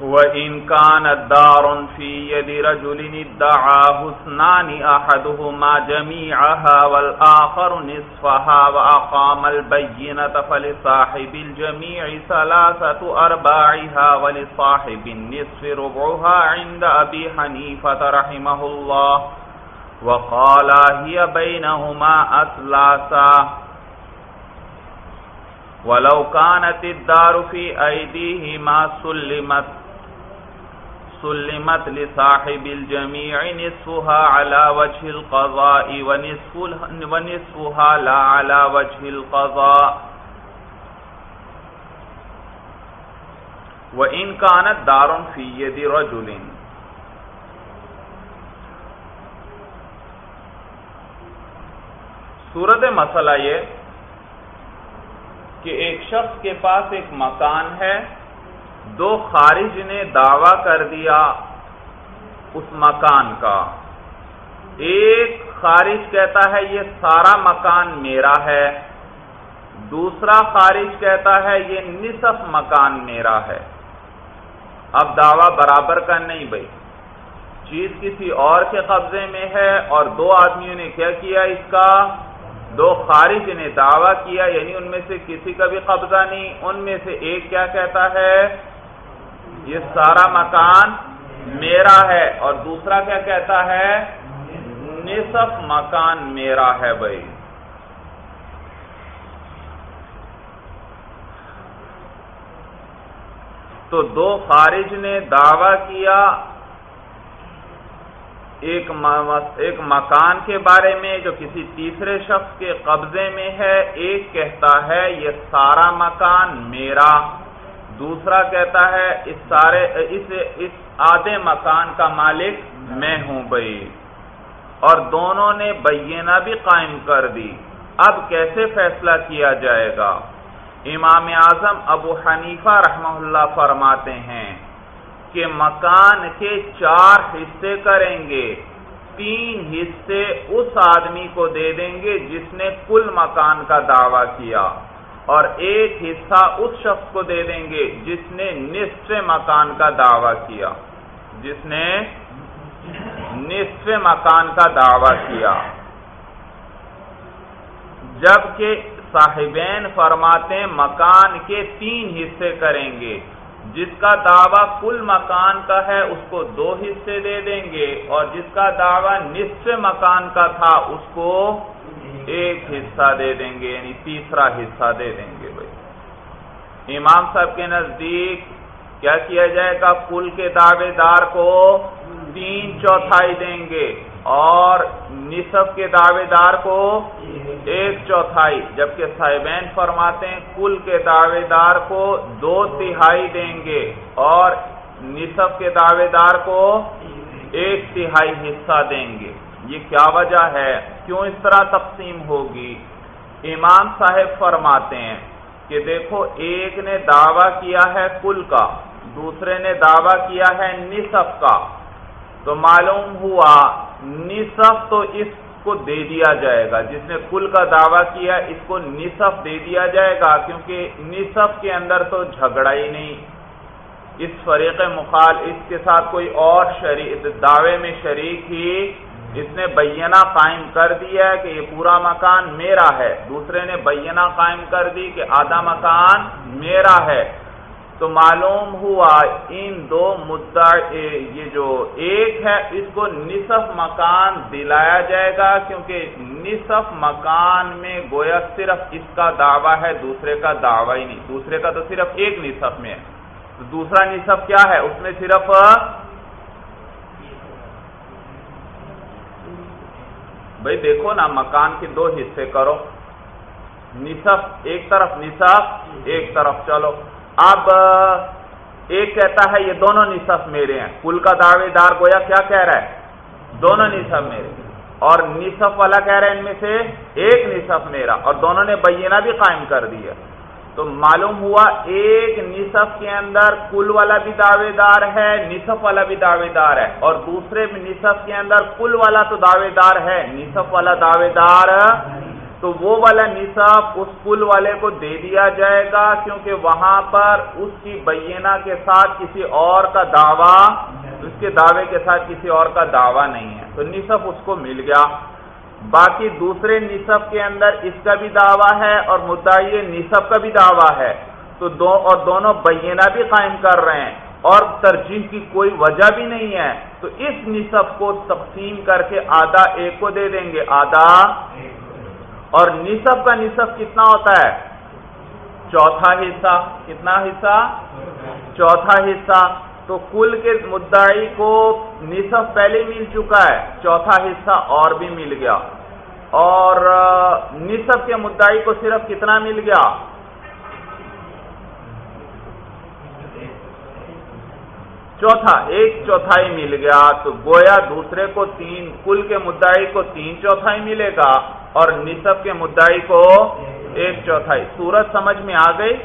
وَإِن كَانَتْ دَارٌ فِي يَدِ رَجُلٍ ادَّعَى حُسْنَانِ أَحَدُهُمَا جَمِيعَهَا وَالْآخَرُ نِصْفَهَا وَأَقَامَ الْبَيِّنَةَ فَلِصَاحِبِ الْجَمِيعِ ثَلَاثَةُ أَرْبَاعِهَا وَلِصَاحِبِ النِّصْفِ رُبُعُهَا عِندَ أَبِي حَنِيفَةَ رَحِمَهُ اللَّهُ وَقَالَ هِيَ بَيْنَهُمَا أَثْلَاثًا وَلَوْ كَانَتِ الدَّارُ فِي أَيْدِيهِمَا سُلِّمَتْ سلمت لصاحب الجميع نصفها على وجه القضاء ونصفها لا على وجه القضاء. وإن كانت دار في يد رجل. صورت مسئلہ یہ کہ ایک شخص کے پاس ایک مکان ہے دو خارج نے دعویٰ کر دیا اس مکان کا۔ ایک خارج کہتا ہے، یہ سارا مکان میرا ہے۔ دوسرا خارج کہتا ہے، یہ نصف مکان میرا ہے۔ اب دعویٰ برابر کا نہیں بھائی۔ چیز کسی اور کے قبضے میں ہے اور دو آدمیوں نے کیا کیا اس کا؟ دو خارج نے دعویٰ کیا یعنی ان میں سے کسی کا بھی قبضہ نہیں، ان میں سے ایک کیا کہتا ہے؟ یہ سارا مکان میرا ہے۔ اور دوسرا کیا کہتا ہے؟ نصف مکان میرا ہے بھائی۔ تو دو خارج نے دعویٰ کیا ایک مکان کے بارے میں جو کسی تیسرے شخص کے قبضے میں ہے، ایک کہتا ہے، یہ سارا مکان میرا۔ دوسرا کہتا ہے، اس سارے اس اس آدھے مکان کا مالک میں ہوں بھائی۔ اور دونوں نے بینہ بھی قائم کر دی۔ اب کیسے فیصلہ کیا جائے گا؟ امام اعظم ابو حنیفہ رحمہ اللہ فرماتے ہیں کہ مکان کے چار حصے کریں گے۔ تین حصے اس آدمی کو دے دیں گے جس نے کل مکان کا دعویٰ کیا۔ اور ایک حصہ اس شخص کو دے دیں گے جس نے نصف مکان کا دعویٰ کیا۔ جس نے نصف مکان کا دعویٰ کیا۔ جبکہ صاحبین فرماتے مکان کے تین حصے کریں گے۔ جس کا دعویٰ کل مکان کا ہے، اس کو دو حصے دے دیں گے، اور جس کا دعویٰ نصف مکان کا تھا، اس کو ایک حصہ دے دیں گے یعنی تیسرا حصہ دے دیں گے بھائی۔ امام صاحب کے نزدیک کیا کیا جائے گا؟ کل کے دعوے دار کو تین چوتھائی دیں گے۔ اور نصف کے دعوے دار کو ایک چوتھائی، جبکہ صاحبین فرماتے ہیں کل کے دعوے دار کو دو تہائی دیں گے اور نصف کے دعوے دار کو ایک تہائی حصہ دیں گے۔ یہ کیا وجہ ہے؟ کیوں اس طرح تقسیم ہوگی؟ امام صاحب فرماتے ہیں کہ دیکھو، ایک نے دعویٰ کیا ہے کل کا، دوسرے نے دعویٰ کیا ہے نصف کا۔ تو معلوم ہوا نصف تو اس کو دے دیا جائے گا۔ جس نے کل کا دعویٰ کیا، اس کو نصف دے دیا جائے گا، کیونکہ نصف کے اندر تو جھگڑا ہی نہیں۔ اس فریق مخال، اس کے ساتھ کوئی اور شریک دعوے میں شریک ہی اس نے بینہ قائم کر دیا ہے کہ یہ پورا مکان میرا ہے۔ دوسرے نے بینہ قائم کر دی کہ آدھا مکان میرا ہے۔ تو معلوم ہوا ان دو مدعا یہ جو ایک ہے، اس کو نصف مکان دلایا جائے گا، کیونکہ نصف مکان میں گویا صرف اس کا دعویٰ ہے، دوسرے کا دعویٰ ہی نہیں۔ دوسرے کا تو صرف ایک نصف میں ہے۔ تو دوسرا نصف کیا ہے؟ اس میں صرف بھائی دیکھو نا، مکان کے دو حصے کرو۔ نصف، ایک طرف نصف، ایک طرف چلو۔ اب ایک کہتا ہے یہ دونوں نصف میرے ہیں۔ کل کا دعوے دار گویا کیا کہہ رہا ہے؟ دونوں نصف میرے۔ اور نصف والا کہہ رہا ہے ان میں سے ایک نصف میرا۔ اور دونوں نے بینہ بھی قائم کر دیا تو معلوم ہوا ایک نصف کے اندر کل والا بھی دعوے دار ہے، نصف والا بھی دعوے دار ہے۔ اور دوسرے نصف کے اندر کل والا تو دعوے دار ہے، نصف والا دعوے دار تو وہ والا نصاب اس کل والے کو دے دیا جائے گا کیونکہ وہاں پر اس کی بینہ کے ساتھ کسی اور کا دعویٰ، اس کے دعوے کے ساتھ کسی اور کا دعویٰ نہیں ہے۔ تو نصف اس کو مل گیا۔ باقی دوسرے نصف کے اندر اس کا بھی دعویٰ ہے اور مدعی نصف کا بھی دعویٰ ہے۔ تو دو اور دونوں بینہ بھی قائم کر رہے ہیں اور ترجیح کی کوئی وجہ بھی نہیں ہے۔ تو اس نصف کو تقسیم کر کے آدھا ایک کو دے دیں گے۔ آدھا اور نصف کا نصف کتنا ہوتا ہے؟ چوتھا حصہ، کتنا حصہ؟ چوتھا حصہ۔ تو کل کے مدعی کو نصف پہلے مل چکا ہے، چوتھا حصہ اور بھی مل گیا۔ اور نصف کے مدعی کو صرف کتنا مل گیا؟ چوتھا، ایک چوتھائی مل گیا۔ تو گویا دوسرے کو تین، کل کے مدعی کو تین چوتھائی ملے گا۔ اور نصف کے مدعی کو ایک چوتھائی۔ سورج سمجھ میں آ گئی۔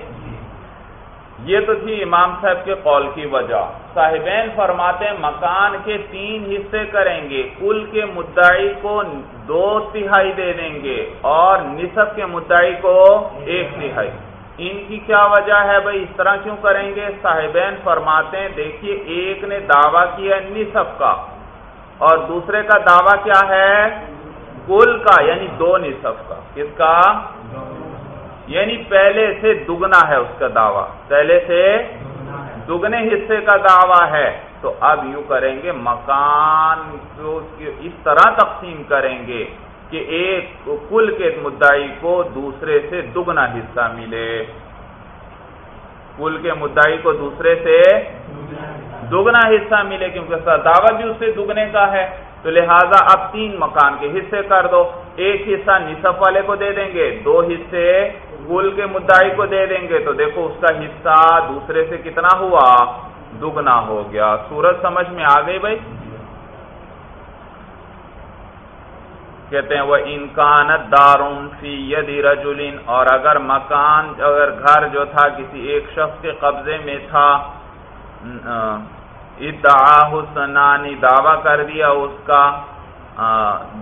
یہ تو تھی امام صاحب کے قول کی وجہ۔ صاحبین فرماتے مکان کے تین حصے کریں گے۔ کل کے مدعی کو دو تہائی دے دیں گے اور نصف کے مدعی کو ایک تہائی۔ ان کی کیا وجہ ہے بھائی؟ اس طرح کیوں کریں گے؟ صاحبین فرماتے ہیں، دیکھیے، ایک نے دعویٰ کیا نصف کا۔ اور دوسرے کا دعویٰ کیا ہے؟ کل کا یعنی دو نصف کا۔ کس کا؟ یعنی پہلے سے دگنا ہے اس کا دعویٰ۔ پہلے سے دگنے حصے کا دعویٰ ہے۔ تو اب یوں کریں گے، مکان کو اس طرح تقسیم کریں گے کہ ایک کل کے مدعی کو دوسرے سے دگنا حصہ ملے۔ کل کے مدعی کو دوسرے سے دگنا حصہ ملے، کیونکہ دعوت بھی اس سے دگنے کا ہے۔ تو لہذا اب تین مکان کے حصے کر دو۔ ایک حصہ نصف والے کو دے دیں گے، دو حصے کل کے مدعی کو دے دیں گے۔ تو دیکھو اس کا حصہ دوسرے سے کتنا ہوا؟ دگنا ہو گیا۔ سورج سمجھ میں آ گئی بھائی؟ کہتے ہیں، وہ انکانت دارون فی یدی اور اگر مکان، اگر گھر جو تھا کسی ایک شخص کے قبضے میں تھا ادعا حسنانی دعویٰ کر دیا اس کا۔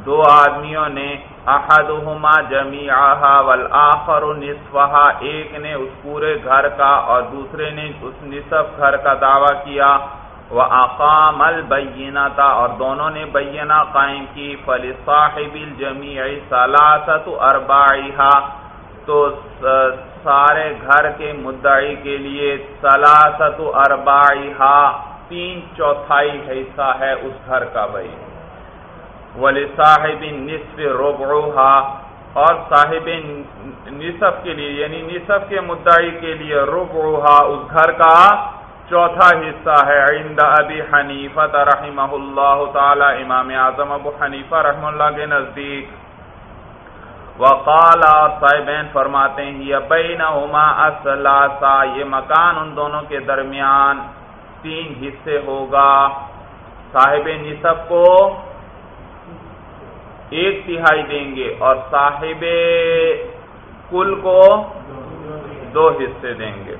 دو آدمیوں نے، احدہما جمیعہا والآخر نصفہا، ایک نے اس پورے گھر کا اور دوسرے نے اس نصف گھر کا دعویٰ کیا۔ وہ اقام البینتا اور دونوں نے بینہ قائم کی۔ فلی صاحب الجمی سلاست ارباحا تو سارے گھر کے مدعی کے لیے سلاست ارباحا تین چوتھائی حصہ ہے اس گھر کا بھائی۔ ولی صاحب نصف ربعها اور صاحب نصف کے لیے یعنی نصف کے مدعی کے لیے ربعها اس گھر کا چوتھا حصہ ہے۔ عند ابی حنیفہ رحمہ اللہ تعالی، امام اعظم ابو حنیفہ رحم اللہ کے نزدیک۔ وقال اور صاحبین فرماتے ہیں، یہ بینہما اسلاسا یہ مکان ان دونوں کے درمیان تین حصے ہوگا۔ صاحب نصف کو ایک تہائی دیں گے اور صاحب کل کو دو حصے دیں گے۔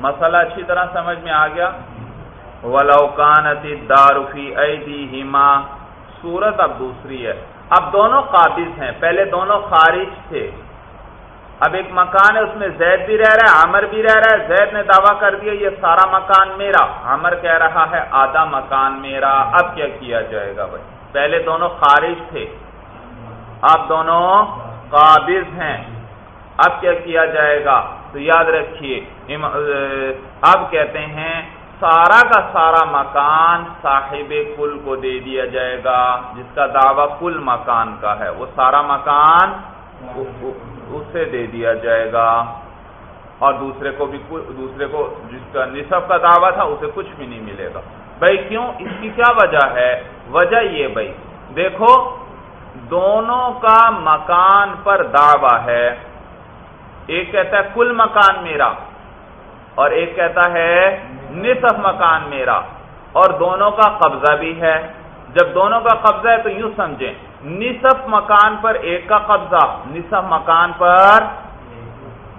مسئلہ اچھی طرح سمجھ میں آ گیا۔ ولوکانتی دارفی ایدی ہما سورت اب دوسری ہے۔ اب دونوں قابض ہیں۔ پہلے دونوں خارج تھے۔ اب ایک مکان ہے، اس میں زید بھی رہ رہا ہے عمر بھی رہ رہا ہے، زید نے دعویٰ کر دیا، یہ سارا مکان میرا۔ عمر کہہ رہا ہے، آدھا مکان میرا، اب کیا کیا جائے گا بھائی؟ پہلے دونوں خارج تھے۔ اب دونوں قابض ہیں۔ اب کیا کیا جائے گا؟ تو یاد رکھیے اب کہتے ہیں، سارا کا سارا مکان صاحب کل کو دے دیا جائے گا، جس کا دعویٰ کل مکان کا ہے۔ وہ سارا مکان اسے دے دیا جائے گا۔ اور دوسرے کو بھی دوسرے کو جس کا نصف کا دعویٰ تھا، اسے کچھ بھی نہیں ملے گا۔ بھائی کیوں؟ اس کی کیا وجہ ہے؟ وجہ یہ بھائی، دیکھو، دونوں کا مکان پر دعویٰ ہے۔ ایک کہتا ہے، کل مکان میرا۔ اور ایک کہتا ہے، نصف مکان میرا۔ اور دونوں کا قبضہ بھی ہے۔ جب دونوں کا قبضہ ہے تو یوں سمجھیں۔ نصف مکان پر ایک کا قبضہ، نصف مکان پر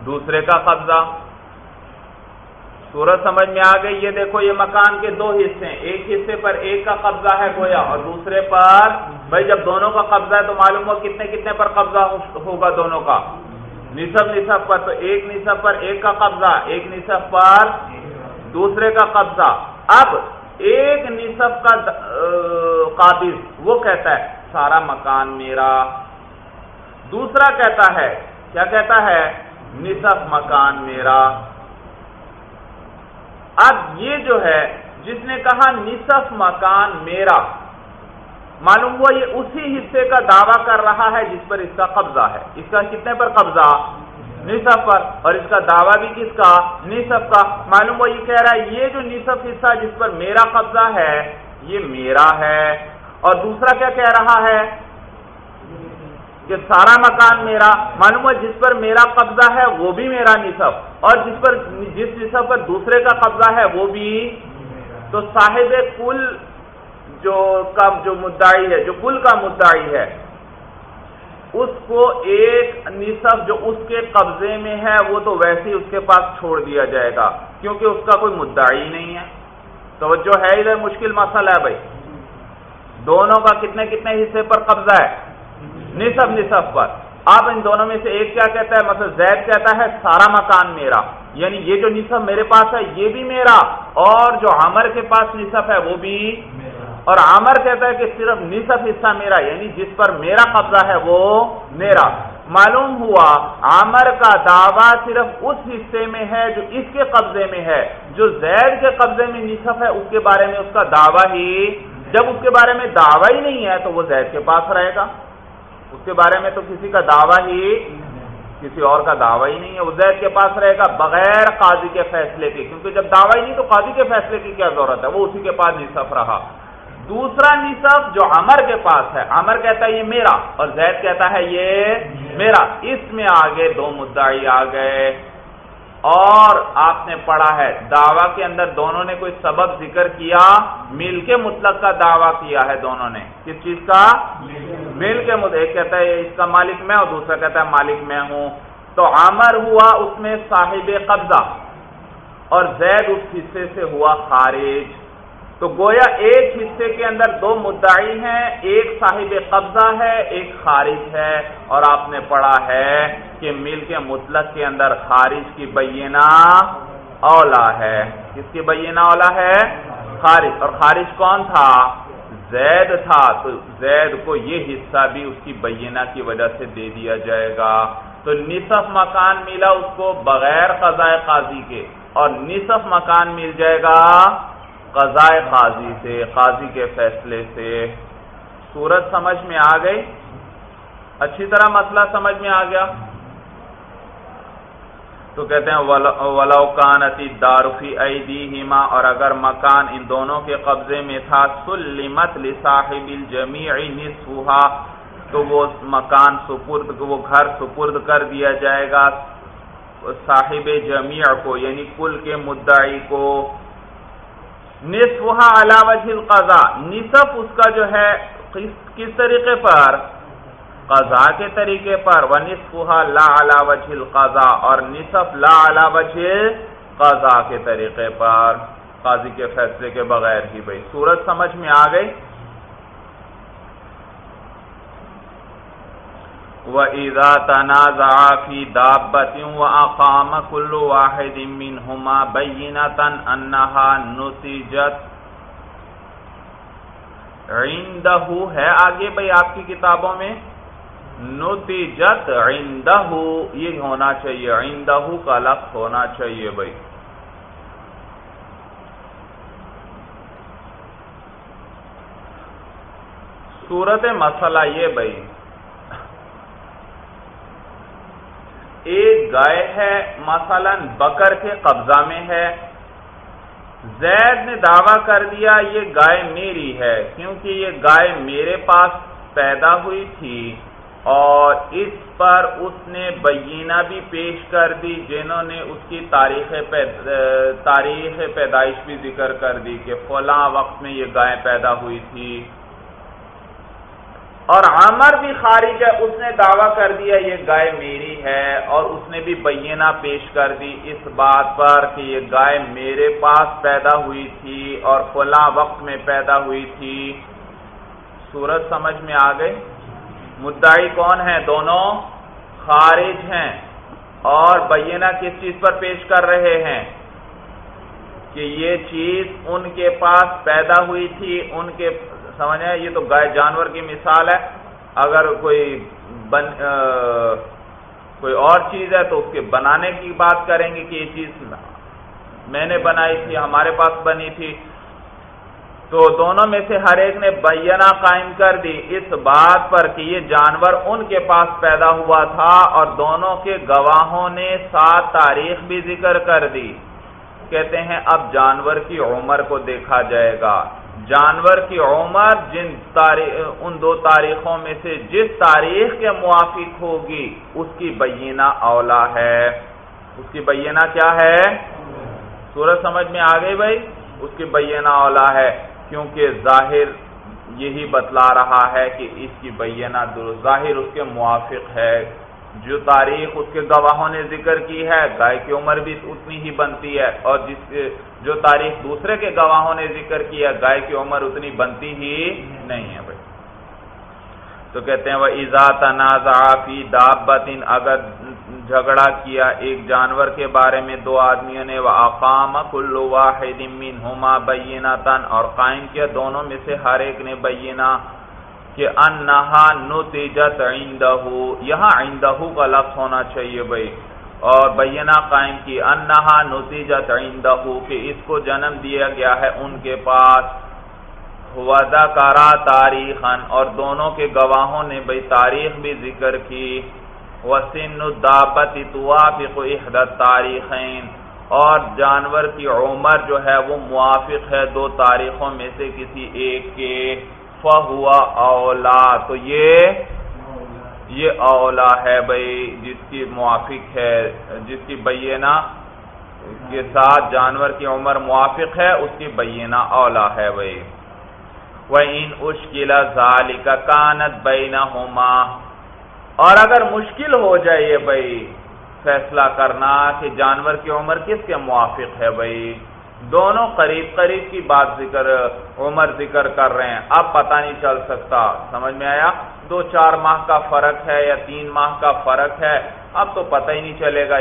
دوسرے کا قبضہ۔ سورج سمجھ میں آ گئی، یہ دیکھو، یہ مکان کے دو حصے ہیں۔ ایک حصے پر ایک کا قبضہ ہے گویا، اور دوسرے پر بھائی، جب دونوں کا قبضہ ہے تو معلوم ہو کتنے کتنے پر قبضہ ہوگا دونوں کا۔ نصف نصف پر تو ایک نصف پر ایک کا قبضہ، ایک نصف پر دوسرے کا قبضہ۔ اب ایک نصف کا قابض، وہ کہتا ہے، سارا مکان میرا۔ دوسرا کہتا ہے، کیا کہتا ہے؟ نصف مکان میرا۔ اب یہ جو ہے، جس نے کہا نصف مکان میرا، معلوم ہوا یہ اسی حصے کا دعویٰ کر رہا ہے جس پر اس کا قبضہ ہے۔ اس کا کتنے پر قبضہ؟ نصف پر اور اس کا دعویٰ بھی کس کا؟ نصف کا۔ معلوم ہوا یہ کہہ رہا ہے، یہ جو نصف حصہ جس پر میرا قبضہ ہے، یہ میرا ہے۔ اور دوسرا کیا کہہ رہا ہے؟ کہ سارا مکان میرا۔ معلوم ہوا جس پر میرا قبضہ ہے، وہ بھی میرا نصف۔ اور جس پر، جس نصف پر دوسرے کا قبضہ ہے، وہ بھی تو صاحب کل جو کا جو مدعی ہے، جو کل کا مدعی ہے اس کو ایک نصف جو اس کے قبضے میں ہے، وہ تو ویسے ہی اس کے پاس چھوڑ دیا جائے گا، کیونکہ اس کا کوئی مدعی نہیں ہے۔ تو جو ہے ادھر، مشکل مسئلہ ہے بھائی۔ دونوں کا کتنے کتنے حصے پر قبضہ ہے؟ نصف نصف پر۔ آپ ان دونوں میں سے ایک کیا کہتا ہے؟ مثلا زید کہتا ہے، سارا مکان میرا۔ یعنی یہ جو نصف میرے پاس ہے، یہ بھی میرا۔ اور جو عمر کے پاس نصف ہے، وہ بھی اور عامر کہتا ہے کہ صرف نصف حصہ میرا یعنی جس پر میرا قبضہ ہے وہ میرا۔ معلوم ہوا، عامر کا دعویٰ صرف اس حصے میں ہے جو اس کے قبضے میں ہے۔ جو زید کے قبضے میں نصف ہے، اس کے بارے میں اس کا دعویٰ ہی، جب اس کے بارے میں دعویٰ ہی نہیں ہے تو وہ زید کے پاس رہے گا۔ اس کے بارے میں تو کسی کا دعویٰ ہی کسی اور کا دعویٰ ہی نہیں ہے۔ وہ زید کے پاس رہے گا بغیر قاضی کے فیصلے کے، کیونکہ جب دعویٰ ہی نہیں تو قاضی کے فیصلے کی کیا ضرورت ہے؟ وہ اسی کے پاس نصف رہا۔ دوسرا نصف جو عمر کے پاس ہے۔ عمر کہتا ہے یہ میرا اور زید کہتا ہے یہ میرا۔ اس میں آگے دو مدعی آ گئے۔ اور آپ نے پڑھا ہے، دعوی کے اندر دونوں نے کوئی سبب ذکر کیا؟ مل کے مطلق کا دعویٰ کیا ہے دونوں نے۔ کس چیز کا؟ مل کے مطلق۔ ایک کہتا ہے اس کا مالک میں اور دوسرا کہتا ہے مالک میں ہوں۔ تو عمر ہوا اس میں صاحب قبضہ اور زید اس حصے سے ہوا خارج۔ تو گویا ایک حصے کے اندر دو مدعی ہیں، ایک صاحب قبضہ ہے، ایک خارج ہے۔ اور آپ نے پڑھا ہے کہ مل کے مطلق کے اندر خارج کی بینہ اولا ہے۔ کس کی بینہ اولا ہے؟ خارج۔ اور خارج کون تھا؟ زید تھا۔ تو زید کو یہ حصہ بھی اس کی بینہ کی وجہ سے دے دیا جائے گا۔ تو نصف مکان ملا اس کو بغیر قضاء قاضی کے۔ اور نصف مکان مل جائے گا قضاء قاضی سے، قاضی کے فیصلے سے۔ صورت سمجھ میں آ گئی۔ اچھی طرح مسئلہ سمجھ میں آ گیا۔ تو کہتے ہیں ولو کانتی دارفی ایدی اور اگر مکان ان دونوں کے قبضے میں تھا، سلمت لصاحب الجمیع نصفها، تو وہ مکان سپرد، وہ گھر سپرد کر دیا جائے گا۔ صاحب جمیع کو یعنی کل کے مدعی کو۔ نصفہ علا وجہ القضاء. نصف اس کا جو ہے، کس طریقے پر؟ قضاء کے طریقے پر. وہ نصفہ لا علاوہ قزا القضاء اور نصف لا علاوہ قزا قضاء کے طریقے پر. قاضی کے فیصلے کے بغیر ہی بھائی صورت سمجھ میں آ گئی؟ وَإِذَا تَنَازَعَا فِي دَابَّةٍ وَأَقَامَ كُلُّ وَاحِدٍ مِّنْهُمَا بَيِّنَةً أَنَّهَا نُسِجَتْ عِندَهُ، ہے آگے بھئی آپ کی کتابوں میں؟ نُتِجَتْ عِندَهُ، یہ ہونا چاہیے، عِندَهُ کا لفظ ہونا چاہیے بھئی صورت مسئلہ یہ بھئی ایک گائے ہے، مثلا بکر کے قبضہ میں ہے۔ زید نے دعویٰ کر دیا، یہ گائے میری ہے، کیونکہ یہ گائے میرے پاس پیدا ہوئی تھی۔ اور اس پر اس نے بینہ بھی پیش کر دی، جنہوں نے اس کی تاریخ تاریخ پیدائش بھی ذکر کر دی کہ فلاں وقت میں یہ گائے پیدا ہوئی تھی۔ اور عامر بھی خارج ہے، اس نے دعویٰ کر دیا، یہ گائے میری ہے، اور اس نے بھی بینہ پیش کر دی اس بات پر کہ یہ گائے میرے پاس پیدا ہوئی تھی اور فلاں وقت میں پیدا ہوئی تھی۔ صورت سمجھ میں آ گئی مدعی کون ہے دونوں خارج ہیں۔ اور بینہ کس چیز پر پیش کر رہے ہیں؟ کہ یہ چیز ان کے پاس پیدا ہوئی تھی، ان کے سمجھ یہ تو گائے جانور کی مثال ہے۔ اگر کوئی بن کوئی اور چیز ہے تو اس کے بنانے کی بات کریں گے کہ یہ چیز میں نے بنائی تھی، ہمارے پاس بنی تھی۔ تو دونوں میں سے ہر ایک نے بینہ قائم کر دی۔ اس بات پر کہ یہ جانور ان کے پاس پیدا ہوا تھا اور دونوں کے گواہوں نے سات تاریخ بھی ذکر کر دی۔ کہتے ہیں اب جانور کی عمر کو دیکھا جائے گا۔ جانور کی عمر جن تاریخ، ان دو تاریخوں میں سے جس تاریخ کے موافق ہوگی، اس کی بینہ اولا ہے۔ اس کی بینہ کیا ہے؟ سورج سمجھ میں آ گئی بھائی؟ اس کی بینہ اولا ہے۔ کیونکہ ظاہر یہی بتلا رہا ہے کہ اس کی بینہ ظاہر اس کے موافق ہے۔ جو تاریخ اس کے گواہوں نے ذکر کی ہے، گائے کی عمر بھی اتنی ہی بنتی ہے، اور جس جو تاریخ دوسرے کے گواہوں نے ذکر کی ہے، گائے کی عمر اتنی بنتی ہی نہیں ہے بھائی۔ تو کہتے ہیں وہ ایزا تنازع فی دابتن اگر جھگڑا کیا ایک جانور کے بارے میں دو آدمیوں نے وہ اقام کل واحد منہما بینتن اور قائم کیا، دونوں میں سے ہر ایک نے بینہ کہ انہا نتیجت عندہ یہاں عندہ کا لفظ ہونا چاہیے بھائی۔ اور بینہ قائم کی، انہا نتیجت عندہ کہ اس کو جنم دیا گیا ہے ان کے پاس۔ وضا کرا تاریخ اور دونوں کے گواہوں نے بھائی تاریخ بھی ذکر کی۔ وسن الدابت توافق احدت تاریخین اور جانور کی عمر جو ہے وہ موافق ہے دو تاریخوں میں سے کسی ایک کے۔ فہوا اولا، تو یہ یہ اولا ہے بھائی، جس کی موافق ہے، جس کی بینہ کے ساتھ جانور کی عمر موافق ہے، اس کی بینہ اولا ہے بھائی۔ وہ ان اشکیلا ظال کا کانت بینا ہوما اور اگر مشکل ہو جائے بھائی، فیصلہ کرنا کہ جانور کی عمر کس کے موافق ہے بھائی؟ دونوں قریب قریب کی بات ذکر، عمر ذکر کر رہے ہیں۔ اب پتہ نہیں چل سکتا۔ سمجھ میں آیا؟ دو چار ماہ کا فرق ہے یا تین ماہ کا فرق ہے؟ اب تو پتہ ہی نہیں چلے گا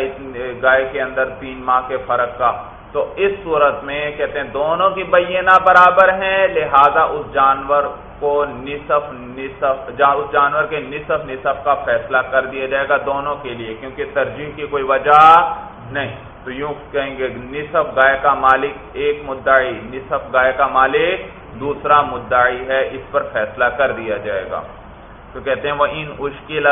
گائے کے اندر تین ماہ کے فرق کا۔ تو اس صورت میں کہتے ہیں دونوں کی بینہ برابر ہیں، لہذا اس جانور کو نصف نصف اس جانور کے نصف نصف کا فیصلہ کر دیا جائے گا دونوں کے لیے، کیونکہ ترجیح کی کوئی وجہ نہیں۔ تو یوں کہیں گے نصف گائے کا مالک ایک مدعی، نصف گائے کا مالک دوسرا مدعی ہے، اس پر فیصلہ کر دیا جائے گا۔ تو کہتے ہیں وہ ان اشکل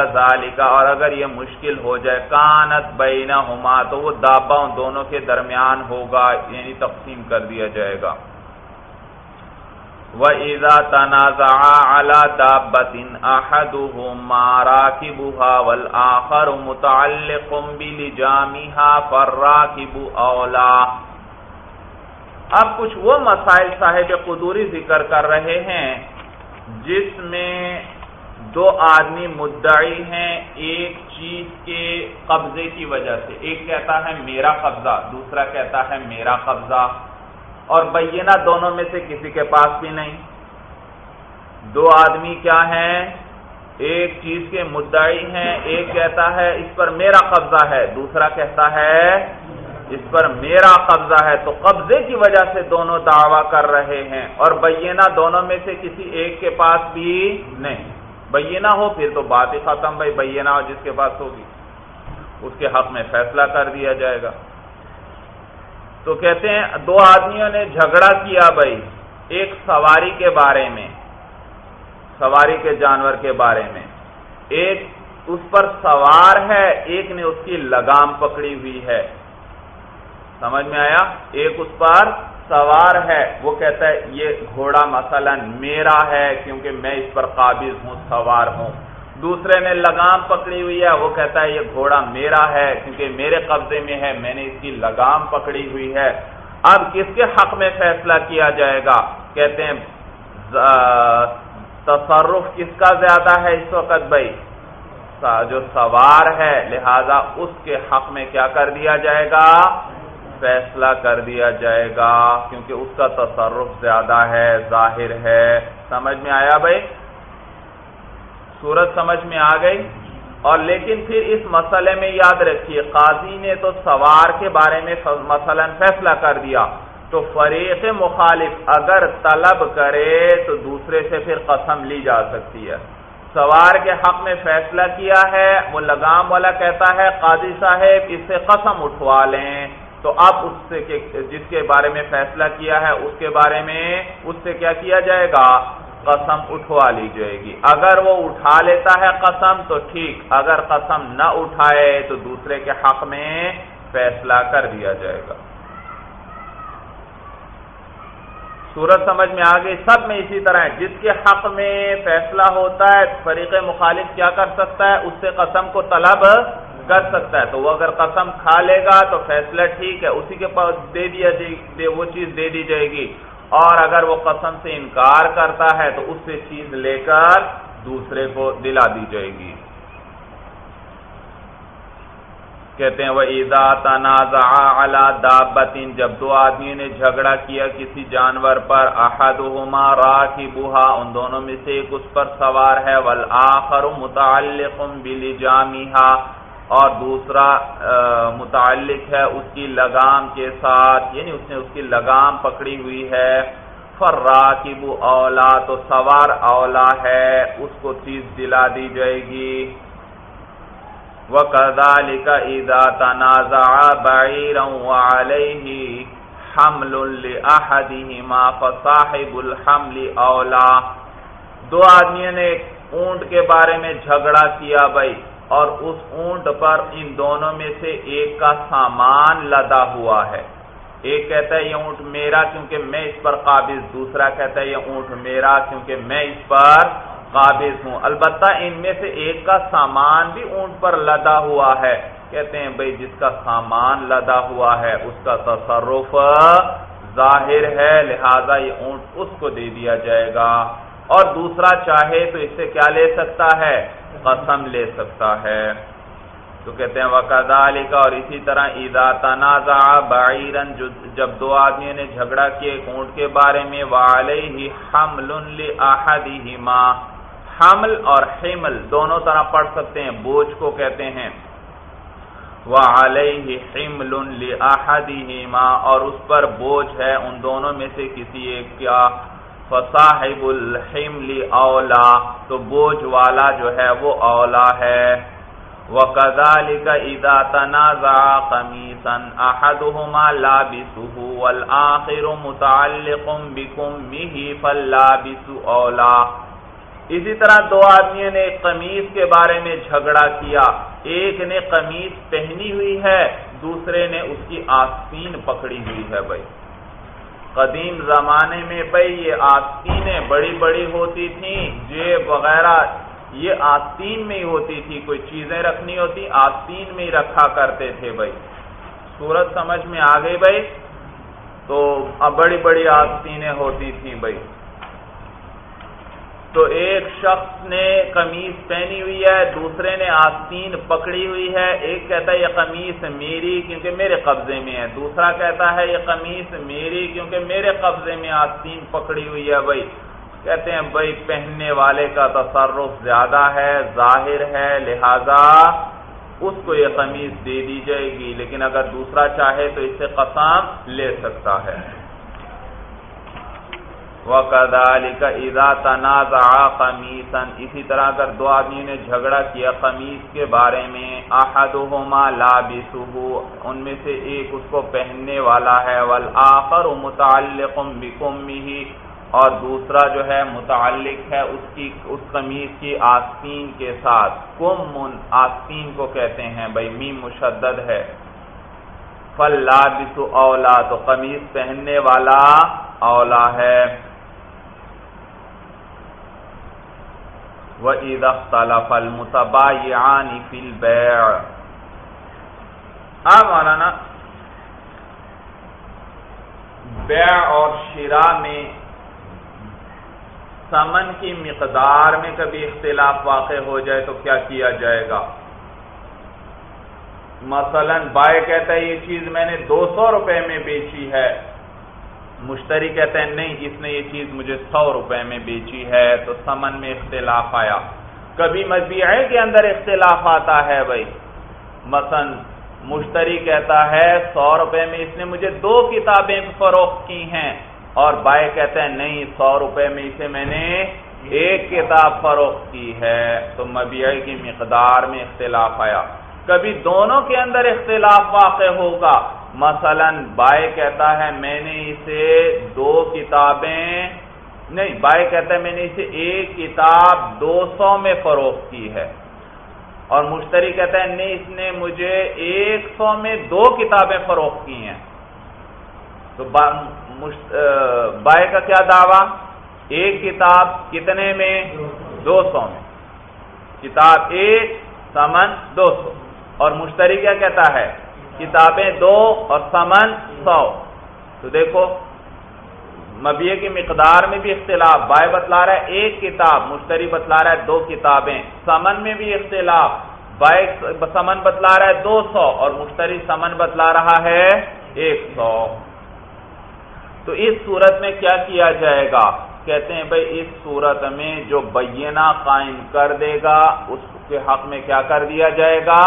کا اور اگر یہ مشکل ہو جائے، کانت بینا ہوما تو وہ دابا دونوں کے درمیان ہوگا یعنی تقسیم کر دیا جائے گا۔ وَإِذَا تَنَازَعَ عَلَى دَابَّةٍ أَحَدُهُمَا رَاكِبُهَا وَالْآخَرُ مُتَعَلِّقٌ بِلِجَامِهَا فَالرَّاكِبُ أَوْلَى۔ اب کچھ وہ مسائل صاحب قدوری ذکر کر رہے ہیں، جس میں دو آدمی مدعی ہیں ایک چیز کے قبضے کی وجہ سے۔ ایک کہتا ہے میرا قبضہ، دوسرا کہتا ہے میرا قبضہ۔ اور بینہ دونوں میں سے کسی کے پاس بھی نہیں۔ دو آدمی کیا ہیں؟ ایک چیز کے مدعی ہیں، ایک کہتا ہے، اس پر میرا قبضہ ہے۔ دوسرا کہتا ہے، اس پر میرا قبضہ ہے۔ تو قبضے کی وجہ سے دونوں دعویٰ کر رہے ہیں۔ اور بینہ دونوں میں سے کسی ایک کے پاس بھی نہیں۔ بینہ ہو، پھر تو بات ہی ختم، بھائی بینہ ہو جس کے پاس ہوگی۔ اس کے حق میں فیصلہ کر دیا جائے گا۔ تو کہتے ہیں، دو آدمیوں نے جھگڑا کیا بھائی، ایک سواری کے بارے میں، سواری کے جانور کے بارے میں۔ ایک اس پر سوار ہے، ایک نے اس کی لگام پکڑی ہوئی ہے۔ سمجھ میں آیا؟ ایک اس پر سوار ہے، وہ کہتا ہے، یہ گھوڑا مثلا میرا ہے، کیونکہ میں اس پر قابض ہوں، سوار ہوں۔ دوسرے نے لگام پکڑی ہوئی ہے، وہ کہتا ہے، یہ گھوڑا میرا ہے، کیونکہ میرے قبضے میں ہے، میں نے اس کی لگام پکڑی ہوئی ہے۔ اب کس کے حق میں فیصلہ کیا جائے گا؟ کہتے ہیں تصرف کس کا زیادہ ہے اس وقت بھائی؟ جو سوار ہے، لہذا اس کے حق میں کیا کر دیا جائے گا؟ فیصلہ کر دیا جائے گا، کیونکہ اس کا تصرف زیادہ ہے، ظاہر ہے۔ سمجھ میں آیا بھائی؟ صورت سمجھ میں آ گئی اور لیکن پھر اس مسئلے میں یاد رکھیے، قاضی نے تو سوار کے بارے میں مثلا فیصلہ کر دیا۔ تو فریق مخالف اگر طلب کرے تو دوسرے سے پھر قسم لی جا سکتی ہے۔ سوار کے حق میں فیصلہ کیا ہے، وہ لگام والا کہتا ہے، قاضی صاحب، اس سے قسم اٹھوا لیں۔ تو اب اس سے جس کے بارے میں فیصلہ کیا ہے، اس کے بارے میں اس سے کیا کیا جائے گا؟ قسم اٹھوا لی جائے گی۔ اگر وہ اٹھا لیتا ہے قسم تو ٹھیک، اگر قسم نہ اٹھائے تو دوسرے کے حق میں فیصلہ کر دیا جائے گا۔ صورت سمجھ میں آ گئی سب میں اسی طرح ہے۔ جس کے حق میں فیصلہ ہوتا ہے، فریق مخالف کیا کر سکتا ہے؟ اس سے قسم کو طلب کر سکتا ہے۔ تو وہ اگر قسم کھا لے گا تو فیصلہ ٹھیک ہے، اسی کے پاس دے دیا وہ چیز دے دی جائے گی۔ اور اگر وہ قسم سے انکار کرتا ہے تو اس سے چیز لے کر دوسرے کو دلا دی جائے گی۔ کہتے ہیں وہ عیدا تنازع اعلی دابتین جب دو آدمی نے جھگڑا کیا کسی جانور پر احدہما راکبھا، ان دونوں میں سے ایک اس پر سوار ہے، والآخر متعلق بلجامھا اور دوسرا متعلق ہے اس کی لگام کے ساتھ یعنی اس نے اس کی لگام پکڑی ہوئی ہے۔ فراکب اولا، تو سوار اولا ہے، اس کو چیز دلا دی جائے گی۔ وَكَذَلِكَ إِذَا تَنَازَعَ بَعِيرًا وَعَلَيْهِ حَمْلٌ لِأَحَدِهِمَا فَصَاحِبُ الْحَمْلِ أَوْلَا دو آدمیوں نے ایک اونٹ کے بارے میں جھگڑا کیا بھائی۔ اور اس اونٹ پر ان دونوں میں سے ایک کا سامان لدا ہوا ہے۔ ایک کہتا ہے یہ اونٹ میرا کیونکہ میں اس پر قابض، دوسرا کہتا ہے یہ اونٹ میرا کیونکہ میں اس پر قابض ہوں۔ البتہ ان میں سے ایک کا سامان بھی اونٹ پر لدا ہوا ہے۔ کہتے ہیں بھائی جس کا سامان لدا ہوا ہے، اس کا تصرف ظاہر ہے، لہذا یہ اونٹ اس کو دے دیا جائے گا۔ اور دوسرا چاہے تو اس سے کیا لے سکتا ہے؟ قسم لے سکتا ہے۔ تو کہتے ہیں وقال کا اور اسی طرح ادا تنازع بعیرن جب دو آدمیوں نے جھگڑا کیے اونٹ کے بارے میں وعلیہ حمل لاحدہما حمل اور حمل دونوں طرح پڑھ سکتے ہیں، بوجھ کو کہتے ہیں۔ وَعَلَيْهِ حِمْلٌ لِأَحَدِهِمَا اور اس پر بوجھ ہے، ان دونوں میں سے کسی ایک کیا فَصَاحِبُ الْحِمْلِ اولا، تو بوجھ والا جو ہے وہ اولا ہے۔ وَقَذَلِكَ إِذَا تَنَازَعَ قَمِيسًا أَحَدُهُمَا لَابِسُهُ وَالْآخِرُ مُتَعَلِّقٌ بِكُمِّهِ فَاللَّابِسُ اولا اسی طرح دو آدمیوں نے قمیص کے بارے میں جھگڑا کیا۔ ایک نے قمیص پہنی ہوئی ہے، دوسرے نے اس کی آستین پکڑی ہوئی ہے بھائی۔ قدیم زمانے میں بھائی یہ آستینیں بڑی بڑی ہوتی تھیں، جیب وغیرہ یہ آستین میں ہی ہوتی تھی، کوئی چیزیں رکھنی ہوتی، آستین میں ہی رکھا کرتے تھے بھائی سورج سمجھ میں آ گئی بھائی تو بڑی بڑی آستینیں ہوتی تھیں بھائی تو ایک شخص نے قمیص پہنی ہوئی ہے، دوسرے نے آستین پکڑی ہوئی ہے۔ ایک کہتا ہے، یہ قمیص میری کیونکہ میرے قبضے میں ہے۔ دوسرا کہتا ہے، یہ قمیص میری کیونکہ میرے قبضے میں آستین پکڑی ہوئی ہے۔ بھائی، کہتے ہیں، بھائی، پہننے والے کا تصرف زیادہ ہے، ظاہر ہے۔ لہذا اس کو یہ قمیص دے دی جائے گی۔ لیکن اگر دوسرا چاہے تو اس سے قسم لے سکتا ہے۔ وَكَذَلِكَ إِذَا تَنَازَعَ قَمِيسًا اسی طرح اگر دو آدمی نے جھگڑا کیا قمیص کے بارے میں أَحَدُهُمَا لَابِسُهُ، ان میں سے ایک اس کو پہننے والا ہے۔ وَالْآخَرُ مُتَعَلِّقٌ بِكُمِّهِ۔ اور دوسرا جو ہے، متعلق ہے اس کی، اس قمیص کی آستین کے ساتھ۔ کم آستین کو کہتے ہیں، بھائی میم مشدد ہے۔ فل لابس اولا، تو قمیص پہننے والا اولا ہے۔ وَإِذَا اخْتَلَفَ الْمُتَبَايِعَانِ فِي الْبَيْعِ۔ اب مولانا، بیع اور شراء میں سمن کی مقدار میں کبھی اختلاف واقع ہو جائے تو کیا کیا جائے گا؟ مثلا، بائے کہتا ہے، یہ چیز میں نے دو سو روپے میں بیچی ہے۔ مشتری کہتے ہیں، نہیں اس نے یہ چیز مجھے سو روپے میں بیچی ہے، تو سمن میں اختلاف آیا۔ کبھی مبیعے کے اندر اختلاف آتا ہے بھائی۔ مثلا مشتری کہتا ہے، سو روپے میں اس نے مجھے دو کتابیں فروخت کی ہیں، اور بائے کہتے ہیں، نہیں، سو روپے میں اسے میں نے ایک کتاب فروخت کی ہے۔ تو مبیعے کی مقدار میں اختلاف آیا۔ کبھی دونوں کے اندر اختلاف واقع ہوگا۔ مثلا بائے کہتا ہے میں نے اسے دو کتابیں، نہیں بھائی کہتا ہے میں نے اسے ایک کتاب دو سو میں فروخت کی ہے۔ اور مشتری کہتا ہے نہیں، اس نے مجھے ایک سو میں دو کتابیں فروخت کی ہیں۔ تو بائے کا کیا دعویٰ؟ ایک کتاب کتنے میں؟ دو سو میں۔ کتاب ایک سمن دو سو اور مشتری کیا کہتا ہے؟ کتابیں دو اور سمن سو۔ تو دیکھو مبیے کی مقدار میں بھی اختلاف۔ بائے بتلا رہا ہے ایک کتاب، مشتری بتلا رہا ہے دو کتابیں۔ سمن میں بھی اختلاف۔ بائے سمن بتلا رہا ہے دو سو اور مشتری سمن بتلا رہا ہے ایک سو۔ تو اس صورت میں کیا کیا جائے گا؟ کہتے ہیں بھائی، اس صورت میں جو بینہ قائم کر دے گا، اس کے حق میں کیا کر دیا جائے گا؟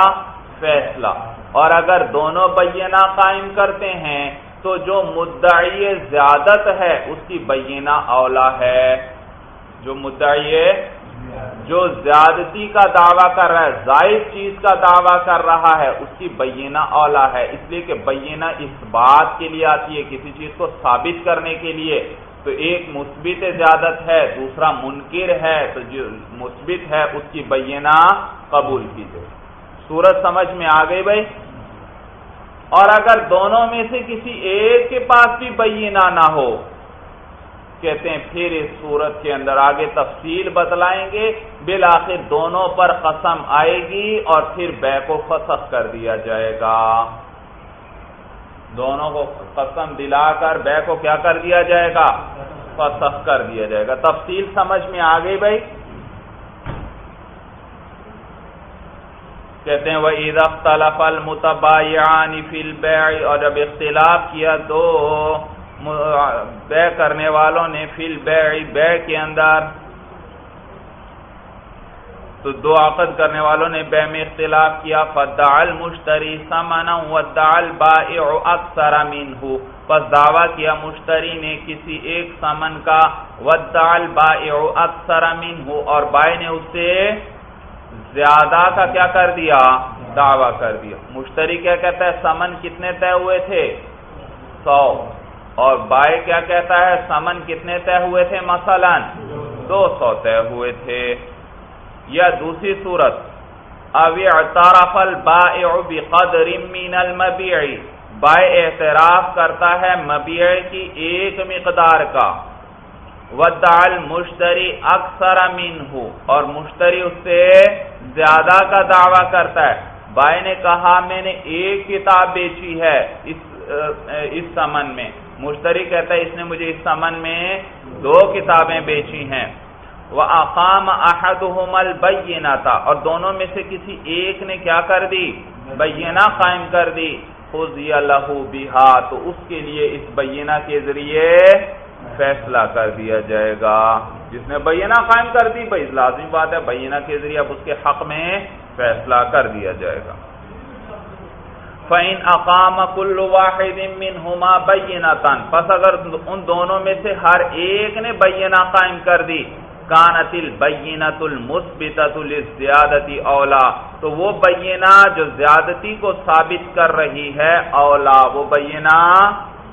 فیصلہ۔ اور اگر دونوں بینہ قائم کرتے ہیں، تو جو مدعی زیادت ہے، اس کی بینہ اولا ہے۔ جو مدعی، جو زیادتی کا دعویٰ کر رہا ہے، زائد چیز کا دعویٰ کر رہا ہے، اس کی بینہ اولا ہے۔ اس لیے کہ بینہ اس بات کے لیے آتی ہے، کسی چیز کو ثابت کرنے کے لیے۔ تو ایک مثبت زیادت ہے، دوسرا منکر ہے، تو جو مثبت ہے، اس کی بینہ قبول کیجیے سورج سمجھ میں آ گئی بھائی۔ اور اگر دونوں میں سے کسی ایک کے پاس بھی بینہ نہ ہو، کہتے ہیں پھر اس صورت کے اندر آگے تفصیل بتلائیں گے۔ بالآخر دونوں پر قسم آئے گی اور پھر بے کو فسخ کر دیا جائے گا۔ دونوں کو قسم دلا کر بے کو کیا کر دیا جائے گا؟ فسخ کر دیا جائے گا۔ تفصیل سمجھ میں آ گئی بھائی۔ کہتے ہیں وہ عید اختلاف المتبایعان فی البیع اور جب اختلاف کیا دو بے کرنے والوں نے فی البیع بے کے اندر تو دو عقد کرنے والوں نے بے میں اختلاف کیا، فدع المشتری سمنا ودع البائع اکثر منہ پس دعویٰ کیا مشتری نے کسی ایک سمن کا، ودع البائع اکثر منہ اور بائی نے اسے زیادہ کا کیا کر دیا؟ دعویٰ کر دیا۔ مشتری کیا کہتا ہے؟ سمن کتنے طے ہوئے تھے؟ سو۔ اور بائی کیا کہتا ہے؟ سمن کتنے طے ہوئے تھے؟ مثلا دو سو طے ہوئے تھے۔ یا دوسری صورت۔ ابھی اعتراف البائع بقدر من المبیع۔ بائع اعتراف کرتا ہے مبیع کی ایک مقدار کا۔ ودال مشتری اکثر امین ہو اور مشتری اس سے زیادہ کا دعویٰ کرتا ہے۔ بھائی نے کہا، میں نے ایک کتاب بیچی ہے اس اس سمن میں۔ مشتری کہتا ہے، اس نے مجھے اس سمن میں دو کتابیں بیچی ہیں۔ وہ اقام احد حمل اور دونوں میں سے کسی ایک نے کیا کر دی؟ بینہ قائم کر دی۔ خزی لہو بہا تو اس کے لیے، اس بینہ کے ذریعے فیصلہ کر دیا جائے گا۔ جس نے بینہ قائم کر دی، بھائی لازمی بات ہے، بینہ کے ذریعے اب اس کے حق میں فیصلہ کر دیا جائے گا۔ فَإِنْ أَقَامَ كُلُّ وَاحِدٍ مِّنْهُمَا بَيِّنَةً۔ پس اگر ان دونوں میں سے ہر ایک نے بینہ قائم کر دی، کانت البینت المثبتۃ للزیادتی اولا تو وہ بینہ جو زیادتی کو ثابت کر رہی ہے اولا وہ بینہ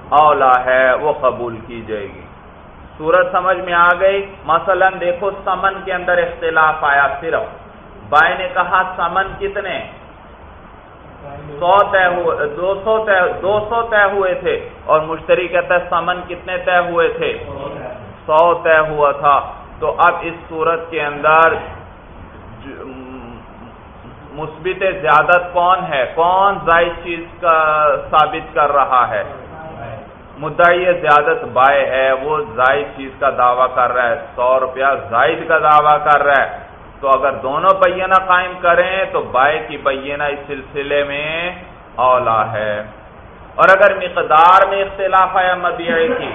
اولا ہے، وہ قبول کی جائے گی۔ صورت سمجھ میں آ گئی۔ مثلا دیکھو، سمن کے اندر اختلاف آیا صرف۔ بائیں نے کہا، سمن کتنے؟ سو طے ہوئے، دو سو طے، دو سو طے ہوئے تھے۔ اور مشتری کہتا ہے، سمن کتنے طے ہوئے تھے؟ سو طے ہوا تھا۔ تو اب اس صورت کے اندر مثبت زیادت کون ہے؟ کون زائد چیز کا ثابت کر رہا ہے؟ مدعی زیادت بائے ہے، وہ زائد چیز کا دعویٰ کر رہا ہے، سو روپیہ زائد کا دعویٰ کر رہا ہے۔ تو اگر دونوں بینہ قائم کریں، تو بائے کی بینہ اس سلسلے میں اولا ہے۔ اور اگر مقدار میں اختلاف آیا مبیعی کی،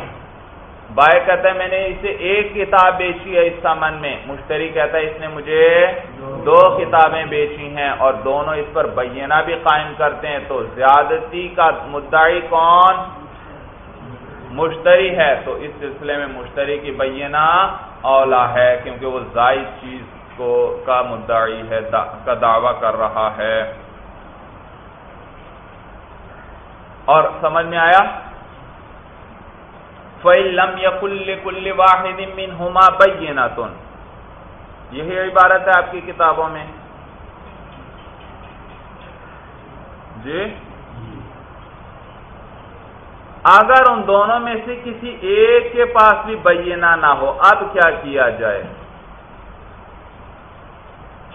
بائے کہتا ہے، میں نے اسے ایک کتاب بیچی ہے اس سمن میں۔ مشتری کہتا ہے، اس نے مجھے دو کتابیں بیچی ہیں اور دونوں اس پر بینہ بھی قائم کرتے ہیں۔ تو زیادتی کا مدعی کون؟ مشتری ہے، تو اس سلسلے میں مشتری کی بینہ اولا ہے، کیونکہ وہ زائد چیز کو کا مدعی ہے کا دعویٰ کر رہا ہے۔ اور سمجھ میں آیا؟ فَإِلَّمْ يَقُلْ لِكُلِّ وَاحِدٍ مِّنْهُمَا بَيِّنَةٌ۔ یہی عبارت ہے آپ کی کتابوں میں۔ جی؟ اگر ان دونوں میں سے کسی ایک کے پاس بھی بینہ نہ ہو، اب کیا کیا جائے؟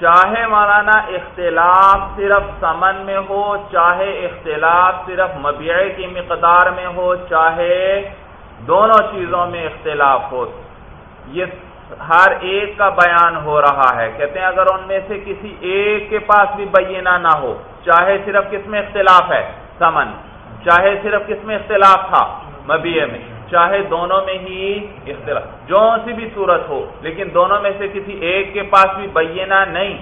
چاہے مولانا اختلاف صرف سمن میں ہو، چاہے اختلاف صرف مبیعے کی مقدار میں ہو، چاہے دونوں چیزوں میں اختلاف ہو، یہ ہر ایک کا بیان ہو رہا ہے۔ کہتے ہیں اگر ان میں سے کسی ایک کے پاس بھی بینہ نہ ہو، چاہے صرف کس میں اختلاف ہے؟ سمن۔ چاہے صرف کس میں اختلاف تھا مبیے میں، چاہے دونوں میں ہی اختلاف۔ جو سی بھی صورت ہو، لیکن دونوں میں سے کسی ایک کے پاس بھی بینہ نہیں۔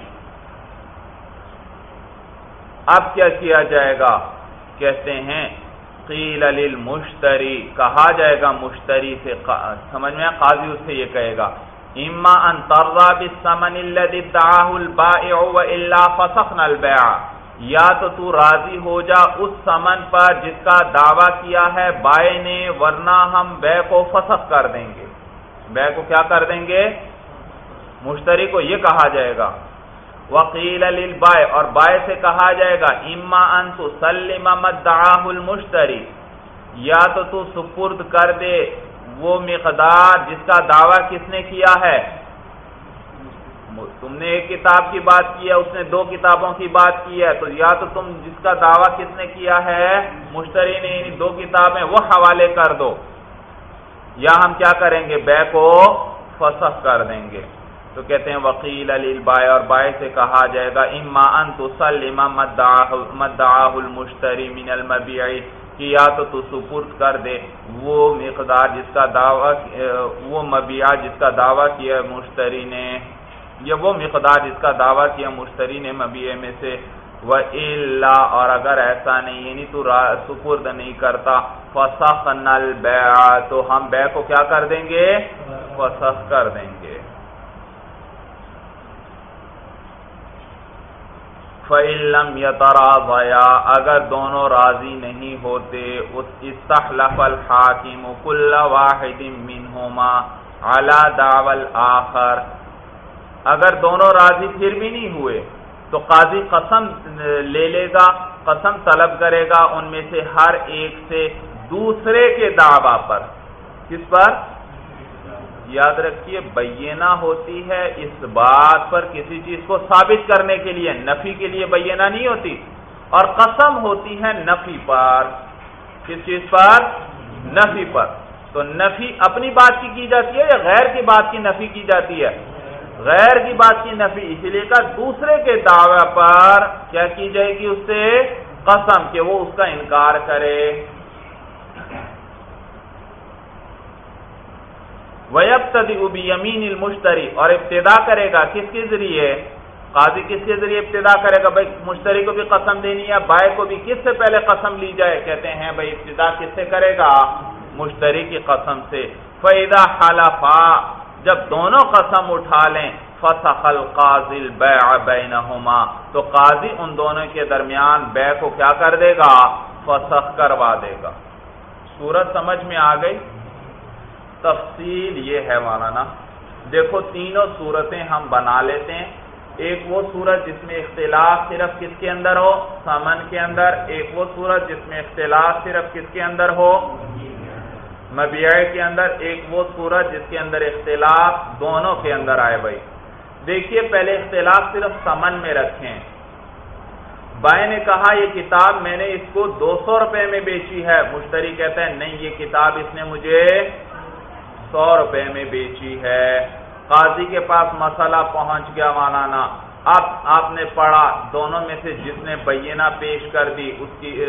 اب کیا کیا جائے گا؟ کہتے ہیں، قیل للمشتری، کہا جائے گا مشتری سے سمجھ میں قاضی اس سے یہ کہے گا، اما ان ترضا بالثمن الذي ادعاه البائع والا فسخنا البيع. یا تو تو راضی ہو جا اس سمن پر جس کا دعویٰ کیا ہے بائے نے ورنہ ہم بے کو فسخ کر دیں گے۔ بے کو کیا کر دیں گے؟ مشتری کو یہ کہا جائے گا۔ وکیل بائے اور بائے سے کہا جائے گا، اما ان تو سلم المشتری یا تو تو سپرد کر دے وہ مقدار جس کا دعویٰ کس نے کیا ہے؟ تم نے ایک کتاب کی بات کی ہے، اس نے دو کتابوں کی بات کی ہے، تو یا تو تم جس کا دعویٰ کس نے کیا ہے مشتری نے یعنی دو کتابیں، وہ حوالے کر دو۔ یا ہم کیا کریں گے؟ بے کو فسخ کر دیں گے۔ تو کہتے ہیں وکیل علی بائے اور بائے سے کہا جائے گا، اما ان تسلم مدعا المشتری من المبیعی کہ یا تو تو سپرد کر دے۔ وہ مقدار جس کا دعویٰ وہ مبیع جس کا دعویٰ کیا مشتری نے۔ یا وہ مقدار جس کا دعویٰ کیا مشتری نے مبیع میں سے وہ اللہ اور اگر ایسا نہیں یعنی تو سپرد نہیں کرتا۔ فسخ نل تو ہم بے کو کیا کر دیں گے؟ فسخ کر دیں گے۔ فعلم یا اگر دونوں راضی نہیں ہوتے، اس استحلف الحاکم کل واحد منہما علی دعوال آخر اگر دونوں راضی پھر بھی نہیں ہوئے، تو قاضی قسم لے لے گا، قسم طلب کرے گا ان میں سے ہر ایک سے دوسرے کے دعوی پر۔ کس پر؟ یاد رکھیے، بینہ ہوتی ہے اس بات پر کسی چیز کو ثابت کرنے کے لیے، نفی کے لیے بینہ نہیں ہوتی۔ اور قسم ہوتی ہے نفی پر۔ کس چیز پر؟ نفی پر۔ تو نفی اپنی بات کی کی جاتی ہے یا غیر کی بات کی نفی کی جاتی ہے؟ غیر کی بات کی نفی اس لیے کا دوسرے کے دعوی پر کیا کی جائے گی اس سے؟ قسم کہ وہ اس کا انکار کرے۔ یمین المشتری اور ابتدا کرے گا کس کے ذریعے؟ قاضی کس کے ذریعے ابتدا کرے گا؟ بھائی مشتری کو بھی قسم دینی ہے بائے کو بھی کس سے پہلے قسم لی جائے؟ کہتے ہیں بھائی ابتدا کس سے کرے گا؟ مشتری کی قسم سے۔ فیدا حلفا جب دونوں قسم اٹھا لیں، فسخ القاضی بینہما، تو قاضی ان دونوں کے درمیان بے کو کیا کر دے گا؟ فسخ کروا دے گا۔ سورت سمجھ میں آ گئی؟ تفصیل یہ ہے مولانا۔ دیکھو، تینوں صورتیں ہم بنا لیتے ہیں۔ ایک وہ صورت جس میں اختلاف صرف کس کے اندر ہو؟ سمن کے اندر۔ ایک وہ صورت جس میں اختلاف صرف کس کے اندر ہو؟ مبیع کے اندر ایک وہ صورت جس کے اندر اختلاف دونوں کے اندر آئے بھائی۔ دیکھیے پہلے اختلاف صرف سمن میں رکھیں۔ بھائی نے کہا یہ کتاب میں نے اس کو دو سو روپے میں بیچی ہے۔ مشتری کہتا ہے، نہیں، یہ کتاب اس نے مجھے سو روپے میں بیچی ہے۔ قاضی کے پاس مسئلہ پہنچ گیا مولانا۔ اب آپ نے پڑھا، دونوں میں سے جس نے بینہ پیش کر دی، اس کی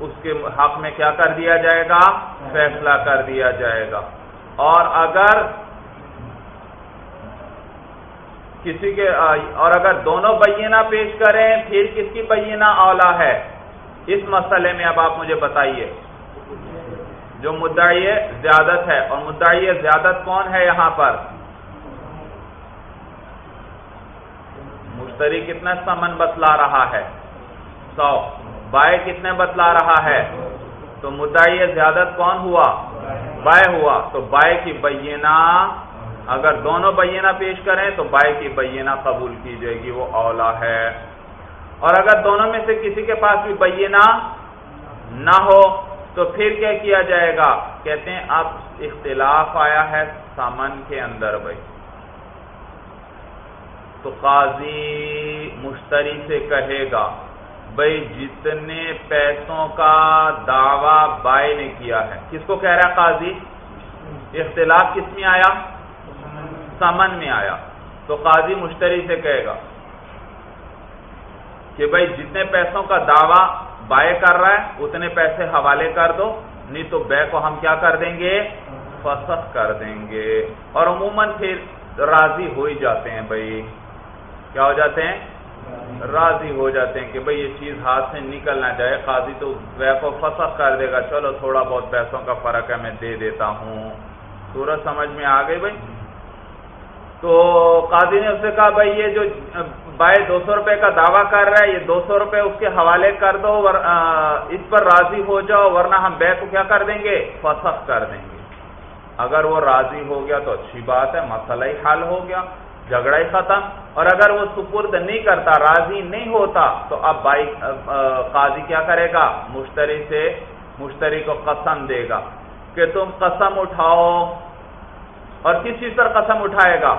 اس کے حق میں کیا کر دیا جائے گا؟ فیصلہ کر دیا جائے گا۔ اور اگر کسی کے اور اگر دونوں بینہ پیش کریں، پھر کس کی بینہ اولا ہے؟ اس مسئلے میں اب آپ مجھے بتائیے۔ جو مدعی زیادت ہے، اور مدعی زیادت کون ہے یہاں پر؟ مشتری کتنا سمن بتلا رہا ہے؟ سو۔ بائے کتنے بتلا رہا ہے؟ تو مدعی زیادت کون ہوا؟ بائے ہوا۔ تو بائے کی بینہ، اگر دونوں بینہ پیش کریں تو بائے کی بینہ قبول کی جائے گی، وہ اولا ہے۔ اور اگر دونوں میں سے کسی کے پاس بھی بینہ نہ ہو، تو پھر کیا کیا جائے گا؟ کہتے ہیں اب اختلاف آیا ہے سامن کے اندر بھائی۔ تو قاضی مشتری سے کہے گا بھائی جتنے پیسوں کا دعوی بائی نے کیا ہے۔ کس کو کہہ رہا ہے قاضی؟ اختلاف کس میں آیا؟ سمن میں آیا۔ تو قاضی مشتری سے کہے گا کہ بھائی جتنے پیسوں کا دعوی بائے کر رہا ہے، اتنے پیسے حوالے کر دو، نہیں تو بے کو ہم کیا کر دیں گے؟ فسخ کر دیں گے۔ اور عموماً پھر راضی ہو ہی جاتے ہیں بھائی۔ کیا ہو جاتے ہیں؟ راضی ہو جاتے ہیں کہ بھائی یہ چیز ہاتھ سے نکل نہ جائے، قاضی تو بے کو فسخ کر دے گا، چلو تھوڑا بہت پیسوں کا فرق ہے، میں دے دیتا ہوں۔ سورج سمجھ میں آ گئی بھائی تو قاضی نے اس سے کہا بھائی یہ جو بھائی دو سو روپے کا دعویٰ کر رہا ہے، یہ دو سو روپے اس کے حوالے کر دو اس پر راضی ہو جاؤ، ورنہ ہم بے کو کیا کر دیں گے؟ فسخ کر دیں گے۔ اگر وہ راضی ہو گیا تو اچھی بات ہے، مسئلہ ہی حل ہو گیا۔ جھگڑا ہی ختم۔ اور اگر وہ سپرد نہیں کرتا، راضی نہیں ہوتا، تو اب بھائی قاضی کیا کرے گا؟ مشتری سے، مشتری کو قسم دے گا کہ تم قسم اٹھاؤ۔ اور کس چیز پر قسم اٹھائے گا؟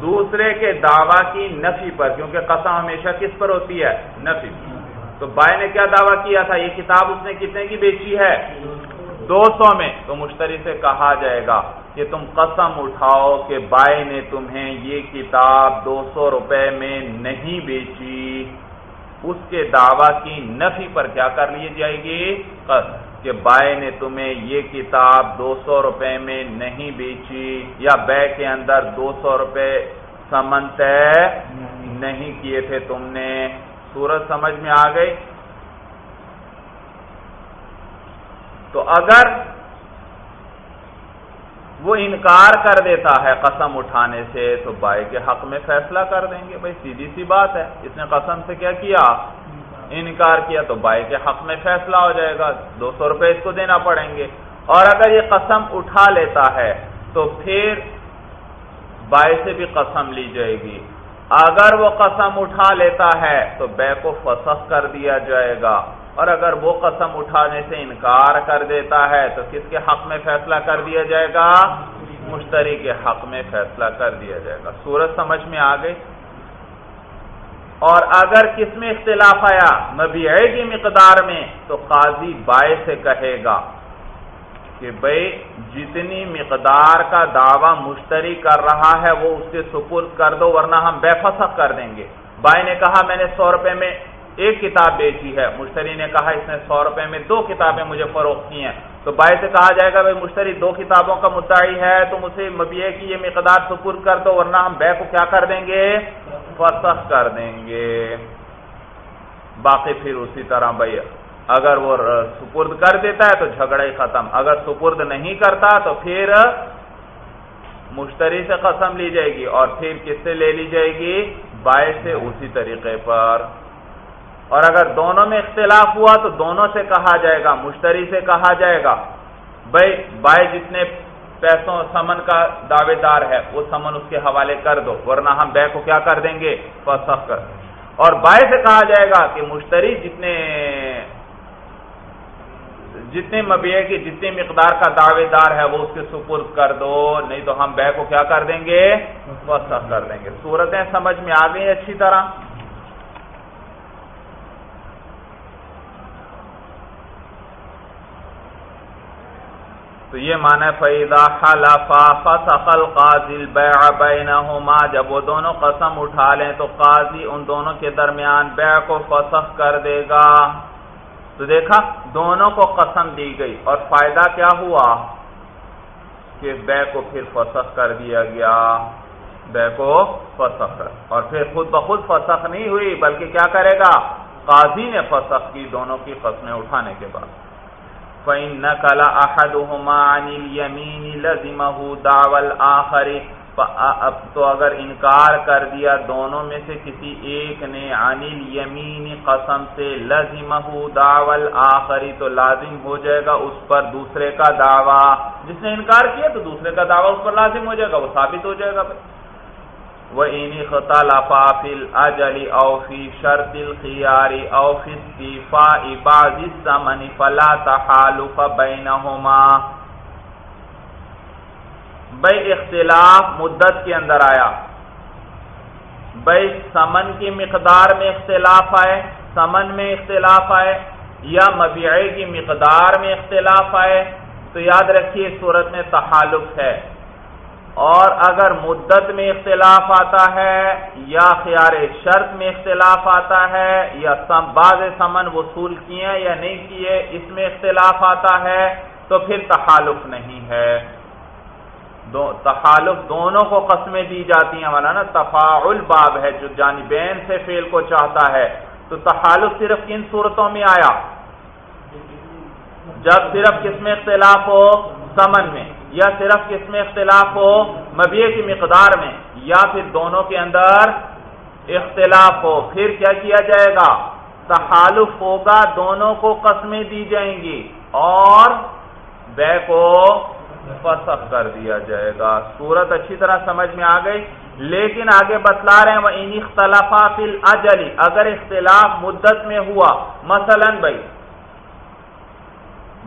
دوسرے کے دعوی کی نفی پر، کیونکہ قسم ہمیشہ کس پر ہوتی ہے؟ نفی۔ تو بھائی نے کیا دعویٰ کیا تھا؟ یہ کتاب اس نے کتنے کی بیچی ہے؟ دو سو میں۔ تو مشتری سے کہا جائے گا کہ تم قسم اٹھاؤ کہ بائی نے تمہیں یہ کتاب دو سو روپے میں نہیں بیچی۔ اس کے دعوی کی نفی پر کیا کر لی جائے گی؟ کہ بائے نے تمہیں یہ کتاب دو سو روپے میں نہیں بیچی یا بے کے اندر دو سو روپے سمن طے نہیں کیے تھے تم نے۔ سورج سمجھ میں آ گئی؟ تو اگر وہ انکار کر دیتا ہے قسم اٹھانے سے، تو بھائی کے حق میں فیصلہ کر دیں گے۔ بھائی، سیدھی سی بات ہے۔ اس نے قسم سے کیا کیا؟ انکار کیا۔ تو بائی کے حق میں فیصلہ ہو جائے گا۔ دو سو روپے اس کو دینا پڑیں گے۔ اور اگر یہ قسم اٹھا لیتا ہے، تو پھر بائی سے بھی قسم لی جائے گی۔ اگر وہ قسم اٹھا لیتا ہے، تو بے کو فسخ کر دیا جائے گا۔ اور اگر وہ قسم اٹھانے سے انکار کر دیتا ہے تو کس کے حق میں فیصلہ کر دیا جائے گا؟ مشتری کے حق میں فیصلہ کر دیا جائے گا۔ سورج سمجھ میں آ گئی؟ اور اگر کس میں اختلاف آیا؟ مبیعے کی مقدار میں، تو قاضی بائے سے کہے گا کہ بھائی جتنی مقدار کا دعوی مشتری کر رہا ہے، وہ اس کے سپرد کر دو، ورنہ ہم بے فسخ کر دیں گے۔ بھائی نے کہا، میں نے سو روپے میں ایک کتاب بیچی ہے۔ مشتری نے کہا، اس نے سو روپے میں دو کتابیں مجھے فروخت کی ہیں۔ تو بائی سے کہا جائے گا، بھائی مشتری، دو کتابوں کا مدعی ہے تو مجھے مبیعے کی یہ مقدار سپرد کر دو، ورنہ ہم بے کو کیا کر دیں گے؟ فسخ کر دیں گے۔ باقی پھر اسی طرح بھائی، اگر وہ سپرد کر دیتا ہے تو جھگڑا ہی ختم۔ اگر سپرد نہیں کرتا تو پھر مشتری سے قسم لی جائے گی اور پھر کس سے لے لی جائے گی؟ بائے سے، اسی طریقے پر۔ اور اگر دونوں میں اختلاف ہوا تو دونوں سے کہا جائے گا مشتری سے کہا جائے گا۔ بھائی بائے جتنے پیسوں سمن کا دعوے دار ہے وہ سمن اس کے حوالے کر دو ورنہ ہم بے کو کیا کر دیں گے؟ فسخ کر اور بائے سے کہا جائے گا کہ مشتری جتنے جتنے مبیع کی جتنی مقدار کا دعوے دار ہے وہ اس کے سپرد کر دو نہیں تو ہم بے کو کیا کر دیں گے؟ فسخ کر دیں گے۔ صورتیں سمجھ میں آ گئی اچھی طرح؟ تو یہ مانا فیضا خلفا فسخل قاضی بیع بینہما جب وہ دونوں قسم اٹھا لیں تو قاضی ان دونوں کے درمیان بیع کو فسخ کر دے گا۔ تو دیکھا، دونوں کو قسم دی گئی اور فائدہ کیا ہوا؟ کہ بے کو پھر فسخ کر دیا گیا۔ بے کو فسخ اور پھر خود بخود فسخ نہیں ہوئی، بلکہ کیا کرے گا؟ قاضی نے فسخ کی دونوں کی قسمیں اٹھانے کے بعد۔ فَإِنَّ كَلَ عَنِ الْيَمِينِ لَزِمَهُ دَعْوَ الْآخَرِ اب تو اگر انکار کر دیا دونوں میں سے کسی ایک نے انل یمین قسم سے لازمہ دعول آخری تو لازم ہو جائے گا اس پر دوسرے کا دعویٰ۔ جس نے انکار کیا تو دوسرے کا دعویٰ اس پر لازم ہو جائے گا، وہ ثابت ہو جائے گا وہ اینی خطا لفافل اجلی اوفی شرط الخیاری اوفی استیفا عباد الزمن فلا تحالف بینہما بھائی اختلاف مدت کے اندر آیا۔ بھائی سمن کی مقدار میں اختلاف آئے، سمن میں اختلاف آئے یا مبیعے کی مقدار میں اختلاف آئے، تو یاد رکھیے صورت میں تحالف ہے۔ اور اگر مدت میں اختلاف آتا ہے یا خیار شرط میں اختلاف آتا ہے یا بعض سمن وصول کیے یا نہیں کیے، اس میں اختلاف آتا ہے تو پھر تحالف نہیں ہے۔ دو تخالف دونوں کو قسمیں دی جاتی ہیں۔ والا نا تفاعل باب ہے، جو جانبین سے فیل کو چاہتا ہے۔ تو تخالف صرف کن صورتوں میں آیا؟ جب صرف کس میں اختلاف ہو؟ سمن میں۔ یا صرف کس میں اختلاف ہو؟ مبیے کی مقدار میں، یا پھر دونوں کے اندر اختلاف ہو؟ پھر کیا کیا جائے گا؟ تخالف ہوگا، دونوں کو قسمیں دی جائیں گی اور بے کو فسخ کر دیا جائے گا۔ صورت اچھی طرح سمجھ میں آ گئی، لیکن آگے بتلا رہے ہیں وہ ان اختلافات اجلی اگر اختلاف مدت میں ہوا، مثلا بھائی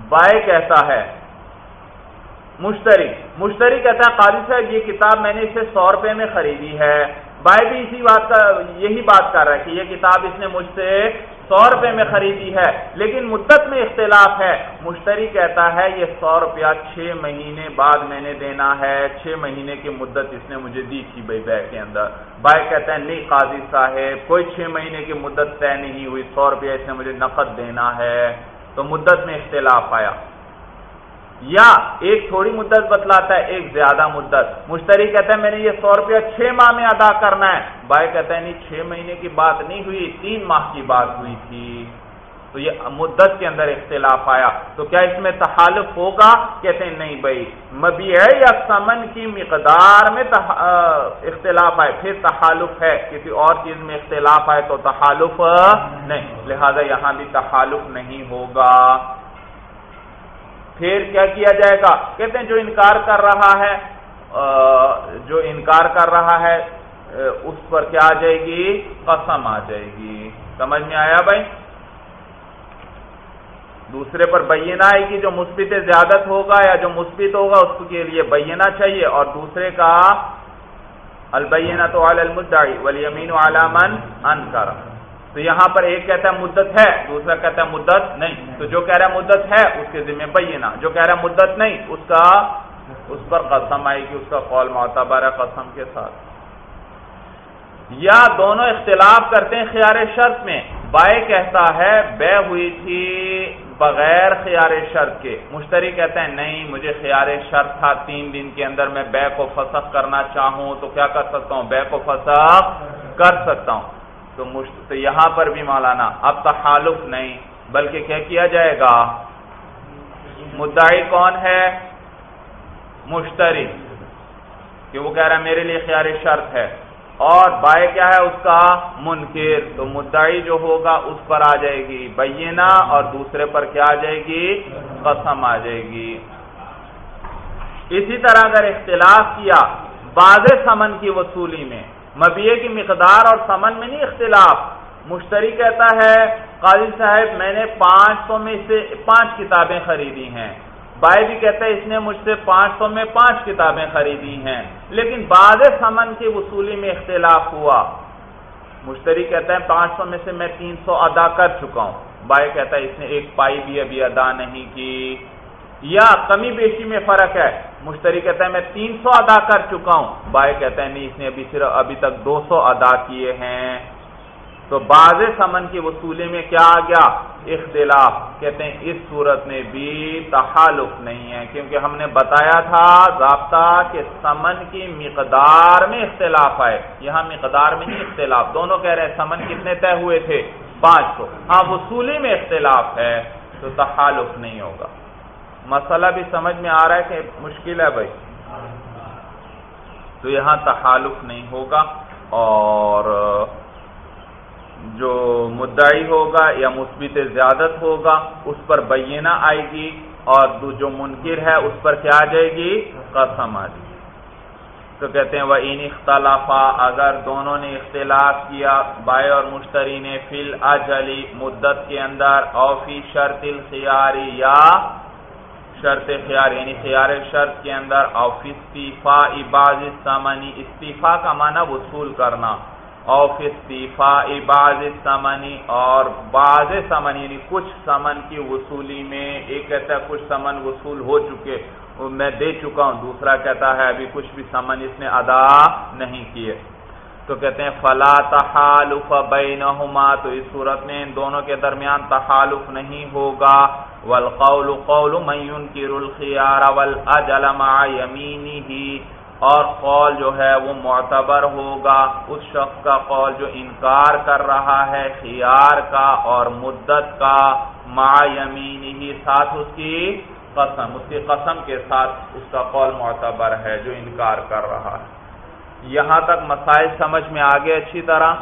بائے کہتا ہے مشتری۔ مشتری کہتا ہے قاضی صاحب، یہ کتاب میں نے اسے سو روپے میں خریدی ہے۔ بھائی بھی اسی بات کا، یہی بات کر رہا ہے کہ یہ کتاب اس نے مجھ سے سو روپے میں خریدی ہے۔ لیکن مدت میں اختلاف ہے۔ مشتری کہتا ہے، یہ سو روپیہ چھ مہینے بعد میں نے دینا ہے۔ چھ مہینے کی مدت اس نے مجھے دی تھی بھائی بیگ کے اندر۔ بھائی کہتے ہیں نہیں قاضی صاحب، کوئی چھ مہینے کی مدت طے نہیں ہوئی، سو روپیہ اس نے مجھے نقد دینا ہے۔ تو مدت میں اختلاف آیا۔ یا ایک تھوڑی مدت بتلاتا ہے، ایک زیادہ مدت۔ مشتری کہتا ہے، میں نے یہ سو روپیہ چھ ماہ میں ادا کرنا ہے۔ بھائی کہتا ہے، نہیں، چھ مہینے کی بات نہیں ہوئی، تین ماہ کی بات ہوئی تھی۔ تو یہ مدت کے اندر اختلاف آیا۔ تو کیا اس میں تحالف ہوگا؟ کہتے ہیں، نہیں بھائی۔ مبیع یا سمن کی مقدار میں اختلاف آئے۔ پھر تحالف ہے۔ کسی اور چیز میں اختلاف آئے تو تحالف نہیں۔ لہذا یہاں بھی تحالف نہیں ہوگا۔ پھر کیا کیا جائے گا؟ کہتے ہیں جو انکار کر رہا ہے جو انکار کر رہا ہے اس پر کیا آ جائے گی؟ قسم آ جائے گی۔ سمجھ میں آیا بھائی؟ دوسرے پر بینا آئے گی جو مثبت زیادت ہوگا یا جو مثبت ہوگا، اس کے لیے بینا چاہیے۔ اور دوسرے کا البینہ تو المدعی ولی امین علامن ان کر تو یہاں پر ایک کہتا ہے مدت ہے، دوسرا کہتا ہے مدت نہیں۔ تو جو کہہ رہا ہے مدت ہے، اس کے ذمہ بینا جو کہہ رہا ہے مدت نہیں، اس کا، اس پر قسم آئے گی اس کا قول معتبر ہے قسم کے ساتھ۔ یا دونوں اختلاف کرتے ہیں خیار شرط میں۔ بائے کہتا ہے، بے ہوئی تھی بغیر خیار شرط کے۔ مشتری کہتے ہیں نہیں، مجھے خیار شرط تھا، تین دن کے اندر میں بے کو فسخ کرنا چاہوں تو کیا کر سکتا ہوں؟ بے کو فسخ کر سکتا ہوں۔ تو تو یہاں پر بھی مولانا، اب تحالف نہیں، بلکہ کیا کیا جائے گا؟ مدعی کون ہے؟ مشتری، کہ وہ کہہ رہا ہے میرے لیے خیال شرط ہے۔ اور بائے کیا ہے اس کا؟ منکر۔ تو مدعی جو ہوگا اس پر آ جائے گی بینا اور دوسرے پر کیا آ جائے گی؟ قسم آ جائے گی۔ اسی طرح اگر اختلاف کیا بعض سمن کی وصولی میں مبیے کی مقدار اور سمن میں نہیں، اختلاف۔ مشتری کہتا ہے، قاضی صاحب، میں نے پانچ سو میں سے پانچ کتابیں خریدی ہیں۔ بھائی بھی کہتا ہے، اس نے مجھ سے پانچ سو میں پانچ کتابیں خریدی ہیں۔ لیکن بعض سمن کی وصولی میں اختلاف ہوا۔ مشتری کہتا ہے، پانچ سو میں سے میں تین سو ادا کر چکا ہوں۔ بھائی کہتا ہے، اس نے ایک پائی بھی ابھی ادا نہیں کی۔ یا کمی بیشی میں فرق ہے۔ مشتری کہتا ہے میں تین سو ادا کر چکا ہوں۔ بھائی کہتا ہے نہیں، اس نے ابھی صرف ابھی تک دو سو ادا کیے ہیں۔ تو بعض سمن کی وصولی میں کیا آ گیا؟ اختلاف۔ کہتے ہیں اس صورت میں بھی تحالف نہیں ہے، کیونکہ ہم نے بتایا تھا، ضابطہ کہ سمن کی مقدار میں اختلاف آئے۔ یہاں مقدار میں نہیں، اختلاف۔ دونوں کہہ رہے ہیں سمن کتنے طے ہوئے تھے؟ پانچ سو۔ ہاں وصولی میں اختلاف ہے تو تحالف نہیں ہوگا۔ مسئلہ بھی سمجھ میں آ رہا ہے کہ مشکل ہے بھائی۔ تو یہاں تحالف نہیں ہوگا اور جو مدعی ہوگا یا مثبت زیادت ہوگا اس پر بینہ آئے گی اور جو منکر ہے اس پر کیا آ جائے گی؟ قسم آ جائے گی۔ تو کہتے ہیں وہ ان اختلافا اگر دونوں نے اختلاف کیا، بائے اور مشتری نے فل اجلی مدت کے اندر اوفی شرط الخیاری یا شرط خیار یعنی خیار شرط کے اندر اوفی استیفا عباز سمنی استیفا کا معنی وصول کرنا۔ اوف استیفا عباز سمنی اور بعض سمن یعنی کچھ سمن کی وصولی میں، ایک کہتا ہے کچھ سمن وصول ہو چکے میں دے چکا ہوں، دوسرا کہتا ہے ابھی کچھ بھی سمن اس نے ادا نہیں کیے۔ تو کہتے ہیں، فلا تحالف بینہما تو اس صورت میں ان دونوں کے درمیان تحالف نہیں ہوگا. والقول قول من ينكر الخيار والاجل مع يمينه، اور قول جو ہے وہ معتبر ہوگا. اس شخص کا قول جو انکار کر رہا ہے، خیار کا اور مدت کا، مع یمینی ساتھ اس کی قسم، اس کی قسم کے ساتھ اس کا قول معتبر ہے جو انکار کر رہا ہے. یہاں تک مسائل سمجھ میں آگے اچھی طرح۔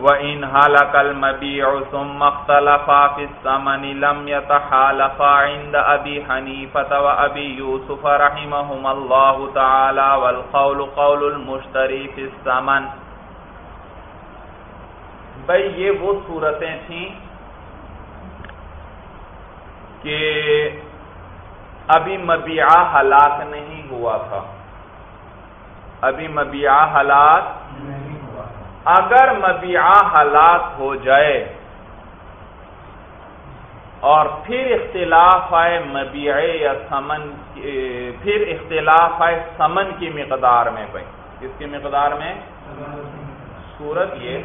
وَإِنْ هَلَكَ الْمَبِيعُ ثُمَّ اخْتَلَفَا فِي الثَّمَنِ لَمْ يَتَحَالَفَا عِنْدَ أَبِي حَنِيفَةَ وَأَبِي يُوسُفَ رَحِمَهُمَ اللَّهُ تَعَالَى وَالْقَوْلُ قَوْلُ الْمُشْتَرِي فِي الثَّمَنِ بھئی یہ وہ صورتیں تھیں کہ ابھی مبیعہ ہلاک نہیں ہوا تھا۔ ابھی مبیعہ ہلاک اگر مبیعہ ہلاک ہو جائے اور پھر اختلاف آئے مبیع یا سمن پھر اختلاف آئے سمن کی مقدار میں بھائی۔ کس کی مقدار میں؟ صورت یہ۔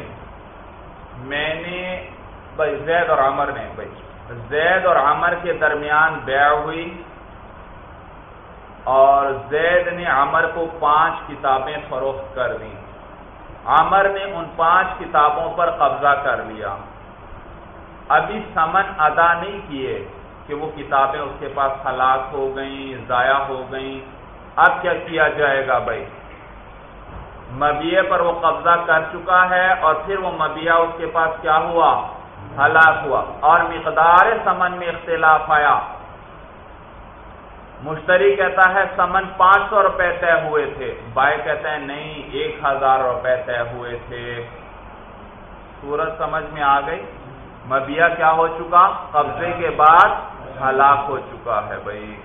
میں نے بھائی زید اور عمر نے بھائی۔ زید اور عمر کے درمیان بیع ہوئی۔ اور زید نے عمر کو پانچ کتابیں فروخت کر دیں۔ عمر نے ان پانچ کتابوں پر قبضہ کر لیا۔ ابھی سمن ادا نہیں کیے کہ وہ کتابیں اس کے پاس ہلاک ہو گئیں، ضائع ہو گئیں۔ اب کیا کیا جائے گا بھائی؟ مبیے پر وہ قبضہ کر چکا ہے اور پھر وہ مبیہ اس کے پاس کیا ہوا؟ ہلاک ہوا۔ اور مقدار سمن میں اختلاف آیا۔ مشتری کہتا ہے سمن پانچ سو روپے طے ہوئے تھے۔ بائے کہتے ہیں نہیں، ایک ہزار روپے طے ہوئے تھے۔ سورج سمجھ میں آ گئی۔ مبیا کیا ہو چکا؟ قبضے کے بعد ہلاک ہو چکا ہے بھائی۔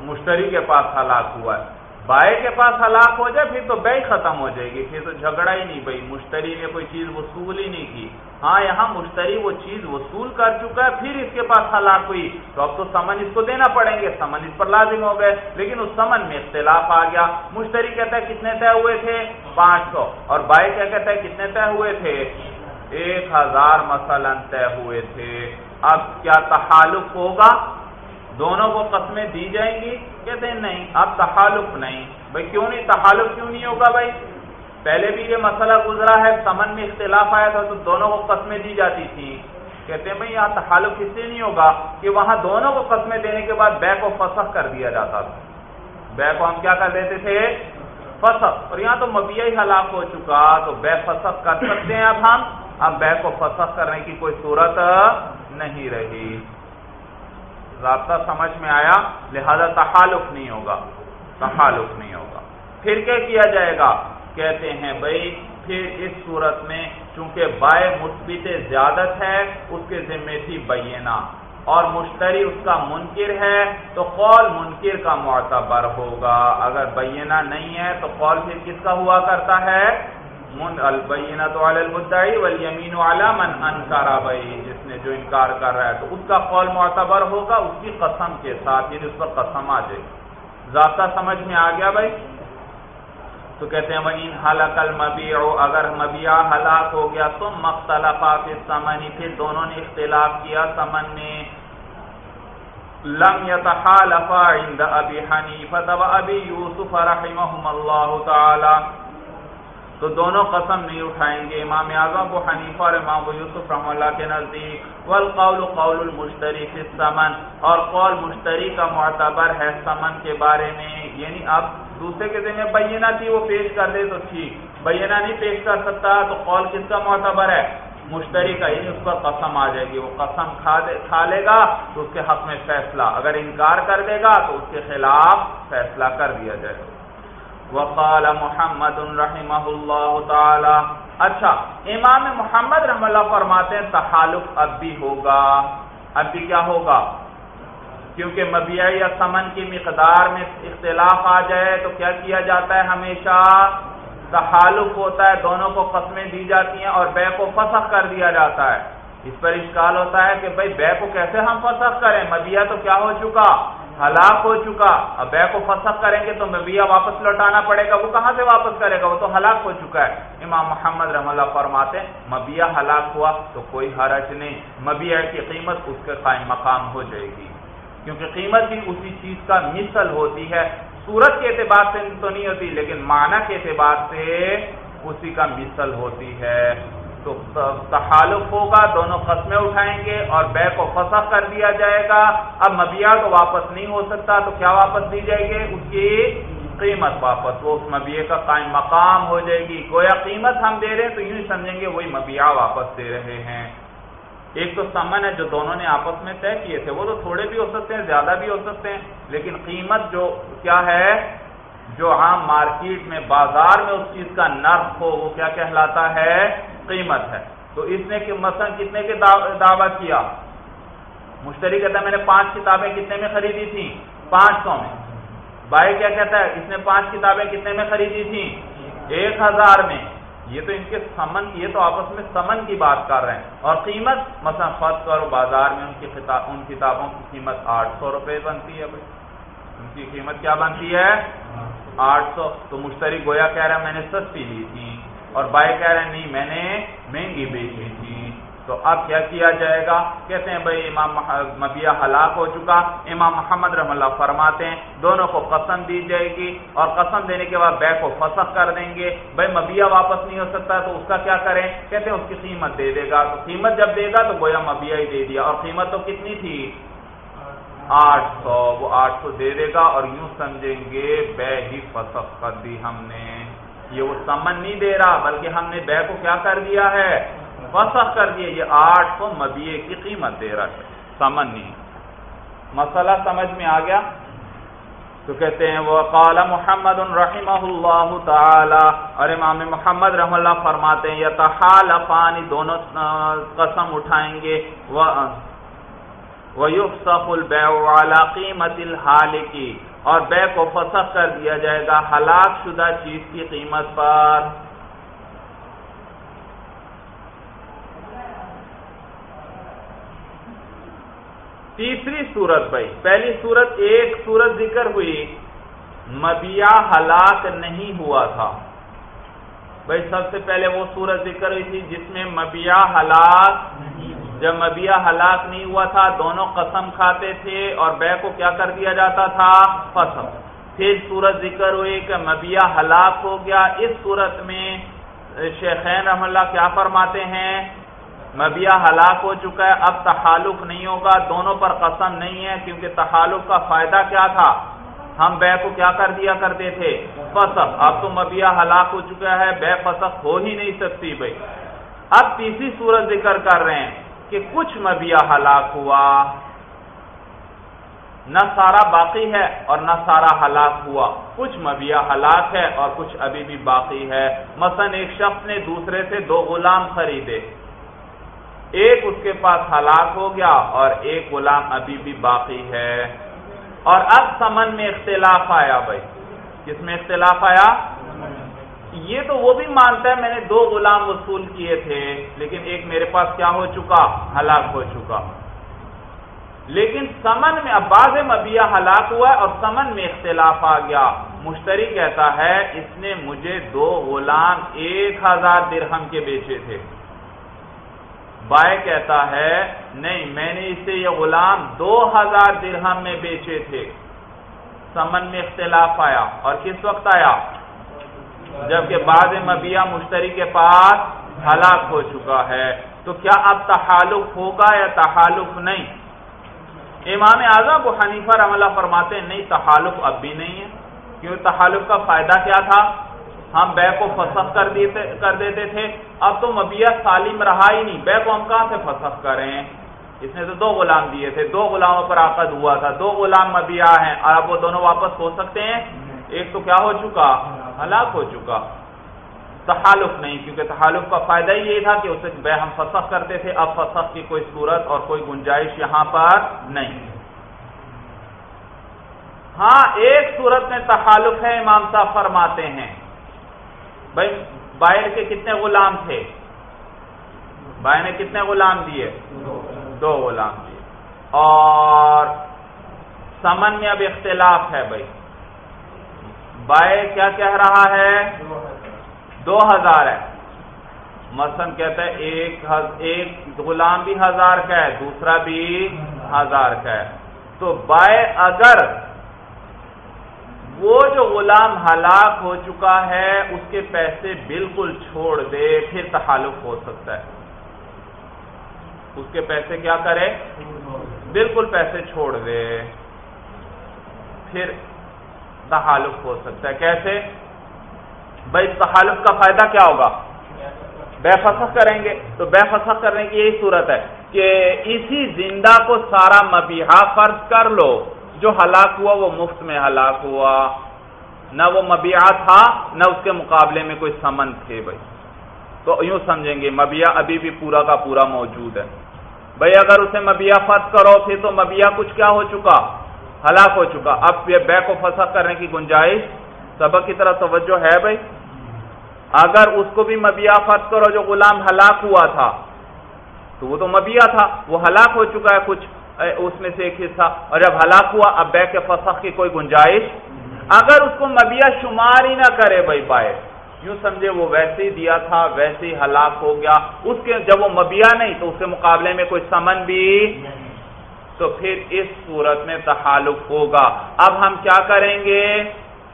مشتری کے پاس ہلاک ہوا ہے۔ بائے کے پاس ہلاک ہو جائے، پھر تو بے ختم ہو جائے گی، پھر تو جھگڑا ہی نہیں بھائی۔ مشتری نے کوئی چیز وصول ہی نہیں کی۔ ہاں یہاں مشتری وہ چیز وصول کر چکا ہے، پھر اس کے پاس ہلاک ہوئی۔ تو اب تو سمن اس کو دینا پڑیں گے، سمن اس پر لازم ہو گئے۔ لیکن اس سمن میں اختلاف آ گیا۔ مشتری کہتا ہے، کتنے طے ہوئے تھے؟ پانچ سو۔ اور بائے کیا کہتا ہے، کتنے طے ہوئے تھے؟ ایک ہزار مثلاً طے ہوئے تھے۔ اب کیا تحالف ہوگا؟ دونوں کو قسمیں دی جائیں گی، کہتے ہیں نہیں، اب تحالف نہیں۔ بھائی کیوں نہیں؟ تحالف کیوں نہیں ہوگا بھائی پہلے بھی یہ مسئلہ گزرا ہے، سمن میں اختلاف آیا تھا تو دونوں کو قسمیں دی جاتی تھی کہتے ہیں بھائی یہاں تحالف اس لیے نہیں ہوگا کہ وہاں دونوں کو قسمیں دینے کے بعد بے کو فسخ کر دیا جاتا تھا۔ بے کو ہم کیا کر دیتے تھے؟ فسخ۔ اور یہاں تو مبیا ہی ہلاک ہو چکا، تو بے فسخ کر سکتے ہیں۔ اب ہم، اب بے کو فسخ کرنے کی کوئی صورت نہیں رہی۔ رابطہ سمجھ میں آیا، لہذا تحالف نہیں ہوگا۔ تحالف نہیں ہوگا۔ پھر کیا کیا جائے گا؟ کہتے ہیں بھائی، پھر اس صورت میں چونکہ بائے مثبت زیادت ہے، اس کے ذمے تھی بینا اور مشتری اس کا منکر ہے، تو قول منکر کا معتبر ہوگا۔ اگر بینا نہیں ہے، تو قول پھر کس کا ہوا کرتا ہے؟ البینت علی المدعی والیمین علی من انکر بھائی جس نے جو انکار کر رہا ہے تو اس کا قول معتبر ہوگا، اس کی قسم کے ساتھ یعنی اس پر قسم آ جائے ضابطہ سمجھ میں آ گیا بھائی؟ تو کہتے ہیں وہ ان حلق المبیع اگر مبیع ہلاک ہو گیا تو مختلف سمنی پھر دونوں نے اختلاف کیا سمن میں۔ لم يتحالفا عند ابی حنیفہ و ابی یوسف رحمہم اللہ تعالی۔ تو دونوں قسم نہیں اٹھائیں گے۔ امام اعظم، ابو حنیفہ اور امام ابو یوسف رحم اللہ کے نزدیک۔ والقول قول المشتری فی السمن اور قول مشتری کا معتبر ہے سمن کے بارے میں۔ یعنی اب دوسرے کے ذمہ بینہ تھی، وہ پیش کر دے تو ٹھیک۔ بینہ نہیں پیش کر سکتا تو قول کس کا معتبر ہے؟ مشتری کا۔ یعنی اس پر قسم آ جائے گی۔ وہ قسم کھا دے، کھا لے گا تو اس کے حق میں فیصلہ۔ اگر انکار کر دے گا تو اس کے خلاف فیصلہ کر دیا جائے گا۔ وقال محمد رحمہ اللہ تعالی۔ اچھا امام محمد رحم اللہ فرماتے ہیں تحالف اب بھی ہوگا۔ اب بھی کیا ہوگا؟ کیونکہ مبیع یا سمن کی مقدار میں اختلاف آ جائے تو کیا کیا جاتا ہے ہمیشہ؟ تحالف ہوتا ہے، دونوں کو قسمیں دی جاتی ہیں اور بے کو فسخ کر دیا جاتا ہے۔ اس پر اشکال ہوتا ہے کہ بھائی بے کو کیسے ہم فسخ کریں؟ مبیہ تو کیا ہو چکا؟ ہلاک ہو چکا۔ اب بے کو فسخ کریں گے تو مبیہ واپس لوٹانا پڑے گا۔ وہ کہاں سے واپس کرے گا؟ وہ تو ہلاک ہو چکا ہے۔ امام محمد رحم اللہ فرماتے مبیہ ہلاک ہوا تو کوئی حرج نہیں۔ مبیہ کی قیمت اس کے قائم مقام ہو جائے گی۔ کیونکہ قیمت بھی اسی چیز کا مثل ہوتی ہے۔ صورت کے اعتبار سے تو نہیں ہوتی، لیکن معنی کے اعتبار سے اسی کا مثل ہوتی ہے۔ تو تحالف ہوگا، دونوں قسمیں اٹھائیں گے اور بے کو فسخ کر دیا جائے گا۔ اب مبیا تو واپس نہیں ہو سکتا، تو کیا واپس دی جائے گی؟ اس کی قیمت واپس، وہ اس مبیے کا قائم مقام ہو جائے گی۔ گویا قیمت ہم دے رہے ہیں تو یوں ہی سمجھیں گے وہی مبیا واپس دے رہے ہیں۔ ایک تو سمن ہے جو دونوں نے آپس میں طے کیے تھے، وہ تو تھوڑے بھی ہو سکتے ہیں، زیادہ بھی ہو سکتے ہیں، لیکن قیمت جو کیا ہے؟ جو عام مارکیٹ میں بازار میں اس چیز کا نرخ ہو، وہ کیا کہلاتا ہے؟ قیمت ہے۔ تو اس نے مثلا کتنے کے دعویٰ کیا؟ مشتری کہتا ہے میں نے پانچ کتابیں کتنے میں خریدی تھیں؟ پانچ سو میں۔ بھائی کیا کہتا ہے؟ اس نے پانچ کتابیں کتنے میں خریدی تھیں؟ ایک ہزار میں۔ یہ تو ان کے سمن، یہ تو آپس میں سمن کی بات کر رہے ہیں۔ اور قیمت؟ مثلا فرض کرو بازار میں ان کی ان کتابوں کی قیمت آٹھ سو روپے بنتی ہے بھائی۔ ان کی قیمت کیا بنتی ہے؟ آٹھ سو۔ تو مشتری گویا کہہ رہا ہے میں نے سستی لی تھی۔ اور بائی کہہ رہے ہیں، نہیں، میں نے مہنگی بیچی تھی۔ تو اب کیا کیا جائے گا؟ کہتے ہیں، بھائی، امام مبیہ ہلاک ہو چکا۔ امام محمد رحم اللہ فرماتے ہیں، دونوں کو قسم دی جائے گی اور قسم دینے کے بعد بے کو فسخ کر دیں گے۔ بھائی، مبیہ واپس نہیں ہو سکتا تو اس کا کیا کریں؟ کہتے ہیں، اس کی قیمت دے دے گا۔ تو قیمت جب دے گا تو گویا مبیہ ہی دے دیا۔ اور قیمت تو کتنی تھی؟ آٹھ سو۔ وہ آٹھ سو دے دے گا اور یوں سمجھیں گے بے ہی فسخ کر دی ہم نے۔ یہ وہ سمن نہیں دے رہا، بلکہ ہم نے بے کو کیا کر دیا ہے؟ فسخ کر دیے یہ آٹھ سو مبیے کی قیمت دے رہا ہے۔ سمن نہیں۔ مسئلہ سمجھ میں آ گیا؟ تو کہتے ہیں، وہ قال محمد رحمہ اللہ تعالی۔ اور امام محمد رحم اللہ فرماتے ہیں، یتحالفان، دونوں قسم اٹھائیں گے۔ وہ وَيُفْسَخُ الْبَيْعُ عَلَى قِيمَةِ الْحَالِكِ اور بے کو فسخ کر دیا جائے گا ہلاک شدہ چیز کی قیمت پر۔ تیسری صورت بھائی، پہلی صورت ایک صورت ذکر ہوئی۔ مبیا ہلاک نہیں ہوا تھا۔ بھائی، سب سے پہلے وہ صورت ذکر ہوئی تھی جس میں مبیا ہلاک نہیں جب مبیا ہلاک نہیں ہوا تھا، دونوں قسم کھاتے تھے اور بے کو کیا کر دیا جاتا تھا؟ فسم پھر صورت ذکر ہوئی کہ مبیا ہلاک ہو گیا۔ اس صورت میں شیخین رحم اللہ کیا فرماتے ہیں؟ مبیا ہلاک ہو چکا ہے، اب تحالف نہیں ہوگا، دونوں پر قسم نہیں ہے، کیونکہ تحالف کا فائدہ کیا تھا؟ ہم بے کو کیا کر دیا کرتے تھے؟ فسخ اب تو مبیا ہلاک ہو چکا ہے، بے فسخ ہو ہی نہیں سکتی بھائی۔ اب تیسری صورت ذکر کر رہے ہیں۔ کہ کچھ مبیا ہلاک ہوا، نہ سارا باقی ہے اور نہ سارا ہلاک ہوا۔ کچھ مبیا ہلاک ہے اور کچھ ابھی بھی باقی ہے۔ مثلا ایک شخص نے دوسرے سے دو غلام خریدے۔ ایک اس کے پاس ہلاک ہو گیا اور ایک غلام ابھی بھی باقی ہے۔ اور اب سمن میں اختلاف آیا بھائی۔ کس میں اختلاف آیا؟ یہ تو وہ بھی مانتا ہے، میں نے دو غلام وصول کیے تھے، لیکن ایک میرے پاس کیا ہو چکا؟ ہلاک ہو چکا۔ لیکن سمن میں اب باز مبیا ہلاک ہوا ہے اور سمن میں اختلاف آ گیا۔ مشتری کہتا ہے، اس نے مجھے دو غلام ایک ہزار درہم کے بیچے تھے۔ بائے کہتا ہے، نہیں، میں نے اسے یہ غلام دو ہزار درہم میں بیچے تھے۔ سمن میں اختلاف آیا اور کس وقت آیا؟ جبکہ بعض مبیا مشتری کے پاس ہلاک ہو چکا ہے۔ تو کیا اب تحالف ہوگا یا تحالف نہیں؟ امام اعظم کو حنیفہ رحم اللہ فرماتے ہیں، نہیں، تحالف اب بھی نہیں ہے۔ کیونکہ تحالف کا فائدہ کیا تھا؟ ہم بے کو فسخ کر دیتے کر دیتے تھے۔ اب تو مبیا سالم رہا ہی نہیں۔ بے کو ہم کہاں سے فسخ کریں؟ اس نے تو دو غلام دیے تھے۔ دو غلاموں پر عقد ہوا تھا۔ دو غلام مبیا ہیں۔ اور اب وہ دونوں واپس ہو سکتے ہیں؟ ایک تو کیا ہو چکا؟ ہلاک ہو چکا۔ تحالف نہیں، کیونکہ تحالف کا فائدہ ہی یہ تھا کہ اسے بے ہم فسخ کرتے تھے۔ اب فسخ کی کوئی صورت اور کوئی گنجائش یہاں پر نہیں۔ ہاں ایک صورت میں تحالف ہے، امام صاحب فرماتے ہیں۔ بھائی، بائر کے کتنے غلام تھے؟ بھائی نے کتنے غلام دیے؟ دو غلام دیے۔ اور سمن میں اب اختلاف ہے بھائی۔ بائے کیا کہہ رہا ہے؟ دو ہزار ہے۔ مثلا کہتا ہے ایک ایک غلام بھی ہزار کا ہے، دوسرا بھی ہزار کا ہے۔ تو بائے اگر وہ جو غلام ہلاک ہو چکا ہے، اس کے پیسے بالکل چھوڑ دے، پھر تحالف ہو سکتا ہے۔ اس کے پیسے کیا کرے؟ بالکل پیسے چھوڑ دے۔ پھر تحالف ہو سکتا ہے۔ کیسے؟ بھائی، تحالف کا فائدہ کیا ہوگا؟ بے فسخ کریں گے۔ تو بے فسخ کرنے کی یہی صورت ہے کہ اسی زندہ کو سارا مبیحا فرض کر لو۔ جو ہلاک ہوا، وہ مفت میں ہلاک ہوا۔ نہ وہ مبیا تھا، نہ اس کے مقابلے میں کوئی سمن تھے بھائی۔ تو یوں سمجھیں گے مبیا ابھی بھی پورا کا پورا موجود ہے۔ بھائی، اگر اسے مبیا فرض کرو پھر تو مبیا کچھ کیا ہو چکا؟ ہلاک ہو چکا۔ اب یہ بے کو فسا کرنے کی گنجائش۔ سبق کی طرف توجہ ہے بھائی؟ اگر اس کو بھی مبیا فرض کرو جو غلام ہلاک ہوا تھا، تو وہ تو مبیا تھا، وہ ہلاک ہو چکا ہے کچھ اس میں سے ایک حصہ۔ اور جب ہلاک ہوا، اب بے کے فسخ کی کوئی گنجائش۔ اگر اس کو مبیا شمار ہی نہ کرے بھائی پائے، یوں سمجھے وہ ویسے ہی دیا تھا، ویسے ہی ہلاک ہو گیا۔ اس کے جب وہ مبیا نہیں، تو اس کے مقابلے میں کوئی سمن بھی تو پھر اس صورت میں تحالف ہوگا۔ اب ہم کیا کریں گے؟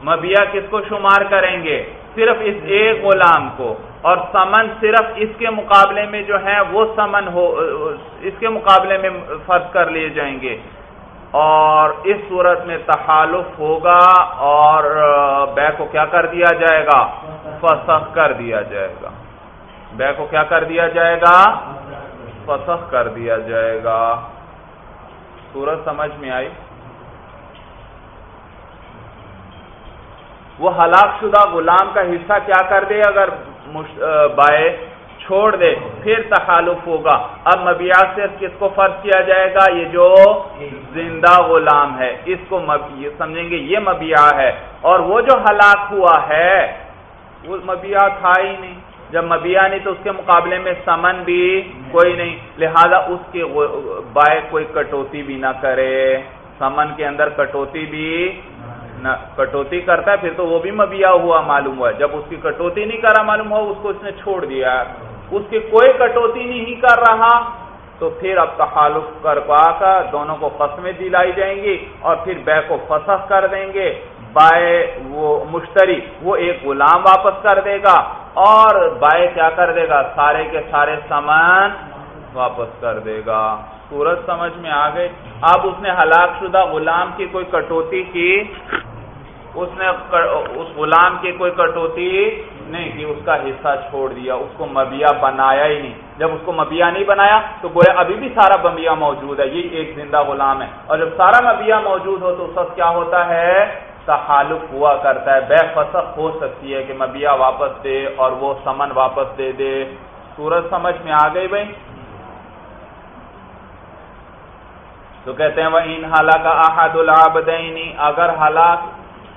مبیا کس کو شمار کریں گے؟ صرف اس ایک غلام کو۔ اور سمن صرف اس کے مقابلے میں جو ہے وہ سمن ہو، اس کے مقابلے میں فرض کر لیے جائیں گے۔ اور اس صورت میں تحالف ہوگا اور بے کو کیا کر دیا جائے گا؟ فسخ کر دیا جائے گا۔ بے کو کیا کر دیا جائے گا؟ فسخ کر دیا جائے گا۔ صورت سمجھ میں آئی۔ وہ ہلاک شدہ غلام کا حصہ کیا کر دے اگر بائے چھوڑ دے، پھر تخالف ہوگا۔ اب مبیات سے کس کو فرض کیا جائے گا؟ یہ جو زندہ غلام ہے، اس کو سمجھیں گے، یہ مبیا ہے۔ اور وہ جو ہلاک ہوا ہے، وہ مبیا تھا ہی نہیں۔ جب مبیا نہیں تو اس کے مقابلے میں سمن بھی کوئی نہیں۔ لہذا اس کے بائے کوئی کٹوتی بھی نہ کرے۔ سمن کے اندر کٹوتی بھی نہ کٹوتی کرتا ہے، پھر تو وہ بھی مبیا ہوا معلوم ہوا۔ جب اس کی کٹوتی نہیں کرا معلوم ہوا، اس کو اس نے چھوڑ دیا۔ اس کی کوئی کٹوتی نہیں کر رہا، تو پھر اب تخالف کر پا کر دونوں کو قسمیں دلائی جائیں گی اور پھر بے کو فسخ کر دیں گے۔ بائے وہ مشتری، وہ ایک غلام واپس کر دے گا۔ اور بائے کیا کر دے گا؟ سارے کے سارے سامان واپس کر دے گا۔ سورج سمجھ میں آ گئے اب اس نے ہلاک شدہ غلام کی کوئی کٹوتی کی؟ اس نے اس غلام کی کوئی کٹوتی نہیں کی، اس کا حصہ چھوڑ دیا۔ اس کو مبیا بنایا ہی نہیں۔ جب اس کو مبیا نہیں بنایا تو گویا ابھی بھی سارا مبیا موجود ہے، یہ ایک زندہ غلام ہے۔ اور جب سارا مبیا موجود ہو تو اس وقت کیا ہوتا ہے؟ تحالف ہوا کرتا ہے، بے فسخ ہو سکتی ہے کہ مبیا واپس دے اور وہ سمن واپس دے دے۔ سورج سمجھ میں آ گئی بھائی؟ تو کہتے ہیں وہ ان حالہ کا احد العبدینی اگر ہلاک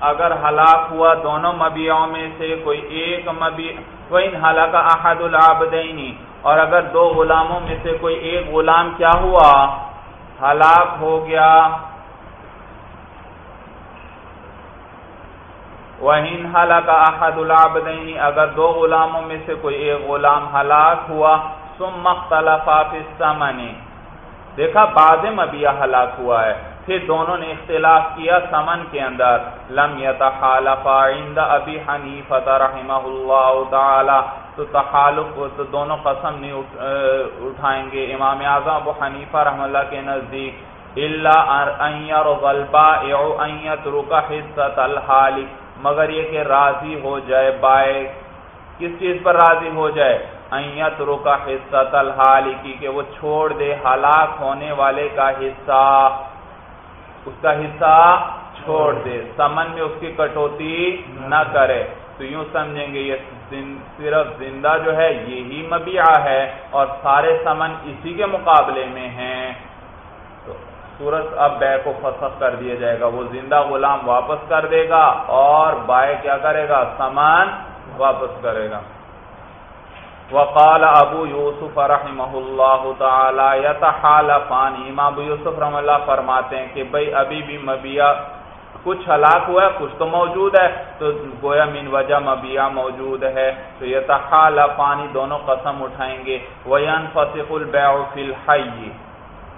اگر ہلاک ہوا دونوں مبیاؤں میں سے کوئی ایک مبی وہ ان حالہ کا احد العبدینی اور اگر دو غلاموں میں سے کوئی ایک غلام کیا ہوا؟ ہلاک ہو گیا۔ وہین ہلاک احد العبدین اگر دو غلاموں میں سے کوئی ایک غلام ہلاک ہوا، ثم مختلف فی الثمن۔ دیکھا بعض مبیہ ہلاک ہوا ہے۔ پھر دونوں نے اختلاف کیا سمن کے اندر۔ لم یتحالفا عند ابی حنیفہ رحمہ اللہ تعالی تو تحالف، تو دونوں قسم نہیں اٹھائیں گے۔ امام اعظم ابو حنیفہ رحم اللہ کے نزدیک، الا ان يرضى البائع ان يترك حصه الحالك مگر یہ کہ راضی ہو جائے بائے۔ کس چیز پر راضی ہو جائے؟ ایت رکا حصہ تلحال کی کہ وہ چھوڑ دے ہلاک ہونے والے کا حصہ۔ اس کا حصہ چھوڑ دے۔ سمن میں اس کی کٹوتی نہ کرے۔ تو یوں سمجھیں گے یہ صرف زندہ جو ہے، یہی مبیعہ ہے اور سارے سمن اسی کے مقابلے میں ہیں۔ سورج اب بے کو فسخ کر دیا جائے گا۔ وہ زندہ غلام واپس کر دے گا اور بائے کیا کرے گا؟ سامان واپس کرے گا۔ وقال ابو یوسف رحمہ اللہ تعالی یتحالفانی امام ابو یوسف رحم اللہ فرماتے ہیں کہ بھئی ابھی بھی مبیہ کچھ ہلاک ہوا ہے، کچھ تو موجود ہے۔ تو گویا من وجہ مبیہ موجود ہے۔ تو یتحالفانی دونوں قسم اٹھائیں گے۔ وَيَنْفَسِقُ الْبَيْعُ فِي الْحَيِّ۔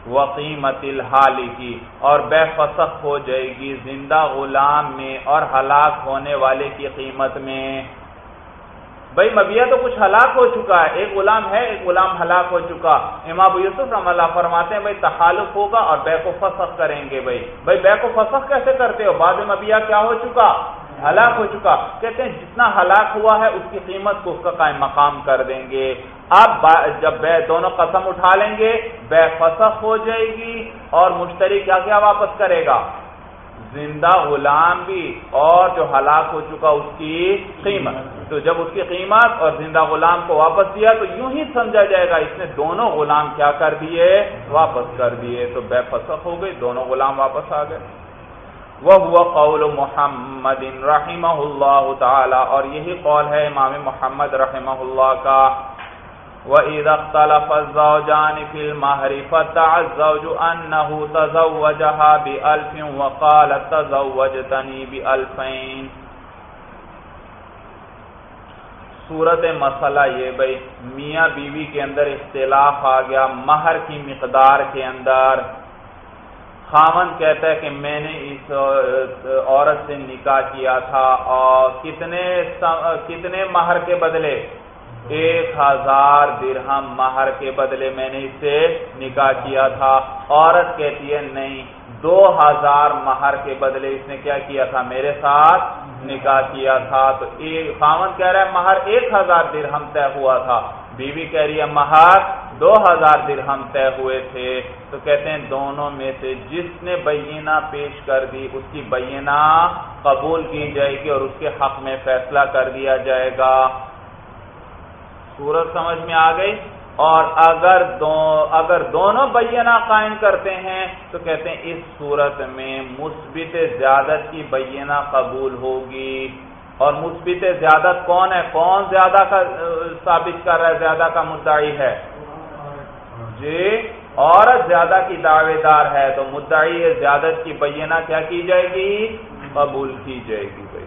وقیمت الحال کی اور بے فسخ ہو جائے گی زندہ غلام میں اور ہلاک ہونے والے کی قیمت میں۔ بھائی، مبیہ تو کچھ ہلاک ہو چکا ہے۔ ایک غلام ہے، ایک غلام ہلاک ہو چکا۔ امام یوسف رحم اللہ فرماتے ہیں، بھائی، تحالف ہوگا اور بے کو فسخ کریں گے، بھائی۔ بھائی، بے کو فسخ کیسے کرتے ہو؟ بعد مبیہ کیا ہو چکا؟ ہلاک ہو چکا۔ کہتے ہیں جتنا ہلاک ہوا ہے، اس کی قیمت کو اس کا قائم مقام کر دیں گے۔ اب جب بے دونوں قسم اٹھا لیں گے، بے فسخ ہو جائے گی اور مشتری کیا کیا واپس کرے گا؟ زندہ غلام بھی۔ اور جو ہلاک ہو چکا، اس کی قیمت۔ تو جب اس کی قیمت اور زندہ غلام کو واپس دیا، تو یوں ہی سمجھا جائے گا، اس نے دونوں غلام کیا کر دیے؟ واپس کر دیے۔ تو بے فسخ ہو گئی دونوں غلام واپس آ گئے۔ وہ قول محمد رحمہ اللہ تعالی، اور یہی قول ہے امام محمد رحمہ اللہ کا۔ وَإِذَا اخْتَلَفَ الزَّوْجَانِ فِي الْمَهْرِ فَتَعَ الزَّوْجُ أَنَّهُ تَزَوَّجَهَا بِأَلْفٍ وَقَالَ تَزَوَّجْتَنِي بِأَلْفَيْنِ۔ صورت مسئلہ یہ بھئی میاں بیوی کے اندر اختلاف آ گیا، مہر کی مقدار کے اندر۔ خامن کہتا ہے کہ میں نے اس عورت سے نکاح کیا تھا اور کتنے کتنے مہر کے بدلے؟ ایک ہزار درہم مہر کے بدلے میں نے اس سے نکاح کیا تھا۔ عورت کہتی ہے، نہیں، دو ہزار مہر کے بدلے اس نے کیا کیا تھا؟ میرے ساتھ نکاح کیا تھا۔ تو ایک خامن کہہ رہا ہے، مہر ایک ہزار درہم طے ہوا تھا۔ بیوی کہہ رہی ہے، مہر دو ہزار درہم طے ہوئے تھے، تو کہتے ہیں دونوں میں سے جس نے بینہ پیش کر دی، اس کی بینہ قبول کی جائے گی اور اس کے حق میں فیصلہ کر دیا جائے گا۔ صورت سمجھ میں آ گئی؟ اور اگر دو، اگر دونوں بینہ قائم کرتے ہیں، تو کہتے ہیں اس صورت میں مثبت زیادت کی بینہ قبول ہوگی۔ اور مثبت زیادت کون ہے؟ کون زیادہ کا ثابت کر رہا ہے؟ زیادہ کا مدعی ہے۔ جی عورت زیادہ کی دعوے دار ہے تو مدعی زیادت کی بینہ کیا کی جائے گی؟ قبول کی جائے گی بھائی۔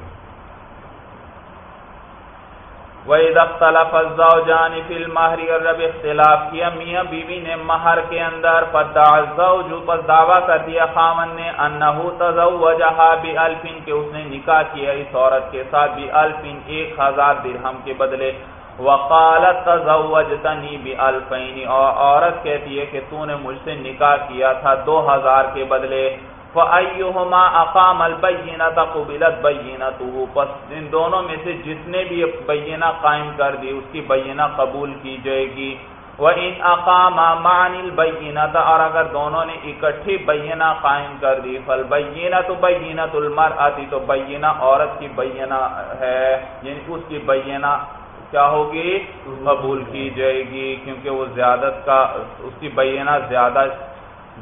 وَإِذَا اخْتَلَفَ الزَّوْجَانِ فِي الْمَهْرِ اور جب اختلاف، کیا میاں بیوی نے مہر کے اندر فَدَّعَ الزَّوْجُ دعویٰ کر دیا؟ خامن نے أَنَّهُ تَزَوَّجَهَا بِأَلْفٍ کہ اس نے نکاح کیا اس عورت کے ساتھ بِأَلْفٍ ایک ہزار درہم کے بدلے۔ وقالت تزوجتنی بِأَلْفَيْنِ اور عورت کہتی ہے کہ تو نے مجھ سے نکاح کیا تھا دو ہزار کے بدلے۔ فَأَيُّهُمَا أَقَامَ الْبَيِّنَةَ قُبِلَتْ بَيِّنَتُهُ۔ پس ان دونوں میں سے جس نے بھی بینہ قائم کر دی، اس کی بینہ قبول کی جائے گی۔ وَإِنْ أَقَامَ مَعْنِ الْبَيِّنَةَ۔ اور اگر دونوں نے اکٹھی بینہ قائم کر دی، فَالْبَيِّنَةُ بَيِّنَةُ الْمَرْأَةِ، تو بینہ عورت کی بینہ ہے یعنی اس کی بینہ کیا ہوگی؟ قبول کی جائے گی، کیونکہ وہ زیادت کا، اس کی بینہ زیادہ،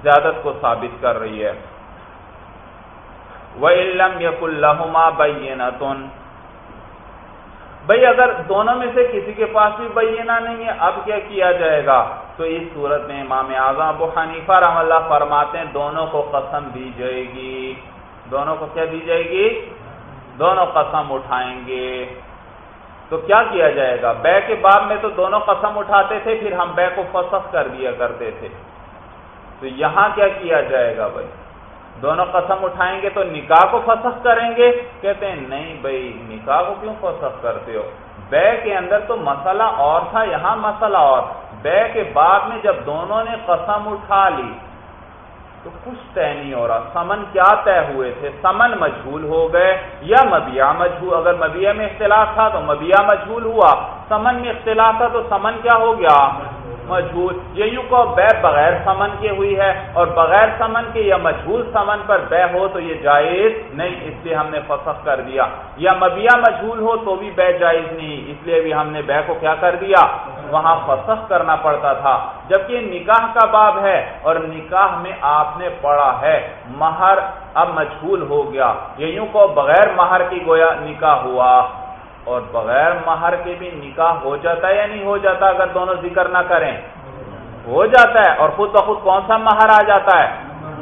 زیادت کو ثابت کر رہی ہے۔ وَإِلَّمْ يَكُلْ لَهُمَا بَيِّنَةٌ۔ بھئی اگر دونوں میں سے کسی کے پاس بھی بینہ نہیں ہے، اب کیا کیا جائے گا؟ تو اس صورت میں امام اعظم ابو حنیفہ رحم اللہ فرماتے ہیں، دونوں کو قسم دی جائے گی۔ دونوں کو کیا دی جائے گی؟ دونوں قسم اٹھائیں گے۔ تو کیا کیا جائے گا؟ بے کے بعد میں تو دونوں قسم اٹھاتے تھے، پھر ہم بے کو فسخ کر دیا کرتے تھے۔ تو یہاں کیا کیا جائے گا بھائی؟ دونوں قسم اٹھائیں گے تو نکاح کو فسخ کریں گے۔ کہتے ہیں، نہیں بھائی، نکاح کو کیوں فسخ کرتے ہو؟ بے کے اندر تو مسئلہ اور تھا، یہاں مسئلہ اور۔ بے کے بعد میں جب دونوں نے قسم اٹھا لی تو کچھ طے نہیں ہو رہا سمن کیا طے ہوئے تھے؟ سمن مجھول ہو گئے یا مبیا مجھول؟ اگر مبیا میں اختلاف تھا تو مبیا مجھول ہوا۔ سمن میں اختلاف تھا تو سمن کیا ہو گیا؟ مجھول۔ یہ یوں کو بے بغیر سمن کے ہوئی ہے اور بغیر سمن کے یا مجھول سمن پر بے ہو تو یہ جائز نہیں، اس لیے ہم نے فسخ کر دیا۔ یا مبیا مجھول ہو تو بھی بے جائز نہیں، اس لیے بھی ہم نے بے کو کیا کر دیا؟ وہاں فسخ کرنا پڑتا تھا، جبکہ نکاح کا باب ہے اور نکاح میں آپ نے پڑھا ہے، مہر اب مجھول ہو گیا۔ یہ یوں کو بغیر مہر کی گویا نکاح ہوا۔ اور بغیر مہر کے بھی نکاح ہو جاتا ہے یا نہیں ہو جاتا اگر دونوں ذکر نہ کریں؟ ہو جاتا ہے۔ اور خود بخود کون سا مہر آ جاتا ہے؟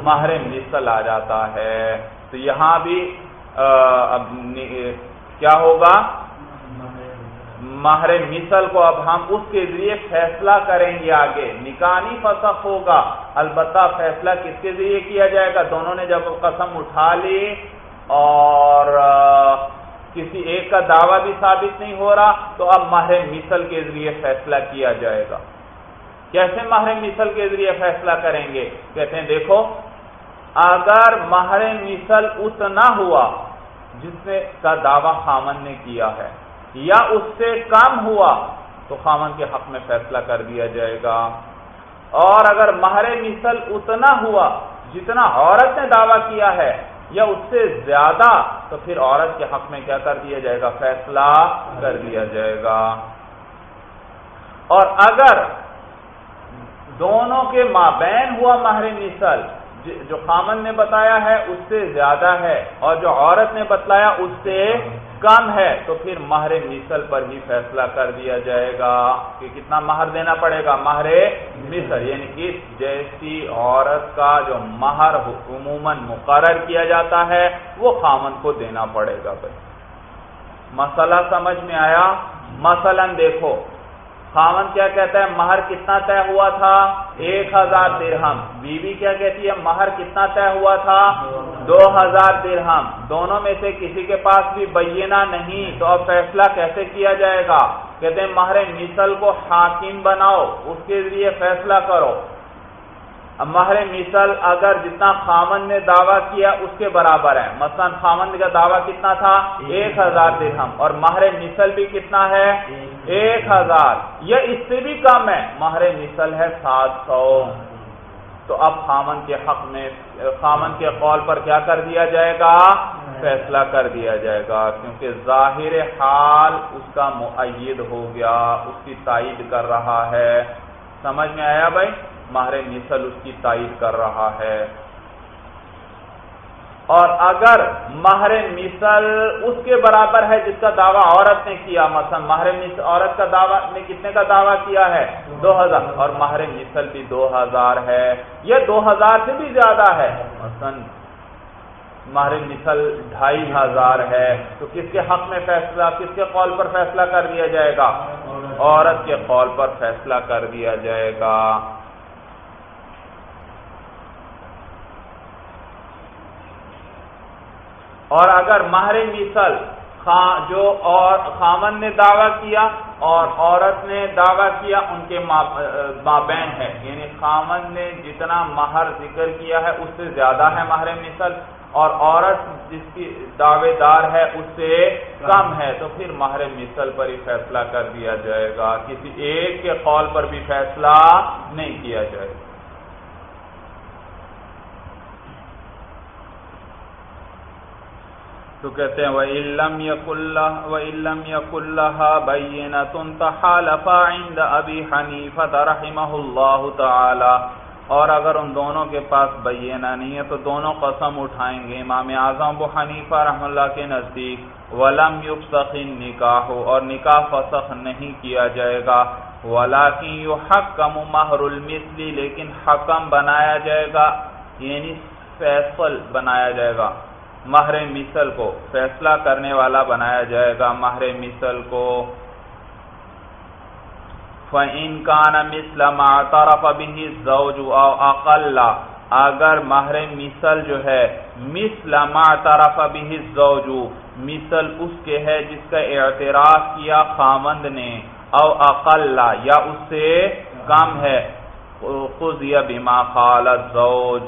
مہر مثل آ جاتا ہے۔ تو یہاں بھی کیا ہوگا؟ مہر مثل کو اب ہم اس کے ذریعے فیصلہ کریں گے آگے۔ نکاح نہیں فسخ ہوگا۔ البتہ فیصلہ کس کے ذریعے کیا جائے گا؟ دونوں نے جب قسم اٹھا لی اور کسی ایک کا دعویٰ بھی ثابت نہیں ہو رہا، تو اب ماہر مثل کے ذریعے فیصلہ کیا جائے گا۔ کیسے ماہر مثل کے ذریعے فیصلہ کریں گے؟ کہتے ہیں، دیکھو، اگر ماہر مثل اتنا ہوا جس نے کا دعویٰ خامن نے کیا ہے یا اس سے کم ہوا تو خامن کے حق میں فیصلہ کر دیا جائے گا۔ اور اگر ماہر مثل اتنا ہوا جتنا عورت نے دعویٰ کیا ہے یا اس سے زیادہ تو پھر عورت کے حق میں کیا کر دیا جائے گا؟ فیصلہ کر دیا جائے گا۔ اور اگر دونوں کے مابین ہوا ماہر نسل جو خامن نے بتایا ہے اس سے زیادہ ہے اور جو عورت نے بتلایا اس سے کم ہے تو پھر ماہر مثل پر ہی فیصلہ کر دیا جائے گا کہ کتنا مہر دینا پڑے گا؟ ماہر مثل یعنی اس جیسی عورت کا جو مہر عموماً مقرر کیا جاتا ہے، وہ خامن کو دینا پڑے گا بھائی۔ مسئلہ سمجھ میں آیا؟ مثلا دیکھو خاون کیا کہتا ہے؟ مہر کتنا طے ہوا تھا؟ ایک ہزار درہم۔ بیوی کیا کہتی ہے؟ مہر کتنا طے ہوا تھا؟ دو ہزار درہم۔ دونوں میں سے کسی کے پاس بھی بینہ نہیں۔ تو اب فیصلہ کیسے کیا جائے گا؟ کہتے ہیں، مہر مثل کو حاکم بناؤ، اس کے ذریعے فیصلہ کرو۔ مہر مثل اگر جتنا خامن نے دعویٰ کیا اس کے برابر ہے۔ مثلا خامن کا دعویٰ کتنا تھا؟ ایک ہزار درہم اور مہر مثل بھی کتنا ہے؟ ایک ہزار۔ یہ اس سے بھی کم ہے۔ مہر مثل ہے سات سو۔ تو اب خامن کے حق میں خامن کے قول پر کیا کر دیا جائے گا؟ فیصلہ کر دیا جائے گا۔ کیونکہ ظاہر حال اس کا معید ہو گیا، اس کی تائید کر رہا ہے۔ سمجھ میں آیا بھائی؟ ماہر مثل اس کی تائید کر رہا ہے۔ اور اگر ماہر مثل اس کے برابر ہے جس کا دعویٰ عورت نے کیا، مثلا ماہر مثل عورت کا دعویٰ نے کتنے کا دعویٰ کیا ہے؟ دو ہزار۔ اور ماہر مثل بھی دو ہزار ہے۔ یہ دو ہزار سے بھی زیادہ ہے۔ مثلا ماہر مثل ڈھائی ہزار ہے۔ تو کس کے حق میں فیصلہ، کس کے قول پر فیصلہ کر دیا جائے گا؟ عورت کے قول پر فیصلہ کر دیا جائے گا۔ اور اگر ماہر مثل جو اور خامن نے دعویٰ کیا اور عورت نے دعویٰ کیا، ان کے مابین ہے۔ یعنی خامن نے جتنا مہر ذکر کیا ہے، اس سے زیادہ ہے ماہر مثل۔ اور عورت جس کی دعوے دار ہے، اس سے کم ہے۔ تو پھر ماہر مثل پر ہی فیصلہ کر دیا جائے گا۔ کسی ایک کے قول پر بھی فیصلہ نہیں کیا جائے گا۔ تو کہتے ہیں وہ علم یق اللہ و علم یق اللہ بین تن تحالف عند ابی حنیفت رحمہ اللہ تعالی اور اگر ان دونوں کے پاس بینہ نہیں ہے تو دونوں قسم اٹھائیں گے۔ امام اعظم ابو حنیفہ رحم اللہ کے نزدیک، ولم یفسخن نکاح اور نکاح فسخ نہیں کیا جائے گا۔ ولاکن یحکم مہر المثلی لیکن حکم بنایا جائے گا یعنی فیصل بنایا جائے گا۔ مہر مثل کو فیصلہ کرنے والا بنایا جائے گا۔ مہر مثل کو فَإِن كَانَ مِثْلَ مَا اعْتَرَفَ بِهِ الزَّوْجُ أَوْ أَقَلَّ، اگر مہر مثل جو ہے، مثل ما اعترف به الزوج، مثل اس کے ہے جس کا اعتراف کیا خامند نے او اقل یا اس سے کم ہے۔ قضی بما قال الزوج۔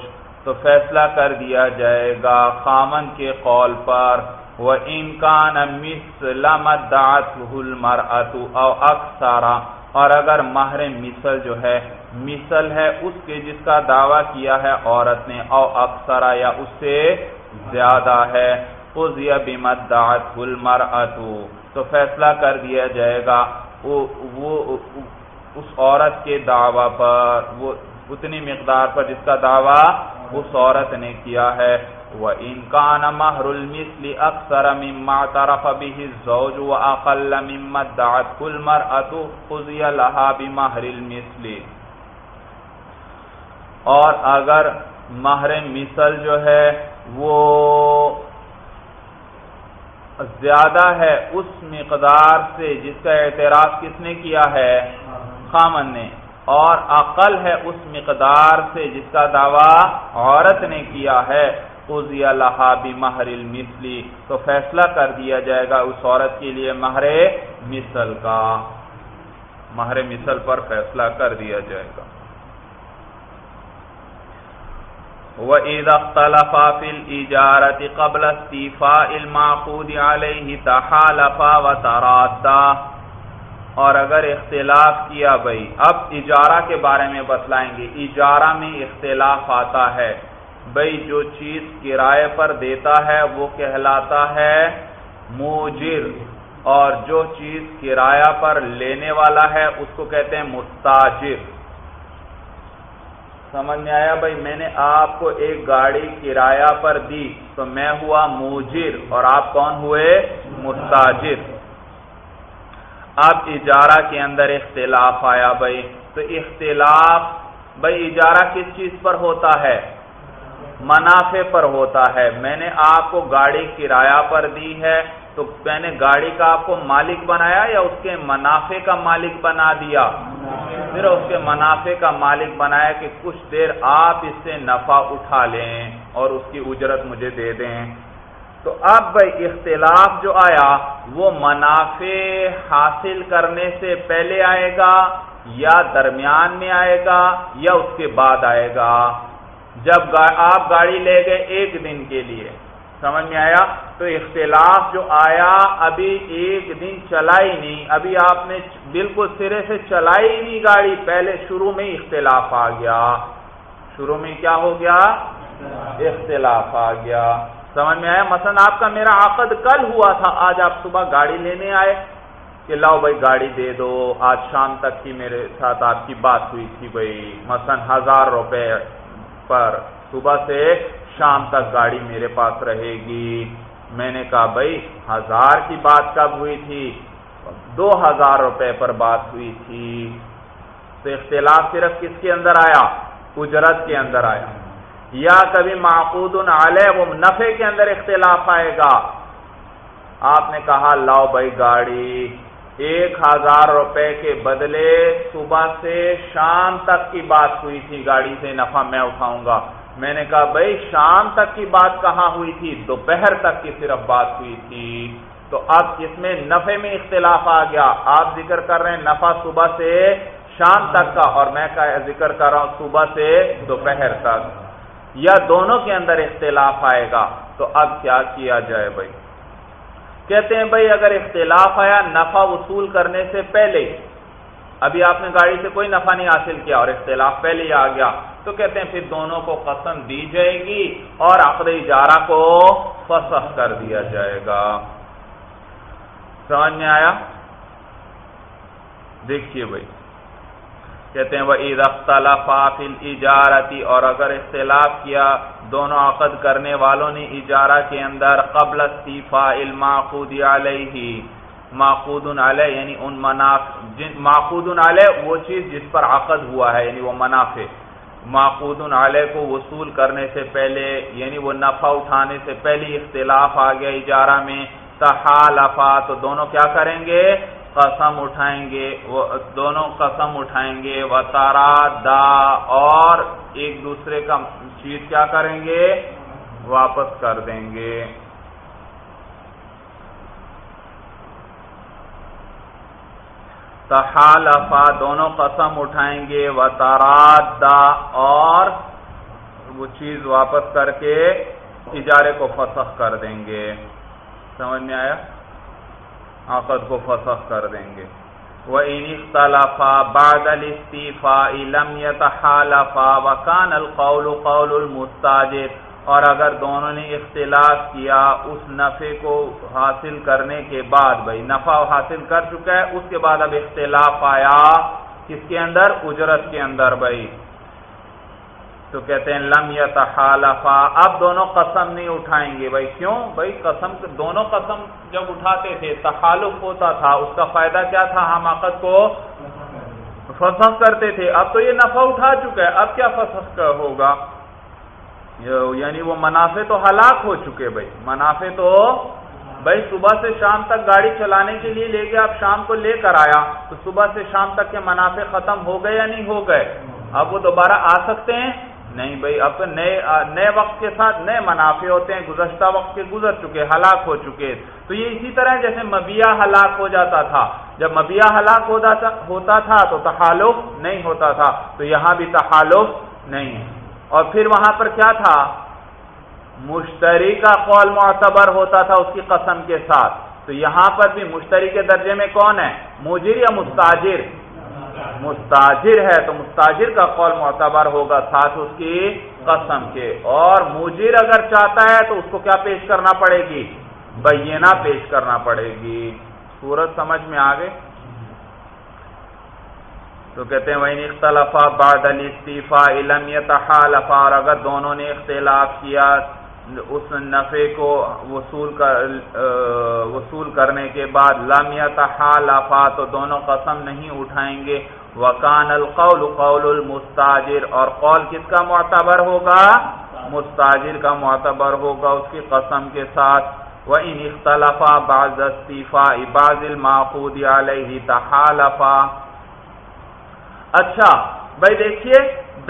تو فیصلہ کر دیا جائے گا خامند کے قول پر۔ وَإِن كَانَ مِثْلَ مَدَّعَتْهُ الْمَرْأَةُ أَوْ أَكْثَرَ اور اگر مہر مثل جو ہے مثل ہے اس کے جس کا دعویٰ کیا ہے عورت نے او اکثرا یا اس سے زیادہ ہے۔ تو فیصلہ کر دیا جائے گا۔ وہ, وہ اس عورت کے دعوی پر وہ اتنی مقدار پر جس کا دعویٰ اس عورت نے کیا ہے۔ وَإِن كَانَ مَهْرُ الْمِثْلِ أَكْثَرَ مِمَّا اعْتَرَفَ بِهِ الزَّوْجُ وَأَقَلَّ مِمَّا ادَّعَتْهُ الْمَرْأَةُ قُضِيَ لَهَا بِمَهْرِ الْمِثْلِ۔ اور اگر مہر مثل جو ہے وہ زیادہ ہے، اس مقدار سے جس کا اعتراف کس نے کیا ہے؟ خامن نے۔ اور عقل ہے اس مقدار سے جس کا دعویٰ عورت نے کیا ہے۔ مہر المثلی، تو فیصلہ کر دیا جائے گا اس عورت کے لیے مہر مثل کا۔ مہر مثل پر فیصلہ کر دیا جائے گا۔ وَإِذَا اخْتَلَفَا فِي الْإِجَارَةِ قَبْلَ اسْتِيفَاءِ الْمَعْقُودِ عَلَيْهِ تَحَالَفَا وَتَرَادَّا۔ اور اگر اختلاف کیا بھئی، اب اجارہ کے بارے میں بتلائیں گے۔ اجارہ میں اختلاف آتا ہے۔ بھئی، جو چیز کرائے پر دیتا ہے، وہ کہلاتا ہے موجر اور جو چیز کرایہ پر لینے والا ہے، اس کو کہتے ہیں مستاجر۔ سمجھ میں آیا؟ بھائی میں نے آپ کو ایک گاڑی کرایہ پر دی، تو میں ہوا موجر اور آپ کون ہوئے؟ مستاجر۔ اب اجارہ کے اندر اختلاف آیا بھائی۔ تو اختلاف بھائی اجارہ کس چیز پر ہوتا ہے؟ منافع پر ہوتا ہے۔ میں نے آپ کو گاڑی کرایہ پر دی ہے، تو میں نے گاڑی کا آپ کو مالک بنایا یا اس کے منافع کا مالک بنا دیا؟ پھر اس کے منافع کا مالک بنایا کہ کچھ دیر آپ اس سے نفع اٹھا لیں اور اس کی اجرت مجھے دے دیں۔ تو اب اختلاف جو آیا وہ منافع حاصل کرنے سے پہلے آئے گا یا درمیان میں آئے گا یا اس کے بعد آئے گا؟ جب آپ گاڑی لے گئے ایک دن کے لیے، سمجھ میں آیا؟ تو اختلاف جو آیا ابھی ایک دن چلائی نہیں، ابھی آپ نے بالکل سرے سے چلائی نہیں گاڑی، پہلے شروع میں اختلاف آ گیا۔ شروع میں کیا ہو گیا؟ اختلاف آ گیا۔ سمجھ میں آیا؟ مثلا آپ کا میرا عقد کل ہوا تھا، آج آپ صبح گاڑی لینے آئے کہ لاؤ بھائی گاڑی دے دو، آج شام تک کی میرے ساتھ آپ کی بات ہوئی تھی بھائی۔ مثلا ہزار روپے پر صبح سے شام تک گاڑی میرے پاس رہے گی۔ میں نے کہا بھائی، ہزار کی بات کب ہوئی تھی؟ دو ہزار روپے پر بات ہوئی تھی۔ تو اختلاف صرف کس کے اندر آیا؟ اجرت کے اندر آیا۔ یا کبھی معقود علیہ وہ نفے کے اندر اختلاف آئے گا۔ آپ نے کہا، لاؤ بھائی گاڑی، ایک ہزار روپے کے بدلے صبح سے شام تک کی بات ہوئی تھی، گاڑی سے نفع میں اٹھاؤں گا۔ میں نے کہا، بھائی شام تک کی بات کہاں ہوئی تھی؟ دوپہر تک کی صرف بات ہوئی تھی۔ تو اب اس میں نفے میں اختلاف آ گیا۔ آپ ذکر کر رہے ہیں نفع صبح سے شام تک کا، اور میں ذکر کر رہا ہوں صبح سے دوپہر تک۔ یا دونوں کے اندر اختلاف آئے گا تو اب کیا کیا جائے بھائی؟ کہتے ہیں بھائی اگر اختلاف آیا نفع وصول کرنے سے پہلے، ابھی آپ نے گاڑی سے کوئی نفع نہیں حاصل کیا اور اختلاف پہلے ہی آ گیا، تو کہتے ہیں پھر دونوں کو قسم دی جائے گی اور عقد اجارہ کو فسخ کر دیا جائے گا۔ سمجھ میں آیا؟ دیکھیے بھائی کہتے ہیں وہ عید اختلاف اجارتی اور اگر اختلاف کیا، دونوں عقد کرنے والوں نے اجارہ کے اندر، قبل استیفا الماخود علیہ ماخود علیہ یعنی ان منافع ماخود علیہ وہ چیز جس پر عقد ہوا ہے یعنی وہ منافع. ماخود علیہ کو وصول کرنے سے پہلے یعنی وہ نفع اٹھانے سے پہلے اختلاف آ گیا اجارہ میں، تحالفا، تو دونوں کیا کریں گے؟ قسم اٹھائیں گے، وہ دونوں قسم اٹھائیں گے وہ تارا دا، اور ایک دوسرے کا چیز کیا کریں گے؟ واپس کر دیں گے۔ تحالفا، دونوں قسم اٹھائیں گے وہ تارا اور وہ چیز واپس کر کے اجارے کو فسخ کر دیں گے۔ سمجھ میں آیا؟ عقد کو فسخ کر دیں گے۔ وہ انخلافا بادل استیفا علم یتحالفا وکان القول قول المستاجر۔ اور اگر دونوں نے اختلاف کیا، اس نفع کو حاصل کرنے کے بعد، بھائی نفع حاصل کر چکا ہے، اس کے بعد اب اختلاف آیا کس کے اندر؟ اجرت کے اندر، بھائی۔ تو کہتے ہیں، لم یا اب دونوں قسم نہیں اٹھائیں گے. بھائی کیوں؟ بھائی قسم دونوں قسم جب اٹھاتے تھے، تحالف ہوتا تھا، اس کا فائدہ کیا تھا؟ ہم عقد کو فسخ کرتے تھے. اب تو یہ نفع اٹھا چکا ہے. اب کیا فسخ ہوگا؟ یعنی وہ منافع تو ہلاک ہو چکے بھائی. منافع تو بھائی صبح سے شام تک گاڑی چلانے کے لیے لے گیا، اب شام کو لے کر آیا. تو صبح سے شام تک کے منافع ختم ہو گئے یا نہیں ہو گئے؟ اب وہ دوبارہ آ سکتے ہیں نہیں بھائی، اب تو نئے نئے وقت کے ساتھ نئے منافع ہوتے ہیں، گزشتہ وقت کے گزر چکے، ہلاک ہو چکے۔ تو یہ اسی طرح جیسے مبیا ہلاک ہو جاتا تھا۔ جب مبیا ہلاک ہوتا تھا تو تحالف نہیں ہوتا تھا۔ تو یہاں بھی تحالف نہیں۔ ہے اور پھر وہاں پر کیا تھا؟ مشتری کا قول معتبر ہوتا تھا اس کی قسم کے ساتھ۔ تو یہاں پر بھی مشتری کے درجے میں کون ہے؟ مجر یا مستاجر؟ مستاجر ہے تو مستاجر کا قول معتبر ہوگا ساتھ اس کی قسم کے۔ اور مجر اگر چاہتا ہے تو اس کو کیا پیش کرنا پڑے گی؟ بینہ پیش کرنا پڑے گی۔ سورج سمجھ میں آ گئے تو کہتے ہیں وہ اختلاف بعد الاستیفاء علم یتحالفا اور اگر دونوں نے اختلاف کیا اس نفع کو وصول کر وصول کرنے کے بعد لم یتحالفا تو دونوں قسم نہیں اٹھائیں گے۔ وکان القول قول المستاجر، اور قول کس کا معتبر ہوگا؟ مستاجر کا معتبر ہوگا اس کی قسم کے ساتھ۔ وہ ان اختلافا بعض استیفاء بعض الماخود علیہ تحالفا۔ اچھا بھائی دیکھیے،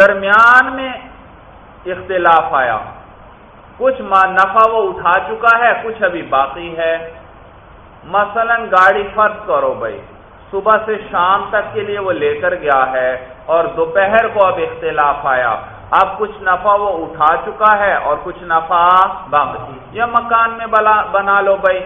درمیان میں اختلاف آیا۔ کچھ نفع وہ اٹھا چکا ہے، کچھ ابھی باقی ہے۔ مثلا گاڑی فرض کرو بھائی، صبح سے شام تک کے لیے وہ لے کر گیا ہے اور دوپہر کو اب اختلاف آیا۔ اب کچھ نفع وہ اٹھا چکا ہے اور کچھ نفع باقی یا مکان میں بنا لو بھائی۔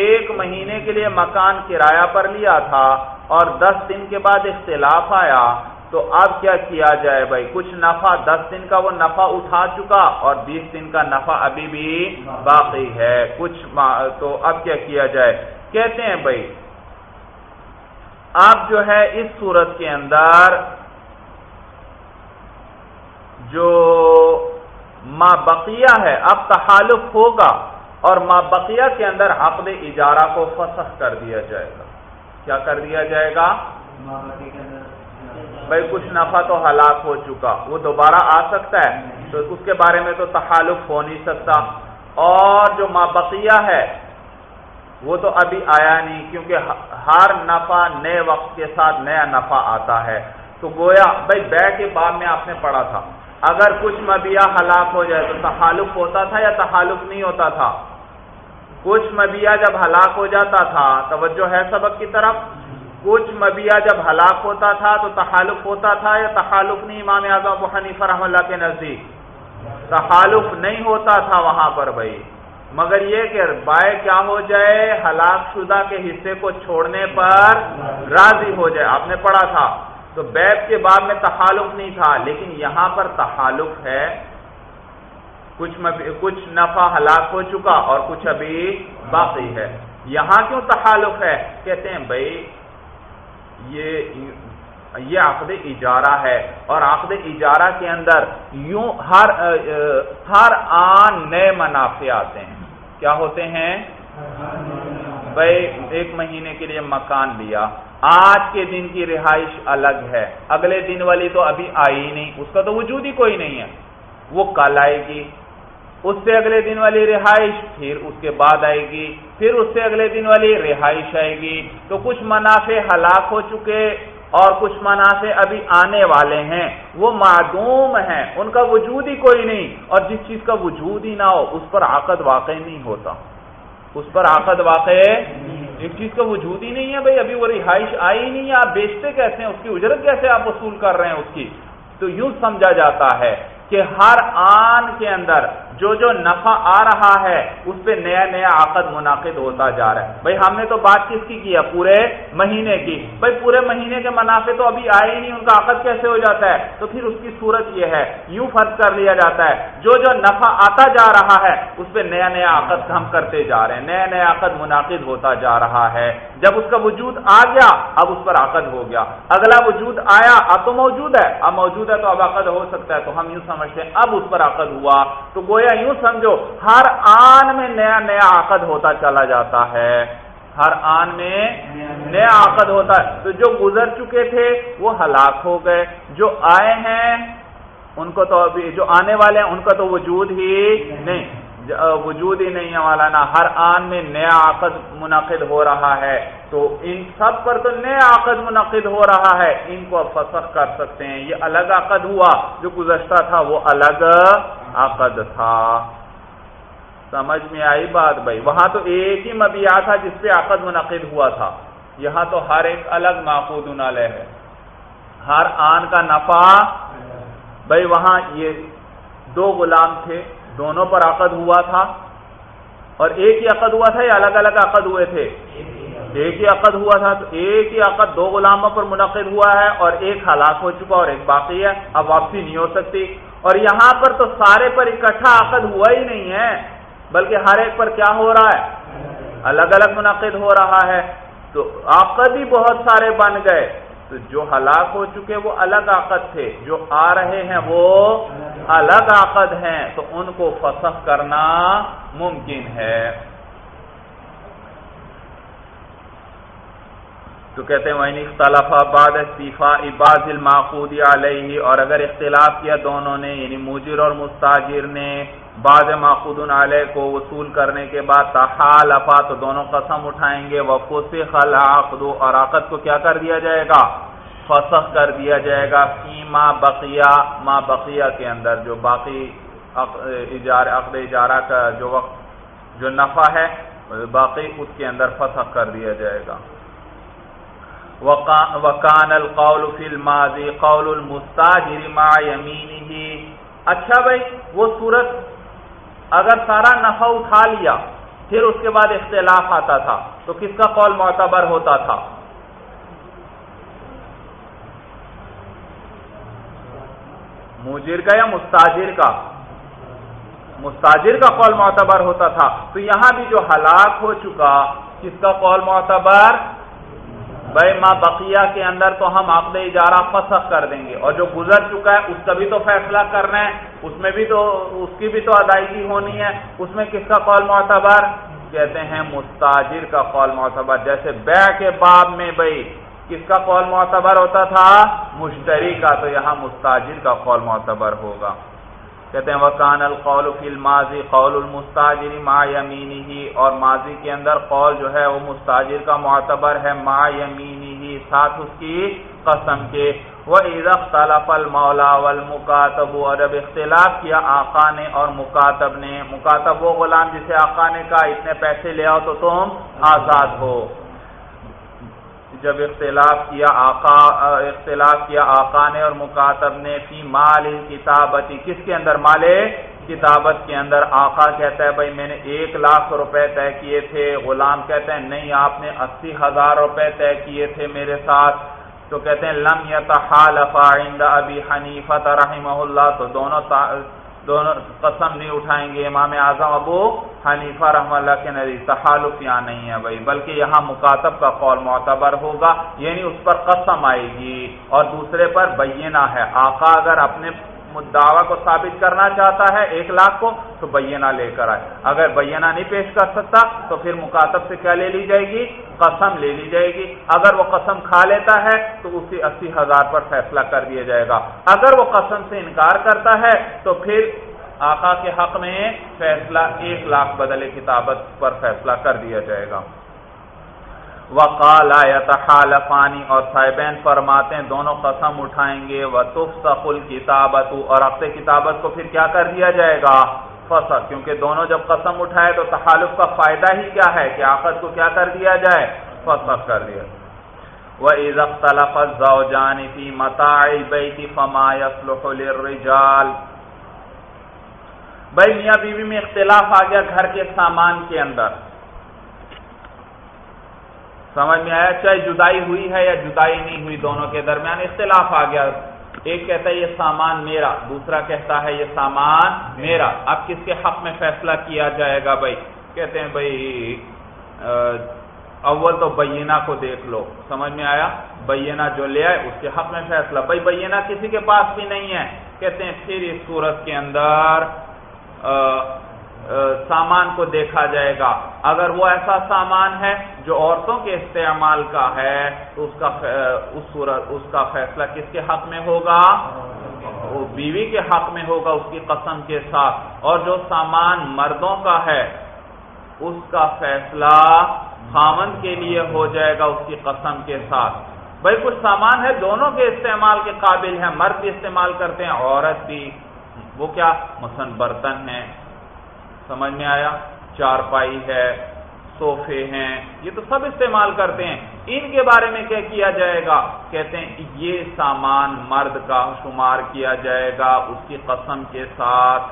ایک مہینے کے لیے مکان کرایہ پر لیا تھا اور دس دن کے بعد اختلاف آیا۔ تو اب کیا کیا جائے بھائی؟ کچھ نفع دس دن کا وہ نفع اٹھا چکا اور بیس دن کا نفع ابھی بھی باقی ہے۔ کچھ تو اب کیا کیا جائے؟ کہتے ہیں بھائی، اب جو ہے اس صورت کے اندر جو ما بقیہ ہے، اب تحالف ہوگا اور ما بقیہ کے اندر عقد اجارہ کو فسخ کر دیا جائے گا۔ کیا کر دیا جائے گا؟ بھائی کچھ نفع تو ہلاک ہو چکا، وہ دوبارہ آ سکتا ہے؟ تو اس کے بارے میں تو تحالف ہو نہیں سکتا۔ اور جو ما بقیہ ہے، وہ تو ابھی آیا نہیں، کیونکہ ہر نفع نئے وقت کے ساتھ نیا نفع آتا ہے۔ تو گویا، بھائی بے کے بعد میں آپ نے پڑھا تھا۔ اگر کچھ مبیا ہلاک ہو جائے تو تحالف ہوتا تھا یا تحالف نہیں ہوتا تھا؟ کچھ مبیا جب ہلاک ہو جاتا تھا، توجہ ہے سبق کی طرف؟ کچھ مبیا جب ہلاک ہوتا تھا تو تحالف ہوتا تھا یا تحالف نہیں امام اعظم ابو حنیفہ رحم اللہ کے نزدیک۔ تحالف نہیں ہوتا تھا وہاں پر بھائی۔ مگر یہ کہ بائے کیا ہو جائے، ہلاک شدہ کے حصے کو چھوڑنے پر راضی ہو جائے۔ آپ نے پڑھا تھا۔ تو بیت کے بعد میں تحالف نہیں تھا، لیکن یہاں پر تحالف ہے۔ کچھ کچھ نفع ہلاک ہو چکا اور کچھ ابھی باقی ہے۔ یہاں کیوں تحالف ہے؟ کہتے ہیں بھائی یہ یہ عقد اجارہ ہے اور عقد اجارہ کے اندر یوں ہر ہر آن نئے منافع آتے ہیں۔ کیا ہوتے ہیں؟ بھائی، ایک مہینے کے لیے مکان لیا۔ آج کے دن کی رہائش الگ ہے۔ اگلے دن والی تو ابھی آئی نہیں۔ اس کا تو وجود ہی کوئی نہیں ہے۔ وہ کل آئے گی۔ اس سے اگلے دن والی رہائش، پھر اس کے بعد آئے گی، پھر اس سے اگلے دن والی رہائش آئے گی۔ تو کچھ منافع ہلاک ہو چکے اور کچھ منافع ابھی آنے والے ہیں۔ وہ معدوم ہیں، ان کا وجود ہی کوئی نہیں۔ اور جس چیز کا وجود ہی نہ ہو، اس پر عقد واقع نہیں ہوتا۔ اس پر عقد واقع ایک چیز کا وجود ہی نہیں ہے بھائی، ابھی وہ رہائش آئی نہیں ہے، آپ بیچتے کیسے ہیں؟ اس کی اجرت کیسے آپ وصول کر رہے ہیں اس کی؟ تو یوں سمجھا جاتا ہے کہ ہر آن کے اندر جو جو نفع آ رہا ہے، اس پہ نیا نیا عقد منعقد ہوتا جا رہا ہے۔ بھائی، ہم نے تو بات کس کی کیا پورے مہینے کی۔ بھائی، پورے مہینے کے منافع تو ابھی آئے ہی نہیں، ان کا عقد کیسے ہو جاتا ہے؟ تو پھر اس کی صورت یہ ہے۔ یوں فرض کر لیا جاتا ہے۔ جو جو نفع آتا جا رہا ہے، اس پہ نیا نیا عقد ہم کرتے جا رہے ہیں۔ نیا نیا عقد منعقد ہوتا جا رہا ہے۔ جب اس کا وجود آ گیا، اب اس پر عقد ہو گیا۔ اگلا وجود آیا، اب تو موجود ہے۔ اب موجود ہے تو اب عقد ہو سکتا ہے۔ تو ہم یوں سمجھتے ہیں، اب اس پر عقد ہوا۔ تو گویا یوں سمجھو، ہر آن میں نیا نیا عقد ہوتا چلا جاتا ہے۔ ہر آن میں نیا عقد ہوتا ہے۔ تو جو گزر چکے تھے، وہ ہلاک ہو گئے۔ جو آئے ہیں، ان کو تو ابھی، جو آنے والے ہیں، ان کا تو وجود ہی نہیں۔ وجود ہی نہیں ہے مولانا، ہر آن میں نیا عقد منعقد ہو رہا ہے۔ تو ان سب پر تو نیا عقد منعقد ہو رہا ہے۔ ان کو فسخ کر سکتے ہیں۔ یہ الگ عقد ہوا، جو گزشتہ تھا، وہ الگ عقد تھا۔ سمجھ میں آئی بات بھائی؟ وہاں تو ایک ہی مبیا تھا جس پہ عقد منعقد ہوا تھا۔ یہاں تو ہر ایک الگ معقود نالے ہے۔ ہر آن کا نفع، بھائی، وہاں یہ دو غلام تھے۔ دونوں پر عقد ہوا تھا اور ایک ہی عقد ہوا تھا یا الگ الگ عقد ہوئے تھے؟ ایک ہی عقد ہوا تھا تو ایک ہی عقد دو غلاموں پر منعقد ہوا ہے اور ایک ہلاک ہو چکا اور ایک باقی ہے، اب واپسی نہیں ہو سکتی۔ اور یہاں پر تو سارے پر اکٹھا عقد ہوا ہی نہیں ہے، بلکہ ہر ایک پر کیا ہو رہا ہے؟ الگ الگ منعقد ہو رہا ہے۔ تو عقد ہی بہت سارے بن گئے۔ تو جو ہلاک ہو چکے وہ الگ عقد تھے، جو آ رہے ہیں وہ الگ عقد ہیں، تو ان کو فسخ کرنا ممکن ہے۔ تو کہتے ہیں اختلاف آباد استعفا عباز الماخود علیہ اور اگر اختلاف کیا دونوں نے یعنی مجر اور مستاجر نے بعض ماخود علیہ کو وصول کرنے کے بعد تحالفا، تو دونوں قسم اٹھائیں گے۔ وفو سے خلاقد اور عقد کو کیا کر دیا جائے گا؟ فسخ کر دیا جائے گا فی ما بقیہ ما بقیہ کے اندر، جو باقی عقد اجارہ کا جو وقت، جو نفع ہے، باقی اس کے اندر فسخ کر دیا جائے گا۔ وکان القول فی الماضی قول المستاجر ما یمینہ۔ اچھا بھائی، وہ صورت اگر سارا نفع اٹھا لیا، پھر اس کے بعد اختلاف آتا تھا، تو کس کا قول معتبر ہوتا تھا؟ مجر کا یا مستاجر کا؟ مستاجر کا قول معتبر ہوتا تھا۔ تو یہاں بھی جو ہلاک ہو چکا، کس کا قول معتبر؟ بھائی ماں بقیہ کے اندر تو ہم عقد اجارہ فسخ کر دیں گے۔ اور جو گزر چکا ہے، اس کا بھی تو فیصلہ کرنا ہے۔ اس میں بھی تو، اس کی بھی تو ادائیگی ہونی ہے۔ اس میں کس کا قول معتبر؟ کہتے ہیں مستاجر کا قول معتبر۔ جیسے بے کے باب میں بھائی کس کا قول معتبر ہوتا تھا؟ مشتری کا، تو یہاں مستاجر کا قول معتبر ہوگا۔ کہتے ہیں وکان القول فی الماضی قول المستاجر ما یمینی ہی اور ماضی کے اندر قول جو ہے، وہ مستاجر کا معتبر ہے، ما یمینی ہی ساتھ اس کی قسم کے۔ وہ اختلاف المولا والمکاتب اور جب اختلاف کیا آقا نے اور مکاتب نے۔ مکاتب وہ غلام جسے آقا نے کہا، اتنے پیسے لے آؤ تو تم آزاد ہو۔ جب اختلاف کیا آقا، اختلاف کیا آقا نے اور مکاتب نے، فی مال کتابتی کس کے اندر؟ مال کتابت کے اندر۔ آقا کہتا ہے، بھائی میں نے ایک لاکھ روپے طے کیے تھے۔ غلام کہتے ہیں نہیں، آپ نے اسی ہزار روپے طے کیے تھے میرے ساتھ۔ تو کہتے ہیں، لم یتحالف عند ابی حنیفہ رحمہ اللہ۔ تو دونوں دونوں قسم نہیں اٹھائیں گے، امام اعظم ابو حنیفہ رحم اللہ کے نزدیک تحالف یہاں نہیں ہے بھائی، بلکہ یہاں مکاتب کا قول معتبر ہوگا یعنی اس پر قسم آئے گی اور دوسرے پر بینہ ہے۔ آقا اگر اپنے دعوی کو ثابت کرنا چاہتا ہے ایک لاکھ کو، تو بینہ لے کر آئے۔ اگر بینہ نہیں پیش کر سکتا، تو پھر مکاتب سے کیا لے لی جائے گی؟ قسم لے لی جائے گی۔ اگر وہ قسم کھا لیتا ہے، تو اسی اسی ہزار پر فیصلہ کر دیا جائے گا۔ اگر وہ قسم سے انکار کرتا ہے، تو پھر آقا کے حق میں فیصلہ ایک لاکھ بدل کتابت پر فیصلہ کر دیا جائے گا۔ وقال يتحالفانی اور صاحبین فرماتے ہیں، دونوں قسم اٹھائیں گے، وتفسخ الكتابت۔ اور اقتے کتابت کو پھر کیا کر دیا جائے گا؟ فسخ، کیونکہ دونوں جب قسم اٹھائے تو تحالف کا فائدہ ہی کیا ہے کہ آخر کو کیا کر دیا جائے؟ فسخ کر دیا۔ وَإِذَا اخْتَلَفَ الزَّوْجَانِ فِي مَتَاعِ الْبَيْتِ فَمَا يَصْلُحُ لِلرِّجَالِ۔ بھائی، میاں بیوی میں اختلاف آ گیا گھر کے سامان کے اندر۔ سمجھ میں آیا چاہے جدائی ہوئی ہے یا جدائی نہیں ہوئی دونوں کے درمیان اختلاف آ گیا۔ ایک کہتا ہے یہ سامان میرا، دوسرا کہتا ہے یہ سامان میرا۔ اب کس کے حق میں فیصلہ کیا جائے گا بھائی؟ کہتے ہیں بھائی اول تو بینہ کو دیکھ لو۔ سمجھ میں آیا؟ بینہ جو لے آئے، اس کے حق میں فیصلہ۔ بھائی، بینہ کسی کے پاس بھی نہیں ہے۔ کہتے ہیں پھر اس صورت کے اندر سامان کو دیکھا جائے گا۔ اگر وہ ایسا سامان ہے جو عورتوں کے استعمال کا ہے، تو اس کا اس صورت اس کا فیصلہ کس کے حق میں ہوگا؟ وہ بیوی کے حق میں ہوگا اس کی قسم کے ساتھ۔ اور جو سامان مردوں کا ہے، اس کا فیصلہ خامن کے لیے ہو جائے گا اس کی قسم کے ساتھ۔ بھائی، کچھ سامان ہے دونوں کے استعمال کے قابل ہیں، مرد بھی استعمال کرتے ہیں، عورت بھی۔ وہ کیا؟ مثلا برتن ہیں۔ سمجھ میں آیا، چارپائی ہے، صوفے ہیں، یہ تو سب استعمال کرتے ہیں۔ ان کے بارے میں کیا کیا جائے گا؟ کہتے ہیں، یہ سامان مرد کا شمار کیا جائے گا اس کی قسم کے ساتھ۔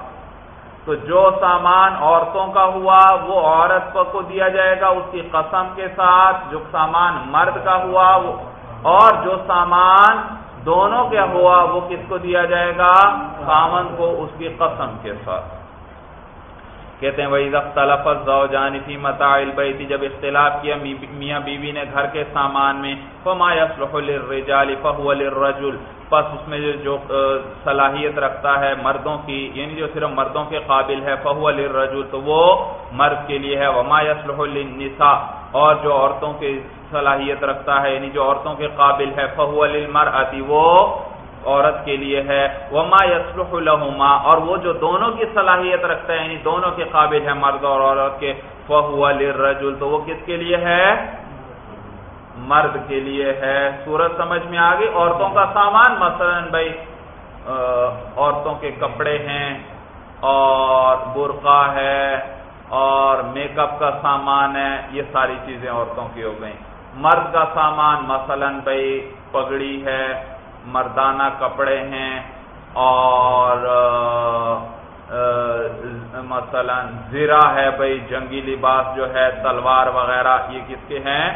تو جو سامان عورتوں کا ہوا، وہ عورت کو دیا جائے گا اس کی قسم کے ساتھ۔ جو سامان مرد کا ہوا، وہ اور جو سامان دونوں کیا ہوا، وہ کس کو دیا جائے گا؟ خامن کو اس کی قسم کے ساتھ۔ کہتے ہیں وہی جانفی متا البیتی جب اختلاف کیا میاں بیوی نے گھر کے سامان میں، فما يصلح للرجال فهو للرجل، پس اس میں جو صلاحیت رکھتا ہے مردوں کی یعنی جو صرف مردوں کے قابل ہے، فهو للرجل، تو وہ مرد کے لیے ہے، وما يصلح للنساء، اور جو عورتوں کی صلاحیت رکھتا ہے یعنی جو عورتوں کے قابل ہے فہو للمرأتی وہ عورت کے لیے ہے، وما يصلح لهما، اور وہ جو دونوں کی صلاحیت رکھتا ہے یعنی دونوں کے قابل ہے مرد اور عورت کے، فهو للرجل، تو وہ کس کے لیے ہے؟ مرد کے لیے ہے۔ صورت سمجھ میں آ گئی عورتوں کا سامان، مثلا بھائی عورتوں کے کپڑے ہیں، اور برقع ہے، اور میک اپ کا سامان ہے، یہ ساری چیزیں عورتوں کی ہو گئیں۔ مرد کا سامان، مثلا بھائی پگڑی ہے مردانہ کپڑے ہیں اور مثلا زیرہ ہے بھائی، جنگی لباس جو ہے، تلوار وغیرہ، یہ کس کے ہیں؟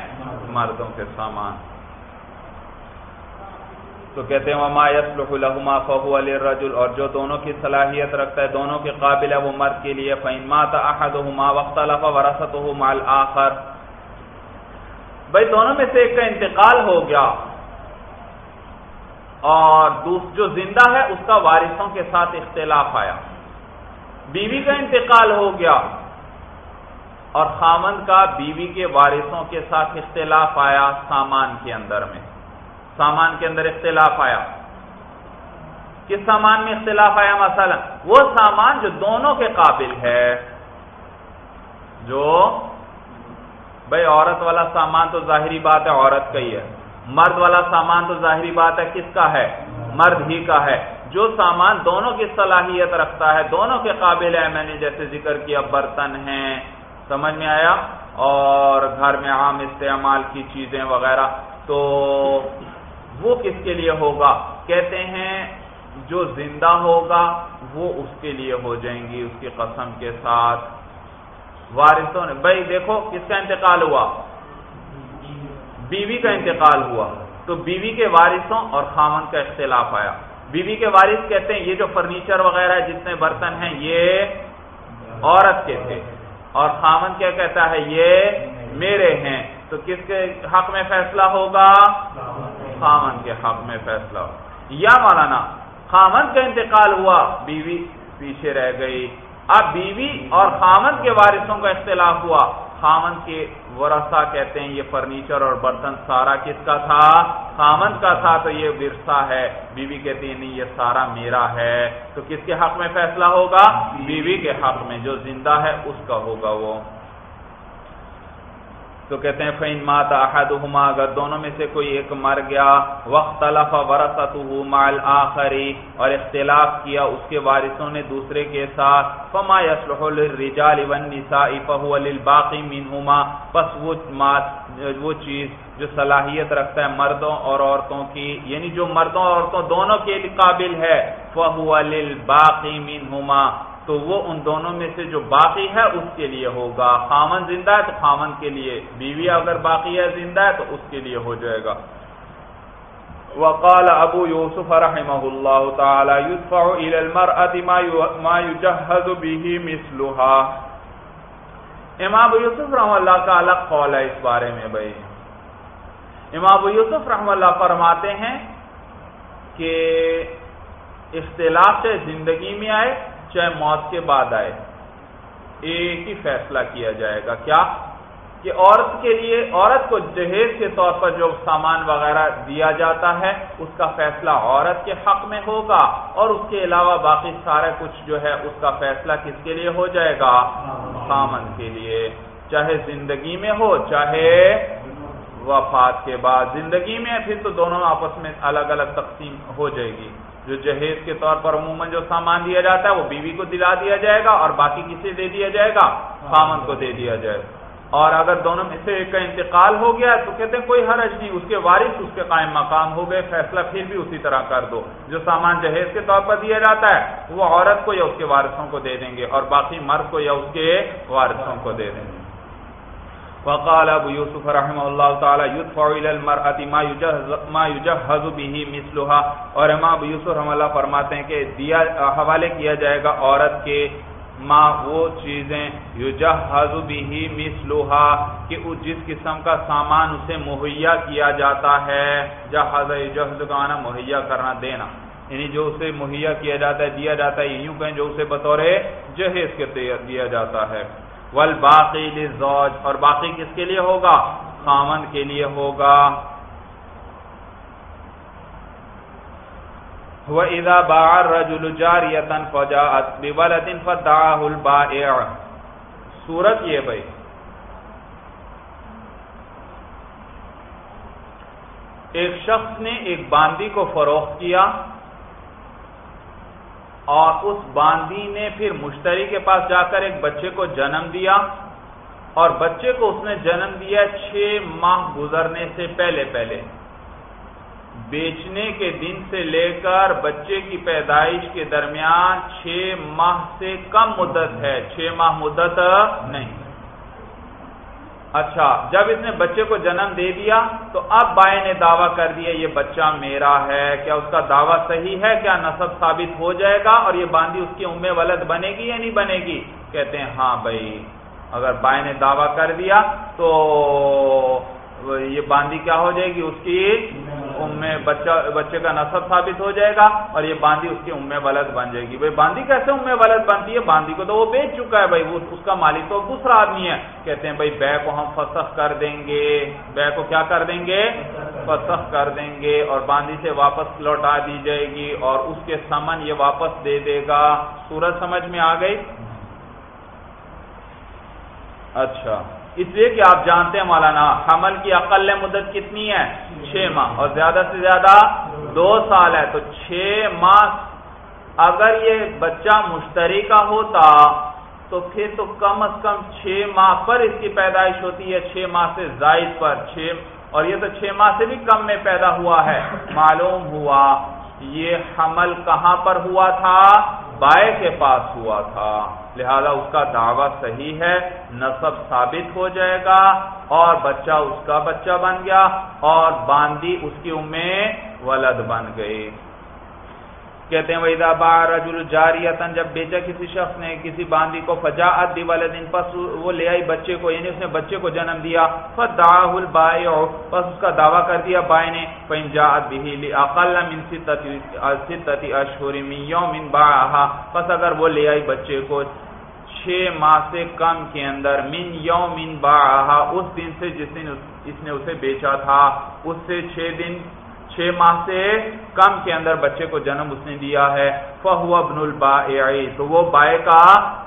مردوں کے سامان۔ تو کہتے ہیں، وما يصلح لهما فهو للرجل، اور جو دونوں کی صلاحیت رکھتا ہے، دونوں کے قابل ہے، وہ مرد کے لیے۔ فإن مات احدهما واختلف ورثته مع الاخر بھائی، دونوں میں سے ایک کا انتقال ہو گیا۔ اور جو زندہ ہے، اس کا وارثوں کے ساتھ اختلاف آیا۔ بیوی کا انتقال ہو گیا۔ اور خامند کا بیوی کے وارثوں کے ساتھ اختلاف آیا سامان کے اندر میں۔ سامان کے اندر اختلاف آیا۔ کس سامان میں اختلاف آیا؟ مثلا وہ سامان جو دونوں کے قابل ہے، جو بھائی عورت والا سامان تو ظاہری بات ہے، عورت کا ہی ہے۔ مرد والا سامان تو ظاہری بات ہے کس کا ہے؟ مرد ہی کا ہے۔ جو سامان دونوں کی صلاحیت رکھتا ہے، دونوں کے قابل ہے، میں نے جیسے ذکر کیا، برتن ہیں۔ سمجھ میں آیا؟ اور گھر میں عام استعمال کی چیزیں وغیرہ۔ تو وہ کس کے لیے ہوگا؟ کہتے ہیں جو زندہ ہوگا، وہ اس کے لیے ہو جائیں گی، اس کی قسم کے ساتھ۔ وارثوں نے، بھائی دیکھو کس کا انتقال ہوا؟ بیوی کا انتقال ہوا تو بیوی کے وارثوں اور خامن کا اختلاف آیا۔ بیوی کے وارث کہتے ہیں، یہ جو فرنیچر وغیرہ جتنے برتن ہیں، یہ عورت کے تھے۔ اور خامن کیا کہتا ہے، یہ میرے ہیں۔ تو کس کے حق میں فیصلہ ہوگا؟ خامن کے حق میں فیصلہ ہوگا۔ یا مولانا خامن کا انتقال ہوا، بیوی پیچھے رہ گئی۔ اب بیوی اور خامن کے وارثوں کا اختلاف ہوا خامن کے ورثہ کہتے ہیں یہ فرنیچر اور برتن سارا کس کا تھا؟ خامن کا تھا، تو یہ ورثہ ہے۔ بیوی کہتی ہے، نہیں، یہ سارا میرا ہے۔ تو کس کے حق میں فیصلہ ہوگا؟ بیوی کے حق میں، جو زندہ ہے، اس کا ہوگا وہ۔ تو کہتے ہیں فین ماتا احدہما اگر دونوں میں سے کوئی ایک مر گیا وقت مال آخری اور اختلاف کیا اس کے وارثوں نے دوسرے کے ساتھ، فما يصلح للرجال والنساء، فهو للباقي منهما پس وہ وہ چیز جو صلاحیت رکھتا ہے مردوں اور عورتوں کی یعنی جو مردوں اور عورتوں دونوں کے قابل ہے، فهو للباقي منهما۔ تو وہ ان دونوں میں سے جو باقی ہے اس کے لیے ہوگا۔ خامن زندہ ہے تو خامن کے لیے۔ بیوی اگر باقی ہے زندہ ہے تو اس کے لیے ہو جائے گا۔ وقال ابو یوسف رحمہ اللہ تعالی يدفع الى المرأة ما يجهز به مثلها امام ابو یوسف رحمہ اللہ کا الگ قول ہے اس بارے میں بھائی۔ امام ابو یوسف رحمہ اللہ فرماتے ہیں کہ اختلاف سے زندگی میں آئے چاہے موت کے بعد آئے، ایک ہی فیصلہ کیا جائے گا۔ کیا؟ کہ عورت کے لیے، عورت کو جہیز کے طور پر جو سامان وغیرہ دیا جاتا ہے، اس کا فیصلہ عورت کے حق میں ہوگا اور اس کے علاوہ باقی سارا کچھ جو ہے، اس کا فیصلہ کس کے لیے ہو جائے گا؟ سامان کے لیے۔ چاہے زندگی میں ہو، چاہے وفات کے بعد۔ زندگی میں پھر تو دونوں آپس میں الگ الگ تقسیم ہو جائے گی۔ جو جہیز کے طور پر عموماً جو سامان دیا جاتا ہے، وہ بیوی کو دلا دیا جائے گا اور باقی کسے دے دیا جائے گا؟ خامن کو دے دیا جائے گا۔ اور اگر دونوں میں سے ایک کا انتقال ہو گیا تو کہتے ہیں کوئی حرج نہیں، اس کے وارث، اس کے قائم مقام ہو گئے، فیصلہ پھر بھی اسی طرح کر دو۔ جو سامان جہیز کے طور پر دیا جاتا ہے، وہ عورت کو یا اس کے وارثوں کو دے دیں گے اور باقی مرد کو یا اس کے وارثوں کو دے دیں گے۔ وقال ابو یوسف رحمہ اللہ تعالی يدفع الى المرأة ما يجهز ما يجهز به مثلها اور امام ابو یوسف رحمہ اللہ فرماتے ہیں کہ دیا حوالے کیا جائے گا عورت کے ما وہ چیزیں یجهز به مثلها کہ جس قسم کا سامان اسے مہیا کیا جاتا ہے۔ جہاز یجهز کا معنی مہیا کرنا، دینا۔ یعنی جو اسے مہیا کیا جاتا ہے، دیا جاتا ہے، یوں کہیں جو اسے بطور جہیز کے دیا جاتا ہے۔ والباقی للزوج، اور باقی کس کے لیے ہوگا؟ خامن کے لیے ہوگا۔ وَإِذَا بَاعَ الرَّجُلُ جَارِيَةً فَجَاءَتْ بِوَلَدٍ فَدَّعَهُ الْبَائِعُ۔ صورت یہ بھائی۔ ایک شخص نے ایک باندی کو فروخت کیا۔ اور اس باندی نے پھر مشتری کے پاس جا کر ایک بچے کو جنم دیا اور بچے کو اس نے جنم دیا چھ ماہ گزرنے سے پہلے پہلے۔ بیچنے کے دن سے لے کر بچے کی پیدائش کے درمیان چھ ماہ سے کم مدت ہے، چھ ماہ مدت نہیں۔ اچھا جب اس نے بچے کو جنم دے دیا تو اب بائے نے دعویٰ کر دیا، یہ بچہ میرا ہے، کیا اس کا دعویٰ صحیح ہے؟ کیا نصب ثابت ہو جائے گا؟ اور یہ باندھی اس کی ام ولد بنے گی یا نہیں بنے گی؟ کہتے ہیں ہاں بھائی، اگر بائے نے دعویٰ کر دیا تو یہ باندھی کیا ہو جائے گی؟ اس کی بچہ بچے کا نصب ثابت ہو جائے گا اور یہ باندھی اس کی ام ولد بن جائے گی۔ بھائی، باندھی کیسے ام ولد بنتی ہے؟ باندھی کو تو وہ بیچ چکا ہے بھائی اس کا مالک تو دوسرا آدمی ہے۔ کہتے ہیں، بھائی، بے کو ہم فسخ کر دیں گے۔ بے کو کیا کر دیں گے؟ فسخ کر دیں گے اور باندھی سے واپس لوٹا دی جائے گی اور اس کے سمن یہ واپس دے دے گا۔ سورج سمجھ میں آ گئی؟ اچھا۔ اس لیے کہ آپ جانتے ہیں مولانا، حمل کی اقل مدت کتنی ہے؟ چھ ماہ، اور زیادہ سے زیادہ دو سال ہے، تو چھ ماہ اگر یہ بچہ مشتری کا ہوتا تو پھر تو کم از کم چھ ماہ پر اس کی پیدائش ہوتی ہے، چھ ماہ سے زائد پر، چھ اور یہ تو چھ ماہ سے بھی کم میں پیدا ہوا ہے۔ معلوم ہوا یہ حمل کہاں پر ہوا تھا؟ بائے کے پاس ہوا تھا۔ لہذا اس کا دعویٰ صحیح ہے، نصب ثابت ہو جائے گا اور بچہ اس کا بچہ بن گیا اور باندی اس کی امیں ولد بن گئی۔ کہتے ہیں، وَإِذَا بَعَ رَجُلُ جَارِيَةً جب بیچا کسی شخص نے کسی باندی کو فَجَاءَتْ بِوَلَدٍ پس وہ لے آئی بچے کو یعنی اس نے بچے کو جنم دیا فَدَعَهُ الْبَائِعُ، پس اس کا دعویٰ کر دیا بائی نے، فَإِن جَاءَتْ بِهِ لِأَقَلَّ مِن سِتَّةِ أَشْهُرٍ مِن يَوْمٍ بَعَهَا پس اگر وہ لے آئی بچے کو چھ ماہ سے کم کے اندر، من یوم باہا اس دن سے جس دن اس نے اسے بیچا تھا، اس سے چھ دن چھ ماہ سے کم کے اندر بچے کو جنم اس نے دیا ہے۔ فہو ابن البا تو وہ بائے کا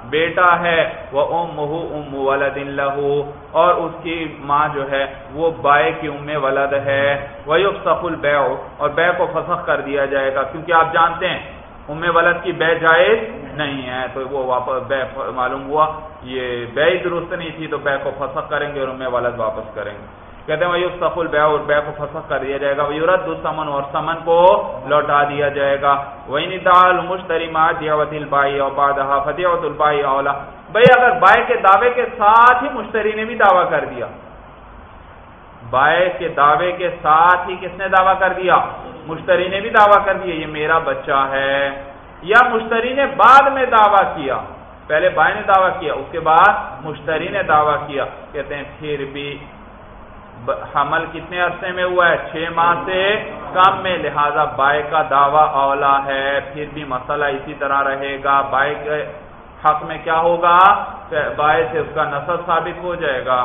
بیٹا ہے۔ وہ ام ام ولد لہو، اور اس کی ماں جو ہے وہ بائے کی ام ولد ہے۔ وہ سف البے اور بے کو فسخ کر دیا جائے گا۔ کیونکہ آپ جانتے ہیں، ام ولد کی بے جائز نہیں ہے، تو وہ واپس بے معلوم ہوا، یہ بے درست نہیں تھی، تو بے کو فسخ کریں گے اور ام ولد واپس کریں گے۔ کہتے ہیں وہ سفل بے اور بے کو فسخ کر دیا جائے گا۔ وہ رد سمن اور سمن کو لوٹا دیا جائے گا۔ وہی ندال مشتری ما دیوت البائی اور بادہ فتیوت البائی اولا بھائی، اگر بائے کے دعوے کے ساتھ ہی مشتری نے بھی دعویٰ کر دیا۔ بائے کے دعوے کے ساتھ ہی کس نے دعویٰ کر دیا؟ مشتری نے بھی دعویٰ کر دیا، یہ میرا بچہ ہے۔ یا مشتری نے بعد میں دعویٰ کیا۔ پہلے بائے نے دعویٰ کیا، اس کے بعد مشتری نے دعویٰ کیا۔ کہتے ہیں، پھر بھی حمل کتنے عرصے میں ہوا ہے؟ چھ ماہ سے کم میں، لہذا بائے کا دعویٰ اولا ہے۔ پھر بھی مسئلہ اسی طرح رہے گا۔ بائے کے حق میں کیا ہوگا؟ بائے سے اس کا نصب ثابت ہو جائے گا۔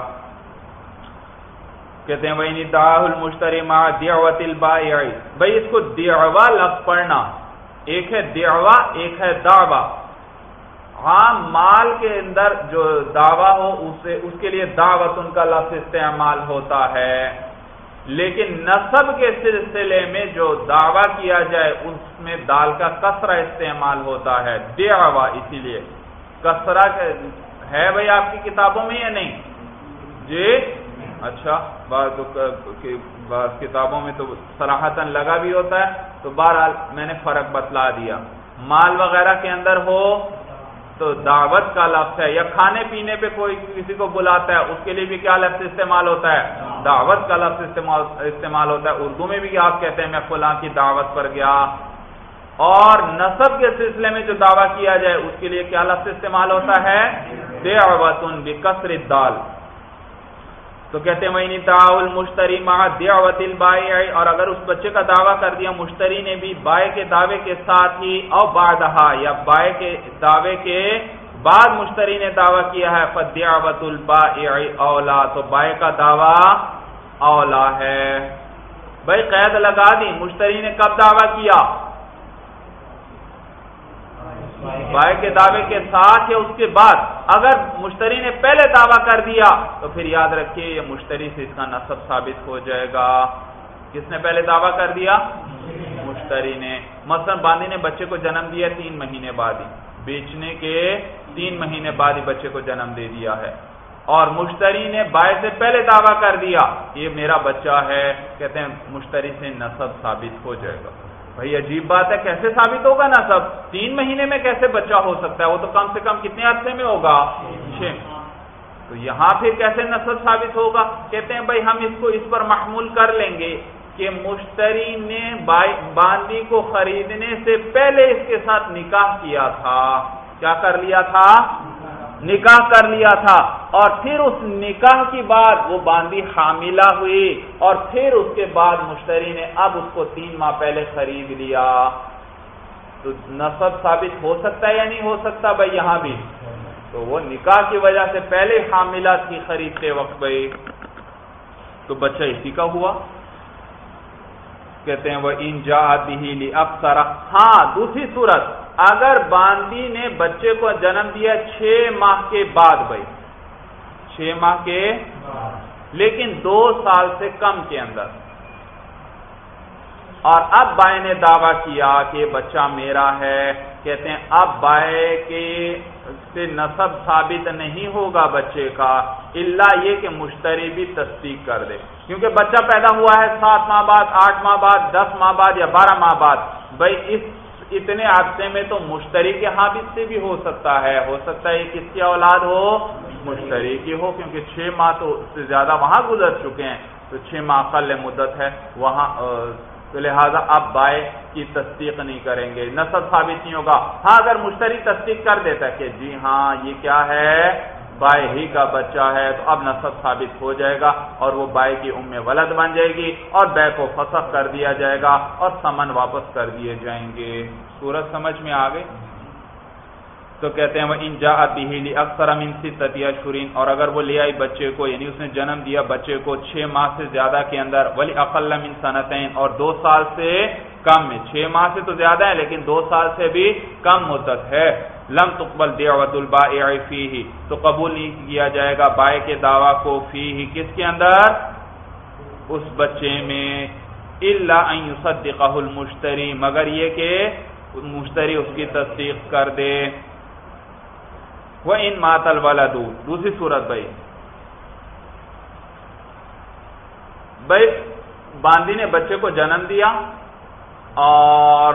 کہتے ہیں بھائی داہ المشتری ما دیوت البائی بھائی اس کو دیوا لفظ پڑھنا۔ ایک ہے دیوا ایک ہے دعوی۔ عام مال کے اندر جو دعویٰ ہو، اسے، اس کے لیے دعوت ان کا لفظ استعمال ہوتا ہے۔ لیکن نصب کے سلسلے میں جو دعویٰ کیا جائے، اس میں دال کا کسرہ استعمال ہوتا ہے۔ دعویٰ اسی لیے۔ کسرہ ہے بھائی آپ کی کتابوں میں یا نہیں؟ جی؟ اچھا بعض کتابوں میں تو سراہتن لگا بھی ہوتا ہے۔ تو بہرحال میں نے فرق بتلا دیا۔ مال وغیرہ کے اندر ہو تو دعوت کا لفظ ہے، یا کھانے پینے پہ کوئی کسی کو بلاتا ہے، اس کے لیے بھی کیا لفظ استعمال ہوتا ہے؟ دعوت کا لفظ استعمال ہوتا ہے۔ اردو میں بھی آپ کہتے ہیں، میں فلاں کی دعوت پر گیا۔ اور نصب کے سلسلے میں جو دعویٰ کیا جائے، اس کے لیے کیا لفظ استعمال ہوتا ہے؟ دعوت بکثر دال تو کہتے ہیں وہی تعاول مشتری دیاوت البائی اور اگر اس بچے کا دعویٰ کر دیا، مشتری نے بھی بائے کے دعوے کے ساتھ ہی، او بادہ یا بائے کے دعوے کے بعد مشتری نے دعویٰ کیا ہے فدیاوت البا اولا تو بائے کا دعویٰ اولا ہے۔ بھائی قید لگا دی، مشتری نے کب دعویٰ کیا؟ بائے کے دعوے کے ساتھ یا اس کے بعد اگر مشتری نے پہلے دعویٰ کر دیا تو پھر یاد رکھیے یہ مشتری سے اس کا نصب ثابت ہو جائے گا۔ کس نے پہلے دعویٰ کر دیا؟ مشتری نے۔ مثلا باندھی نے بچے کو جنم دیا تین مہینے بعد ہی۔ بیچنے کے تین مہینے بعد ہی بچے کو جنم دے دیا ہے۔ اور مشتری نے بائے سے پہلے دعویٰ کر دیا، یہ میرا بچہ ہے۔ کہتے ہیں مشتری سے نصب ثابت ہو جائے گا۔ بھائی عجیب بات ہے، کیسے ثابت ہوگا نا سب؟ تین مہینے میں کیسے بچہ ہو سکتا ہے؟ وہ تو کم سے کم کتنے عرصے میں ہوگا؟ چھ۔ تو یہاں پھر کیسے نصب ثابت ہوگا؟ کہتے ہیں، بھائی ہم اس کو اس پر محمول کر لیں گے کہ مشتری نے باندی کو خریدنے سے پہلے اس کے ساتھ نکاح کیا تھا۔ کیا کر لیا تھا؟ نکاح کر لیا تھا اور پھر اس نکاح کی بعد وہ باندی حاملہ ہوئی اور پھر اس کے بعد مشتری نے اب اس کو تین ماہ پہلے خرید لیا۔ تو نصب ثابت ہو سکتا ہے یا نہیں ہو سکتا بھائی؟ یہاں بھی۔ تو وہ نکاح کی وجہ سے پہلے حاملہ تھی خریدتے وقت بھائی۔ تو بچہ اسی کا ہوا۔ کہتے ہیں وہ انجا بھی اب ہاں دوسری صورت۔ اگر باندی نے بچے کو جنم دیا چھ ماہ کے بعد بھائی، چھ ماہ کے لیکن دو سال سے کم کے اندر۔ اور اب بائے نے دعویٰ کیا کہ بچہ میرا ہے، کہتے ہیں اب بائے کے سے نصب ثابت نہیں ہوگا بچے کا اللہ یہ کہ مشتری بھی تصدیق کر دے۔ کیونکہ بچہ پیدا ہوا ہے، سات ماہ بعد، آٹھ ماہ بعد، دس ماہ بعد یا بارہ ماہ بعد۔ بھائی، اس اتنے عرصے میں تو مشتری کے حابث سے بھی ہو سکتا ہے۔ ہو سکتا ہے کس کی اولاد ہو؟ مشتری کی ہو، کیونکہ چھ ماہ تو اس سے زیادہ وہاں گزر چکے ہیں۔ تو چھ ماہ قل مدت ہے، وہاں تو لہٰذا اب بائے کی تصدیق نہیں کریں گے۔ نصب ثابت نہیں ہوگا۔ ہاں اگر مشتری تصدیق کر دیتا ہے کہ جی ہاں یہ کیا ہے؟ بائے ہی کا بچہ ہے تو اب نصب ثابت ہو جائے گا اور وہ بائے کی ام ولد بن جائے گی اور بے کو فسخ کر دیا جائے گا اور سمن واپس کر دیے جائیں گے۔ سورج سمجھ میں آ گئی تو کہتے ہیں وہ ان جا اکثر امن سی تتیا شرین اور اگر وہ لے آئی بچے کو یعنی اس نے جنم دیا بچے کو چھ ماہ سے زیادہ کے اندر، ولی اقل من صنعتین اور دو سال سے کم میں۔ چھ ماہ سے تو زیادہ ہے، لیکن دو سال سے بھی کم مدت ہے۔ لم تقبل دعوت الباء فی تو قبول نہیں کیا جائے گا بائے کے دعویٰ کو فی کس کے اندر؟ اس بچے میں اللہ ان يصدقه المشتری، مگر یہ کہ مشتری اس کی تصدیق کر دے۔ وہ ان ماتل والا دوسری صورت بھائی۔ بھائی باندی نے بچے کو جنم دیا اور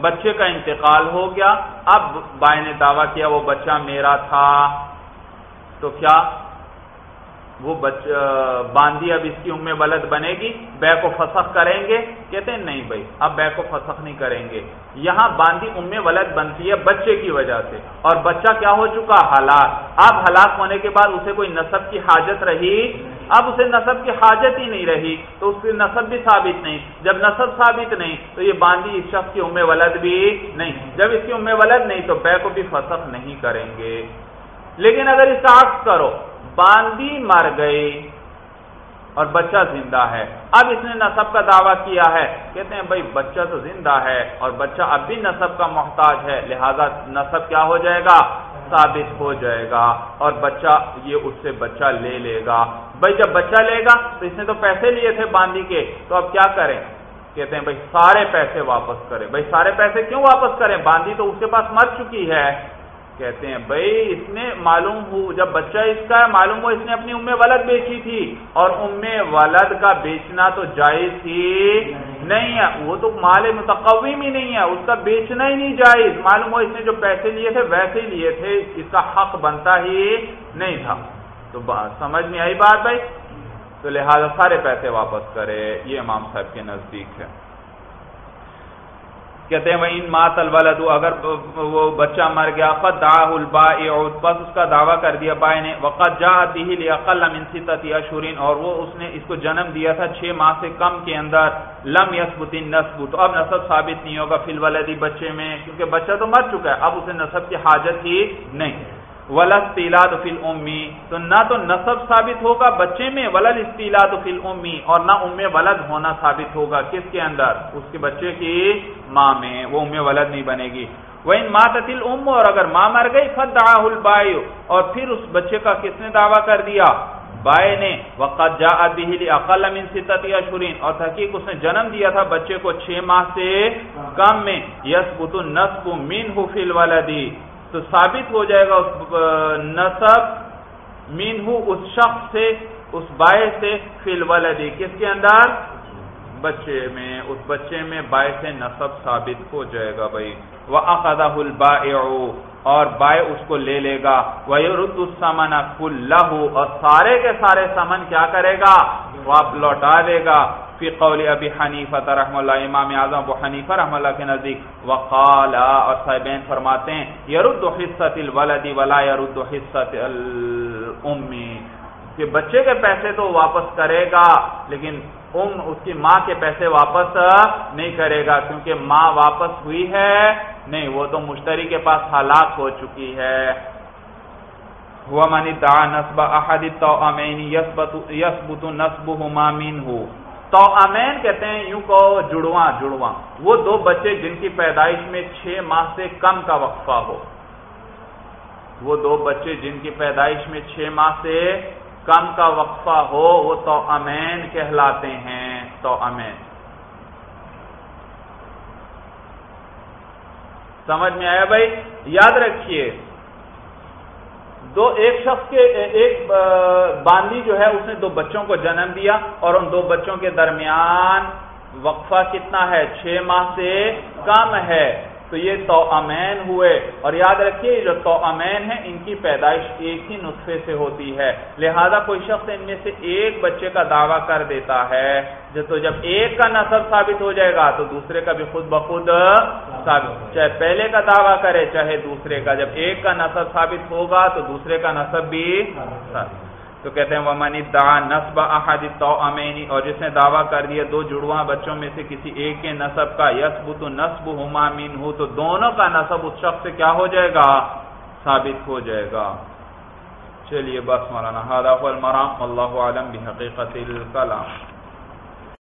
بچے کا انتقال ہو گیا۔ اب بائی نے دعویٰ کیا، وہ بچہ میرا تھا۔ تو کیا وہ باندی اب اس کی ام ولد بنے گی؟ بے کو فسخ کریں گے؟ کہتے ہیں نہیں بھائی، اب بے کو فسخ نہیں کریں گے۔ یہاں باندی ام ولد بنتی ہے بچے کی وجہ سے۔ اور بچہ کیا ہو چکا؟ ہلاک۔ اب ہلاک ہونے کے بعد اسے کوئی نصب کی حاجت رہی اب اسے نصب کی حاجت ہی نہیں رہی تو اس کی نصب بھی ثابت نہیں۔ جب نصب ثابت نہیں تو یہ باندی اس شخص کی ام ولد بھی نہیں۔ جب اس کی ام ولد نہیں تو بے کو بھی فسخ نہیں کریں گے۔ لیکن اگر اس کا کرو باندی مر گئی اور بچہ زندہ ہے۔ اب اس نے نصب کا دعویٰ کیا ہے۔ کہتے ہیں، بھائی، بچہ تو زندہ ہے اور بچہ اب بھی نصب کا محتاج ہے۔ لہذا نصب کیا ہو جائے گا؟ ثابت ہو جائے گا اور بچہ یہ اس سے بچہ لے لے گا۔ بھائی جب بچہ لے گا تو اس نے تو پیسے لیے تھے باندی کے، تو اب کیا کریں؟ کہتے ہیں، بھائی سارے پیسے واپس کریں۔ بھائی سارے پیسے کیوں واپس کریں؟ باندی تو اس کے پاس مر چکی ہے۔ کہتے ہیں، بھائی اس نے معلوم ہو، جب بچہ اس کا ہے، معلوم ہو اس نے اپنی ام ولد بیچی تھی۔ اور ام ولد کا بیچنا تو جائز ہی نہیں ہے۔ وہ تو مال متقویم ہی نہیں ہے، اس کا بیچنا ہی نہیں جائز۔ معلوم ہو اس نے جو پیسے لیے تھے، ویسے ہی لیے تھے۔ اس کا حق بنتا ہی نہیں تھا۔ تو سمجھ میں آئی بات بھائی؟ تو لہذا سارے پیسے واپس کرے، یہ امام صاحب کے نزدیک ہے۔ کہتے ہیں وہ ان مات الولد اگر وہ بچہ مر گیا، قد دعاه البائع پس اس کا دعویٰ کر دیا بائع نے۔ وقد جاء به لاقل من سته اشهر اور وہ اس نے اس کو جنم دیا تھا 6 ماہ سے کم کے اندر۔ لم يثبت النسب۔ تو اب نسب ثابت نہیں ہوگا فی الولدی بچے میں، کیونکہ بچہ تو مر چکا ہے۔ اب اسے نسب کی حاجت ہی نہیں۔ ولد استیلاد فی امی تو نہ تو نصب ثابت ہوگا بچے میں ولد استیلاد فی امی اور نہ ام ولد ہونا ثابت ہوگا. کس کے اندر؟ اس کے بچے کی ماں میں. وہ ام ولد نہیں بنے گی. وہ ان ماتل ام اور اگر ماں مر گئی فت البائے اور پھر اس بچے کا کس نے دعویٰ کر دیا؟ بائے نے. وقت جا ابھی اقل من ستت اشورین اور تحقیق اس نے جنم دیا تھا بچے کو چھ ماہ سے کم میں. یس بت نصب مین ہو فل ولدی تو ثابت ہو جائے گا اس نصب مین اس شخص سے، اس بائے سے فل ولدی کس کے اندر؟ بچے میں۔ اس بچے میں بائے سے نصب ثابت ہو جائے گا بھائی۔ وہ اقدا اور بائے اس کو لے لے گا۔ وہ رد السمن کل اور سارے کے سارے سمن کیا کرے گا؟ وہ آپ لوٹا دے گا۔ فی قول ابی حنیفہ رحم اللہ امام اعظم ابو حنیفہ رحم اللہ کے نزدیک وقال، اور صاحبین فرماتے ہیں، یرد حصت الولد ولا یرد حصت الامی کہ بچے کے پیسے تو واپس کرے گا، لیکن ام اس کی ماں کے پیسے واپس نہیں کرے گا، کیونکہ ماں واپس ہوئی ہے، نہیں، وہ تو مشتری کے پاس ہلاک ہو چکی ہے۔ وہ منی دا نسب احد تو یسبت نسب مامین ہو تو امین کہتے ہیں، یوں کو جڑواں جڑواں۔ وہ دو بچے جن کی پیدائش میں چھ ماہ سے کم کا وقفہ ہو۔ وہ دو بچے جن کی پیدائش میں چھ ماہ سے کم کا وقفہ ہو، وہ تو امین کہلاتے ہیں، تو امین سمجھ میں آیا بھائی؟ یاد رکھیے تو ایک شخص کے، ایک باندھی جو ہے، اس نے دو بچوں کو جنم دیا اور ان دو بچوں کے درمیان وقفہ کتنا ہے؟ چھ ماہ سے کم ہے۔ تو یہ تو امین ہوئے۔ اور یاد رکھیے، جو تو امین ہے، ان کی پیدائش ایک ہی نطفے سے ہوتی ہے۔ لہذا کوئی شخص ان میں سے ایک بچے کا دعویٰ کر دیتا ہے۔ تو جب ایک کا نصب ثابت ہو جائے گا، تو دوسرے کا بھی خود بخود ثابت چاہے پہلے کا دعویٰ کرے، چاہے دوسرے کا۔ جب ایک کا نصب ثابت ہوگا، تو دوسرے کا نصب بھی ثابت۔ تو کہتے ہیں، ومن دا نصب احد تو اور جس نے دعویٰ کر دیا دو جڑواں بچوں میں سے کسی ایک کے نصب کا یسب تو نصب تو دونوں کا نصب اس شخص سے کیا ہو جائے گا؟ ثابت ہو جائے گا۔ چلیے بس مولانا المرام اللہ عالم بحقیقت الکلام۔